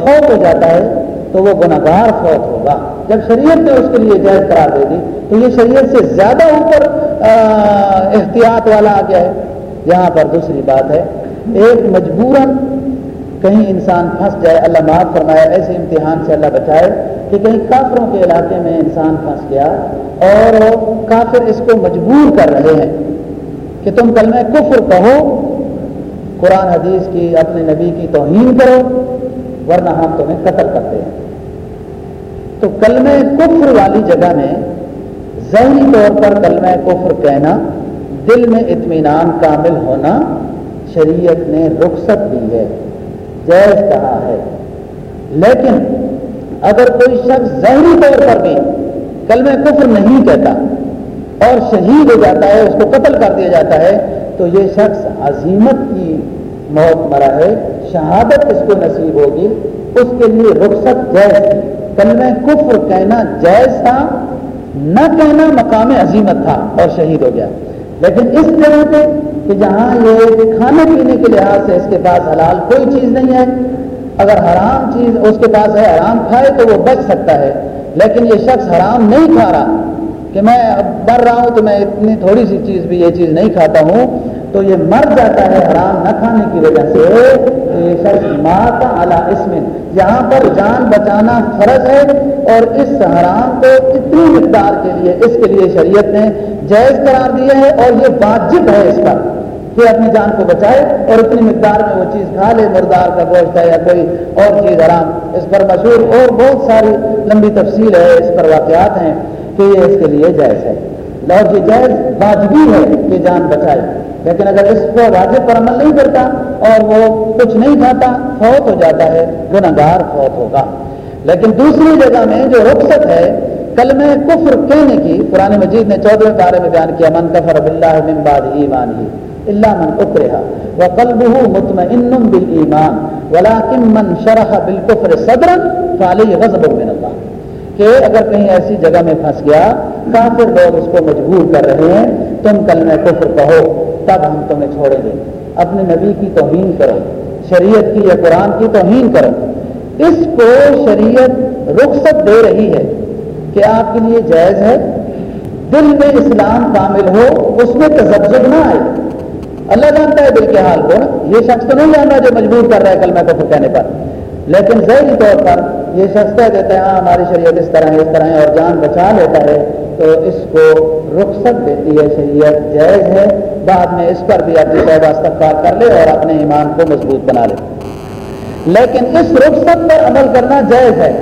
فوت ہو جاتا ہے تو وہ گناہ گار فوت ہوگا۔ جب شریعت نے اس کے لیے جائز قرار دے دی تو یہ شریعت سے زیادہ اوپر احتیاط والا آ گیا ہے۔ یہاں پر دوسری بات ہے، ایک مجبوراً کہیں انسان پھنس جائے، اللہ معاف فرمائے، ایسے امتحان سے اللہ بچائے کہ کہیں کافروں کے علاقے میں انسان پھنس گیا اور کافر اس کو مجبور کر رہے ہیں کہ تم کل میں کفر کہو، قرآن حدیث کی، اپنے نبی کی توہین کرو، ورنہ ہم تمہیں قتل کرتے ہیں۔ تو کلم کفر والی جگہ میں ذہنی طور پر کلم کفر کہنا دل میں اطمینان کامل ہونا شریعت نے رخصت دی ہے، جائز کہا ہے۔ لیکن اگر کوئی شخص ذہنی طور پر بھی کلم کفر نہیں کہتا اور شہید ہو جاتا ہے، اس کو قتل کر دیا جاتا ہے، تو یہ شخص عظیمت کی موت مرا ہے، شہادت اس کو نصیب ہوگی۔ اس کے لیے رخصت جائز تھی۔ کلم کفر کہنا جائز تھا، نہ کہنا مقام عظیمت تھا اور شہید ہو گیا۔ لیکن اس جگہ پہ کہ جہاں یہ کھانے پینے کے لحاظ سے اس کے پاس حلال کوئی چیز نہیں ہے، اگر حرام چیز اس کے پاس ہے، حرام کھائے تو وہ بچ سکتا ہے۔ لیکن یہ شخص حرام نہیں کھا رہا کہ میں اب بڑھ رہا ہوں تو میں اتنی تھوڑی سی چیز بھی یہ چیز نہیں کھاتا ہوں۔ تو یہ مر جاتا ہے، حرام نہ کھانے کی وجہ سے۔ یہ شخص ماں کا اس میں یہاں پر جان بچانا فرض ہے اور اس حرام کو اتنی مقدار کے لیے، اس کے لیے شریعت نے جائز قرار دیا ہے اور یہ واجب ہے اس کا کہ اپنی جان کو بچائے اور اتنی مقدار میں وہ چیز کھا لے، مردار کا گوشت ہے یا کوئی اور چیز حرام۔ اس پر مشہور اور بہت ساری لمبی تفصیل ہے، اس پر واقعات ہیں کہ یہ اس کے لیے جائز ہے۔ اور جائز واجبی ہے کہ جان بچائے۔ لیکن اگر اس کو واجب پر عمل نہیں کرتا اور وہ کچھ نہیں کھاتا فوت ہو جاتا ہے گناگار فوت ہوگا۔ لیکن دوسری جگہ میں جو رخصت ہے کل میں کفر کہنے کی، قرآن مجید نے چودہ بارے میں بیان کیا، من کفر بلّہ من بعد ایمان ہی اللہ من اکرہا وقلبه مطمئن بالایمان ولكن من شرح بالکفر صدرا فعلی غضب من اللہ۔ کہ اگر کہیں ایسی جگہ میں پھنس گیا کافر لوگ اس کو مجبور کر رہے ہیں، تم کل میں کفر کہو، تب ہم تمہیں چھوڑیں گے۔ اپنے نبی کی توہین کرو، شریعت کی یا قرآن کی توہین کرو۔ اس کو شریعت رخصت دے رہی ہے کہ آپ کے لیے جائز ہے۔ دل میں اسلام کامل ہو، اس میں تجزب نہ آئے۔ اللہ جانتا ہے دل کے حال کو۔ یہ شخص تو نہیں جانتا جو مجبور کر رہا ہے کل میں کفر کہنے پر۔ لیکن ذہنی طور پر یہ شخص کہہ دیتا ہے ہاں ہماری شریعت اس طرح ہے، اس طرح ہے اور جان بچا لیتا ہے۔ تو اس کو رخصت دیتی ہے، شریعت جائز ہے۔ بعد میں اس پر بھی اپنی توبہ استغفار کر لے اور اپنے ایمان کو مضبوط بنا لے۔ لیکن اس رخصت پر عمل کرنا جائز ہے۔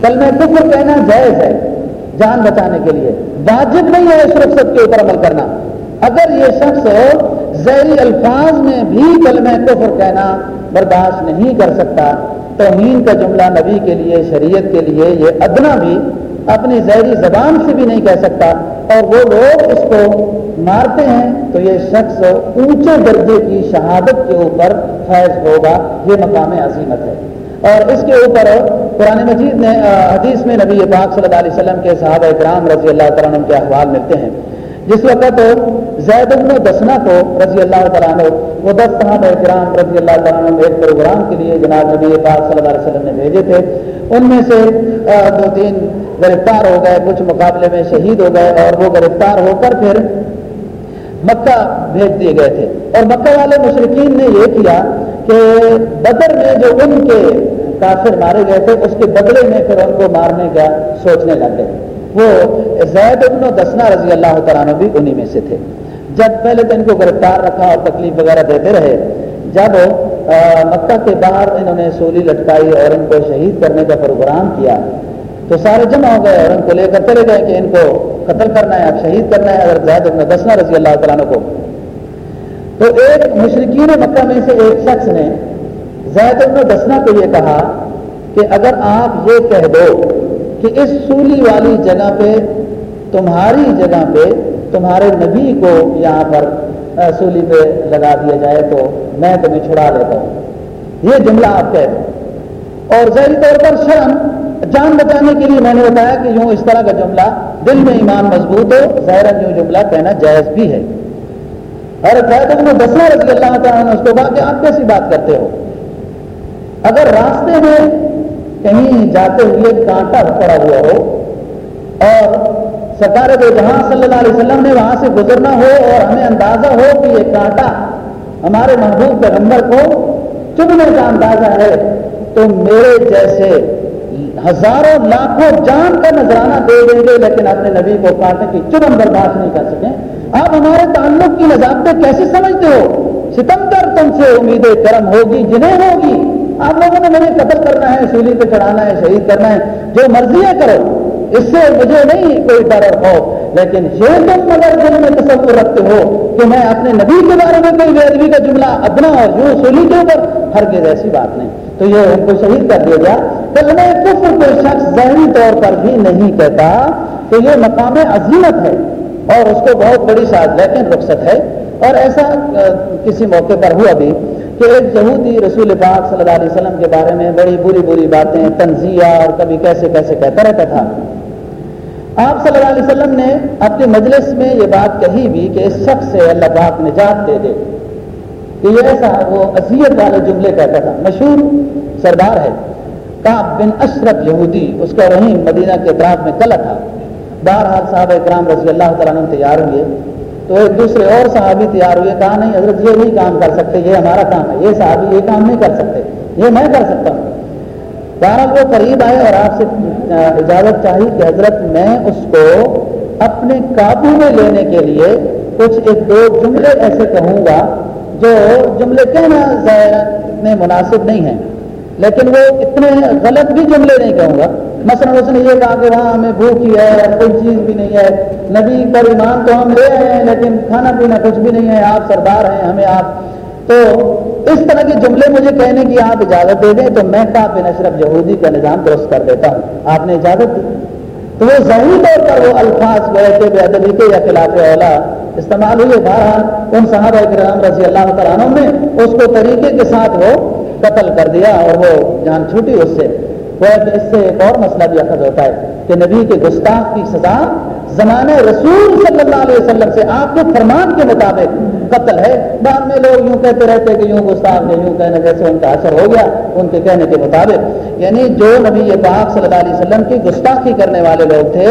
کل میں کفر کہنا جائز ہے جان بچانے کے لیے۔ واجب نہیں ہے اس رخصت کے اوپر عمل کرنا۔ اگر یہ شخص زہری الفاظ میں بھی کلمہ کفر کہنا برداشت نہیں کر سکتا، توہین کا جملہ نبی کے لیے، شریعت کے لیے یہ ادنا بھی اپنی زہری زبان سے بھی نہیں کہہ سکتا۔ اور وہ لوگ اس کو مارتے ہیں تو یہ شخص اونچے درجے کی شہادت کے اوپر فیض ہوگا۔ یہ مقام عظیمت ہے۔ اور اس کے اوپر قرآن مجید نے حدیث میں نبی پاک صلی اللہ علیہ وسلم کے صحابہ اکرام رضی اللہ تعالیٰ عنہ کے احوال ملتے ہیں۔ جس وقت زید ابن دسنا کو رضی اللہ تعالیٰ عنہ، وہ دس صحابہ اکرام رضی اللہ تعالیٰ عنہ ایک پروگرام کے لیے جناب نبی پاک صلی اللہ علیہ وسلم نے بھیجے تھے۔ ان میں سے دو تین گرفتار ہو گئے، کچھ مقابلے میں شہید ہو گئے اور وہ گرفتار ہو کر پھر مکہ بھیج دیے گئے تھے۔ اور مکہ والے مشرقین نے یہ کیا کہ بدر میں جو ان کے کافر مارے گئے تھے، اس کے بدلے میں پھر ان کو مارنے کا سوچنے لگ گئے۔ وہ زید ابن دسنا رضی اللہ تعالیٰ بھی انہی میں سے تھے۔ جب پہلے تو ان کو گرفتار رکھا اور تکلیف وغیرہ دیتے رہے، جب مکہ کے باہر انہوں نے سولی لٹکائی اور ان کو شہید کرنے کا پروگرام کیا تو سارے جمع ہو گئے اور ان کو لے کر چلے گئے کہ ان کو قتل کرنا ہے اب شہید کرنا ہے اگر زید ابن دسنا رضی اللہ تعالیٰ کو۔ تو ایک مشرقین مکہ میں سے ایک شخص نے زید ابن دسنا کو یہ کہا کہ اگر آپ یہ کہہ دو کہ اس سولی والی جگہ پہ، تمہاری جگہ پہ تمہارے نبی کو یہاں پر سولی پہ لگا دیا جائے تو میں تمہیں چھڑا دیتا ہوں۔ یہ جملہ آپ کہہ دو اور ظاہری طور پر شرم جان بچانے کے لیے میں نے بتایا کہ یوں اس طرح کا جملہ دل میں ایمان مضبوط ہو ظاہر یوں جملہ کہنا جائز بھی ہے۔ اور دسنا رضی اللہ تعالیٰ نے اس کو کہا کہ آپ کیسی بات کرتے ہو۔ اگر راستے میں کہیں جاتے ہوئے کانٹا پڑا ہوا ہو اور سرکار دو جہاں صلی اللہ علیہ وسلم نے وہاں سے گزرنا ہو اور ہمیں اندازہ ہو کہ یہ کانٹا ہمارے محبوب پیغمبر کو چبنے کا اندازہ ہے، تو میرے جیسے ہزاروں لاکھوں جان کا نذرانہ دے دیں گے، لیکن اپنے نبی کو کاٹنے کی چرم برداشت نہیں کر سکیں آپ ہمارے تعلق کی نزاکتیں کیسے سمجھتے ہو؟ ستمبر تم سے امید کرم ہوگی، جنہیں ہوگی۔ آپ لوگوں نے مجھے قتل کرنا ہے، سیلی پہ چڑھانا ہے، شہید کرنا ہے، جو مرضی ہے کرو۔ اس سے مجھے نہیں کوئی ڈر ہو لیکن یہ تم اگر دل میں تصور رکھتے ہو کہ میں اپنے نبی کے بارے میں کوئی ویدوی کا جملہ ادنا اور یوں سولی کے اوپر ہر ایسی بات نہیں۔ تو یہ ان کو شہید کر دیا گیا کلمہ کفر کوئی شخص ذہنی طور پر بھی نہیں کہتا تو یہ مقام عظیمت ہے اور اس کو بہت بڑی ساتھ لیکن رخصت ہے۔ اور ایسا کسی موقع پر ہوا بھی کہ ایک یہودی رسول پاک صلی اللہ علیہ وسلم کے بارے میں بڑی بری بری باتیں، تنزیہ اور کبھی کیسے کیسے کہتا رہتا تھا۔ آپ صلی اللہ علیہ وسلم نے اپنے مجلس میں یہ بات کہی بھی کہ اس شخص سے اللہ پاک نجات دے دے۔ کہ یہ ایسا وہ اذیت والے جملے کہتا۔ تھا مشہور سردار ہے۔ بن اشرف یہودی، اس کا رحیم مدینہ کے اطراف میں کلا تھا۔ بہرحال صاحب اکرام رضی اللہ تعالیٰ عنہ تیار ہوئے۔ تو ایک دوسرے اور صحابی تیار ہوئے، کہا، نہیں حضرت، یہ نہیں کام کر سکتے، یہ ہمارا کام ہے۔ یہ صحابی یہ کام نہیں کر سکتے، یہ میں کر سکتا ہوں۔ بہرحال وہ قریب آئے اور آپ سے اجازت چاہی کہ حضرت میں اس کو اپنے قابو میں لینے کے لیے کچھ ایک دو جملے ایسے کہوں گا جو جملے کہنا اتنے مناسب نہیں ہیں، لیکن وہ اتنے غلط بھی جملے نہیں کہوں گا۔ مثلا اس نے یہ کہا کہ وہاں ہمیں بھوک ہی ہے، کوئی چیز بھی نہیں ہے۔ نبی پر ایمان تو ہم لے آئے ہیں، لیکن کھانا پینا کچھ بھی نہیں ہے۔ آپ سردار ہیں، ہمیں آپ تو اس طرح کے جملے مجھے کہنے کی آپ اجازت دے دیں تو میں کہا بن اشرف یہودی کا نظام درست کر دیتا ہوں۔ آپ نے اجازت دی۔ تو وہ ضروری طور پر وہ الفاظ گئے بے ادبی کے یا خلاف اولا استعمال ہوئے۔ بہرحال ان صحابہ کرام رضی اللہ تعالیٰ عنہ نے اس کو طریقے کے ساتھ وہ قتل کر دیا اور وہ جان چھوٹی اس سے۔ وہ اس سے ایک اور مسئلہ بھی اخذ ہوتا ہے کہ نبی کے گستاخ کی سزا زمانے رسول صلی اللہ علیہ وسلم سے آپ کے فرمان کے مطابق قتل ہے۔ بعد میں لوگ یوں کہتے رہتے کہ یوں گستاخ نے یوں کہنے جیسے ان کا اثر ہو گیا ان کے کہنے کے مطابق۔ یعنی جو نبی پاک صلی اللہ علیہ وسلم کی گستاخی کرنے والے لوگ تھے،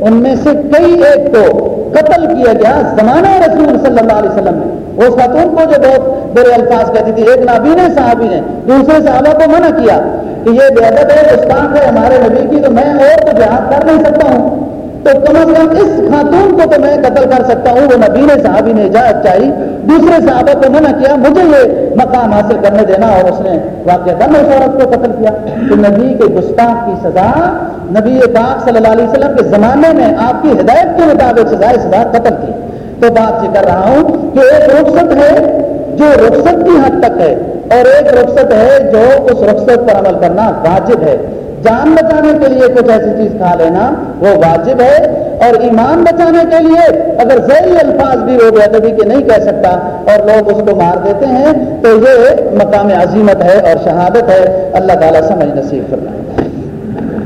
ان میں سے کئی ایک کو قتل کیا گیا زمانہ رسول صلی اللہ علیہ وسلم نے اس خاتون کو جو بہت برے الفاظ کہتی تھی، ایک نابی نے صحابی نے دوسرے صحابہ کو منع کیا۔ کہ یہ بے ادب ہے گستاخ ہے ہمارے نبی کی، تو میں اور تو جہاد کر نہیں سکتا ہوں۔ تو کم از کم اس خاتون کو تو میں قتل کر سکتا ہوں، وہ نبی نے صحابی نے اجازت چاہی۔ دوسرے صحابہ کو منع کیا، مجھے یہ مقام حاصل کرنے دینا۔ اور اس نے واقعہ دم اس عورت کو قتل کیا تو نبی کے گستاخ کی سزا نبی پاک صلی اللہ علیہ وسلم کے زمانے میں آپ کی ہدایت کے مطابق سزا سزا قتل کی۔ تو بات یہ کر رہا ہوں کہ ایک رخصت ہے جو رخصت کی حد تک ہے۔ اور ایک رخصت ہے جو اس رخصت پر عمل کرنا واجب ہے۔ جان بچانے کے لیے کچھ ایسی چیز کھا لینا وہ واجب ہے۔ اور ایمان بچانے کے لیے اگر ذیلی الفاظ بھی وہ بے کہ نہیں کہہ سکتا اور لوگ اس کو مار دیتے ہیں تو یہ مقام عظیمت ہے اور شہادت ہے۔ اللہ تعالیٰ سمجھ نصیب کرنا